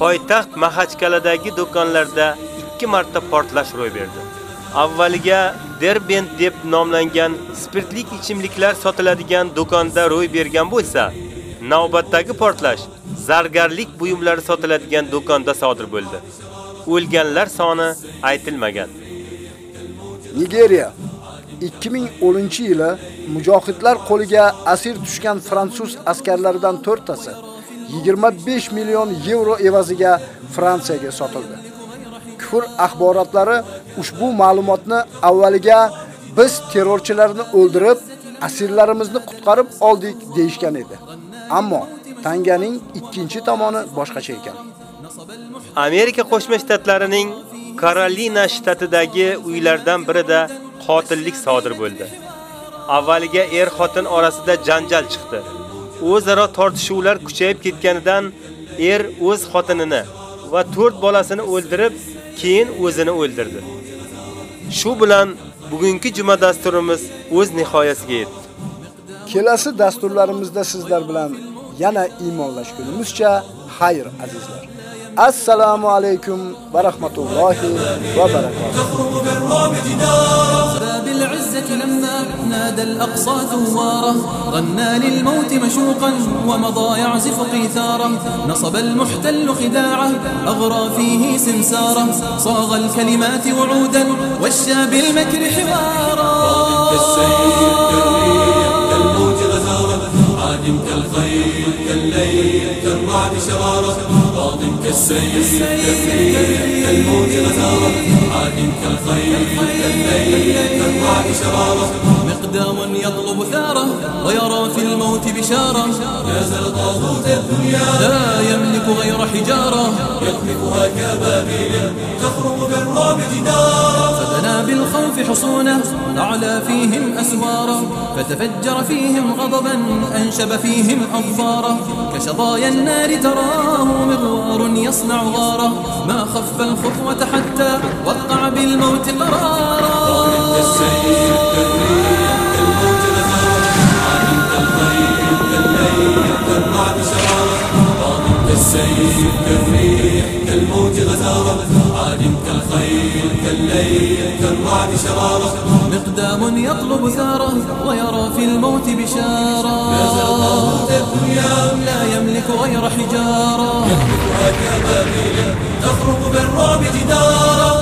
poytaxt Mahachkaladagi do'konlarda 2 marta portlash ro'y berdi. Avvaliga Derbent deb nomlangan spirtli ichimliklar sotiladigan do'konda ro'y bergan bo'lsa, navbatdagi portlash zargarlik buyumlari sotiladigan do'konda sodir bo'ldi. O'lganlar soni aytilmagan. Nigeriya 2010-yili mujohidlar qo'liga asir tushgan fransuz askarlaridan 4 tasi 25 million yevro evaziga Fransiyaga sotildi. Kufr axborotlari ushbu ma'lumotni avvaliga biz terrorchilarni o'ldirib, asirlarimizni qutqarib oldik deyishgan edi. Ammo tanganing ikkinchi tomoni boshqacha ekan. Amerika Qo'shma Shtatlarining Karolina shtatidagi uylardan birida qotillik sodir bo'ldi. Avvaliga er-xotin orasida janjal chiqdi. O'zaro tortishuvlar kuchayib ketganidan er o'z xotinini va 4 bolasini o'ldirib, keyin o'zini o'ldirdi. Shu bilan bugungi juma dasturimiz o'z nihoyasiga yetdi. Kelasi dasturlarimizda sizlar bilan yana iymonlashgunimizcha xayr azizlar. Alaykum va rahmatullohi va barakatuh. بالعزة لما نادى الأقصى ثواره غنى للموت مشوقا ومضى يعزف قيثاره نصب المحتل خداعة أغرى فيه سمسارة. صاغ الكلمات وعودا والشى بالمكر حوارا. عادم كالخيل كالليل كالرعد شرارة راض كالسيف كالريح كالموج غزارة عادم كالخيل كالليل كالرعد شرارة. مقدام يطلب ثارة ويرى في الموت بشارة. نازل طاغوت الدنيا لا يملك غير حجارة. يقذفها كبابيل تخرج بالرعب جدارا فبنى بالخوف حصونه أعلى فيهم أسوارا. فتفجر فيهم غضبا أنشب فيهم أظفارا كشظايا النار تراه مغوار يصنع غارا ما خف الخطوة حتى وقع بالموت قرارا السيف كالريح كالموج غزارة. عادم كالخيل كالليل كالرعد شرارة. مقدام يطلب ثاره ويرى في الموت بشارة. لا يملك غير حجارة. يهلكها كبابيل تخرج بالرعب جدارة.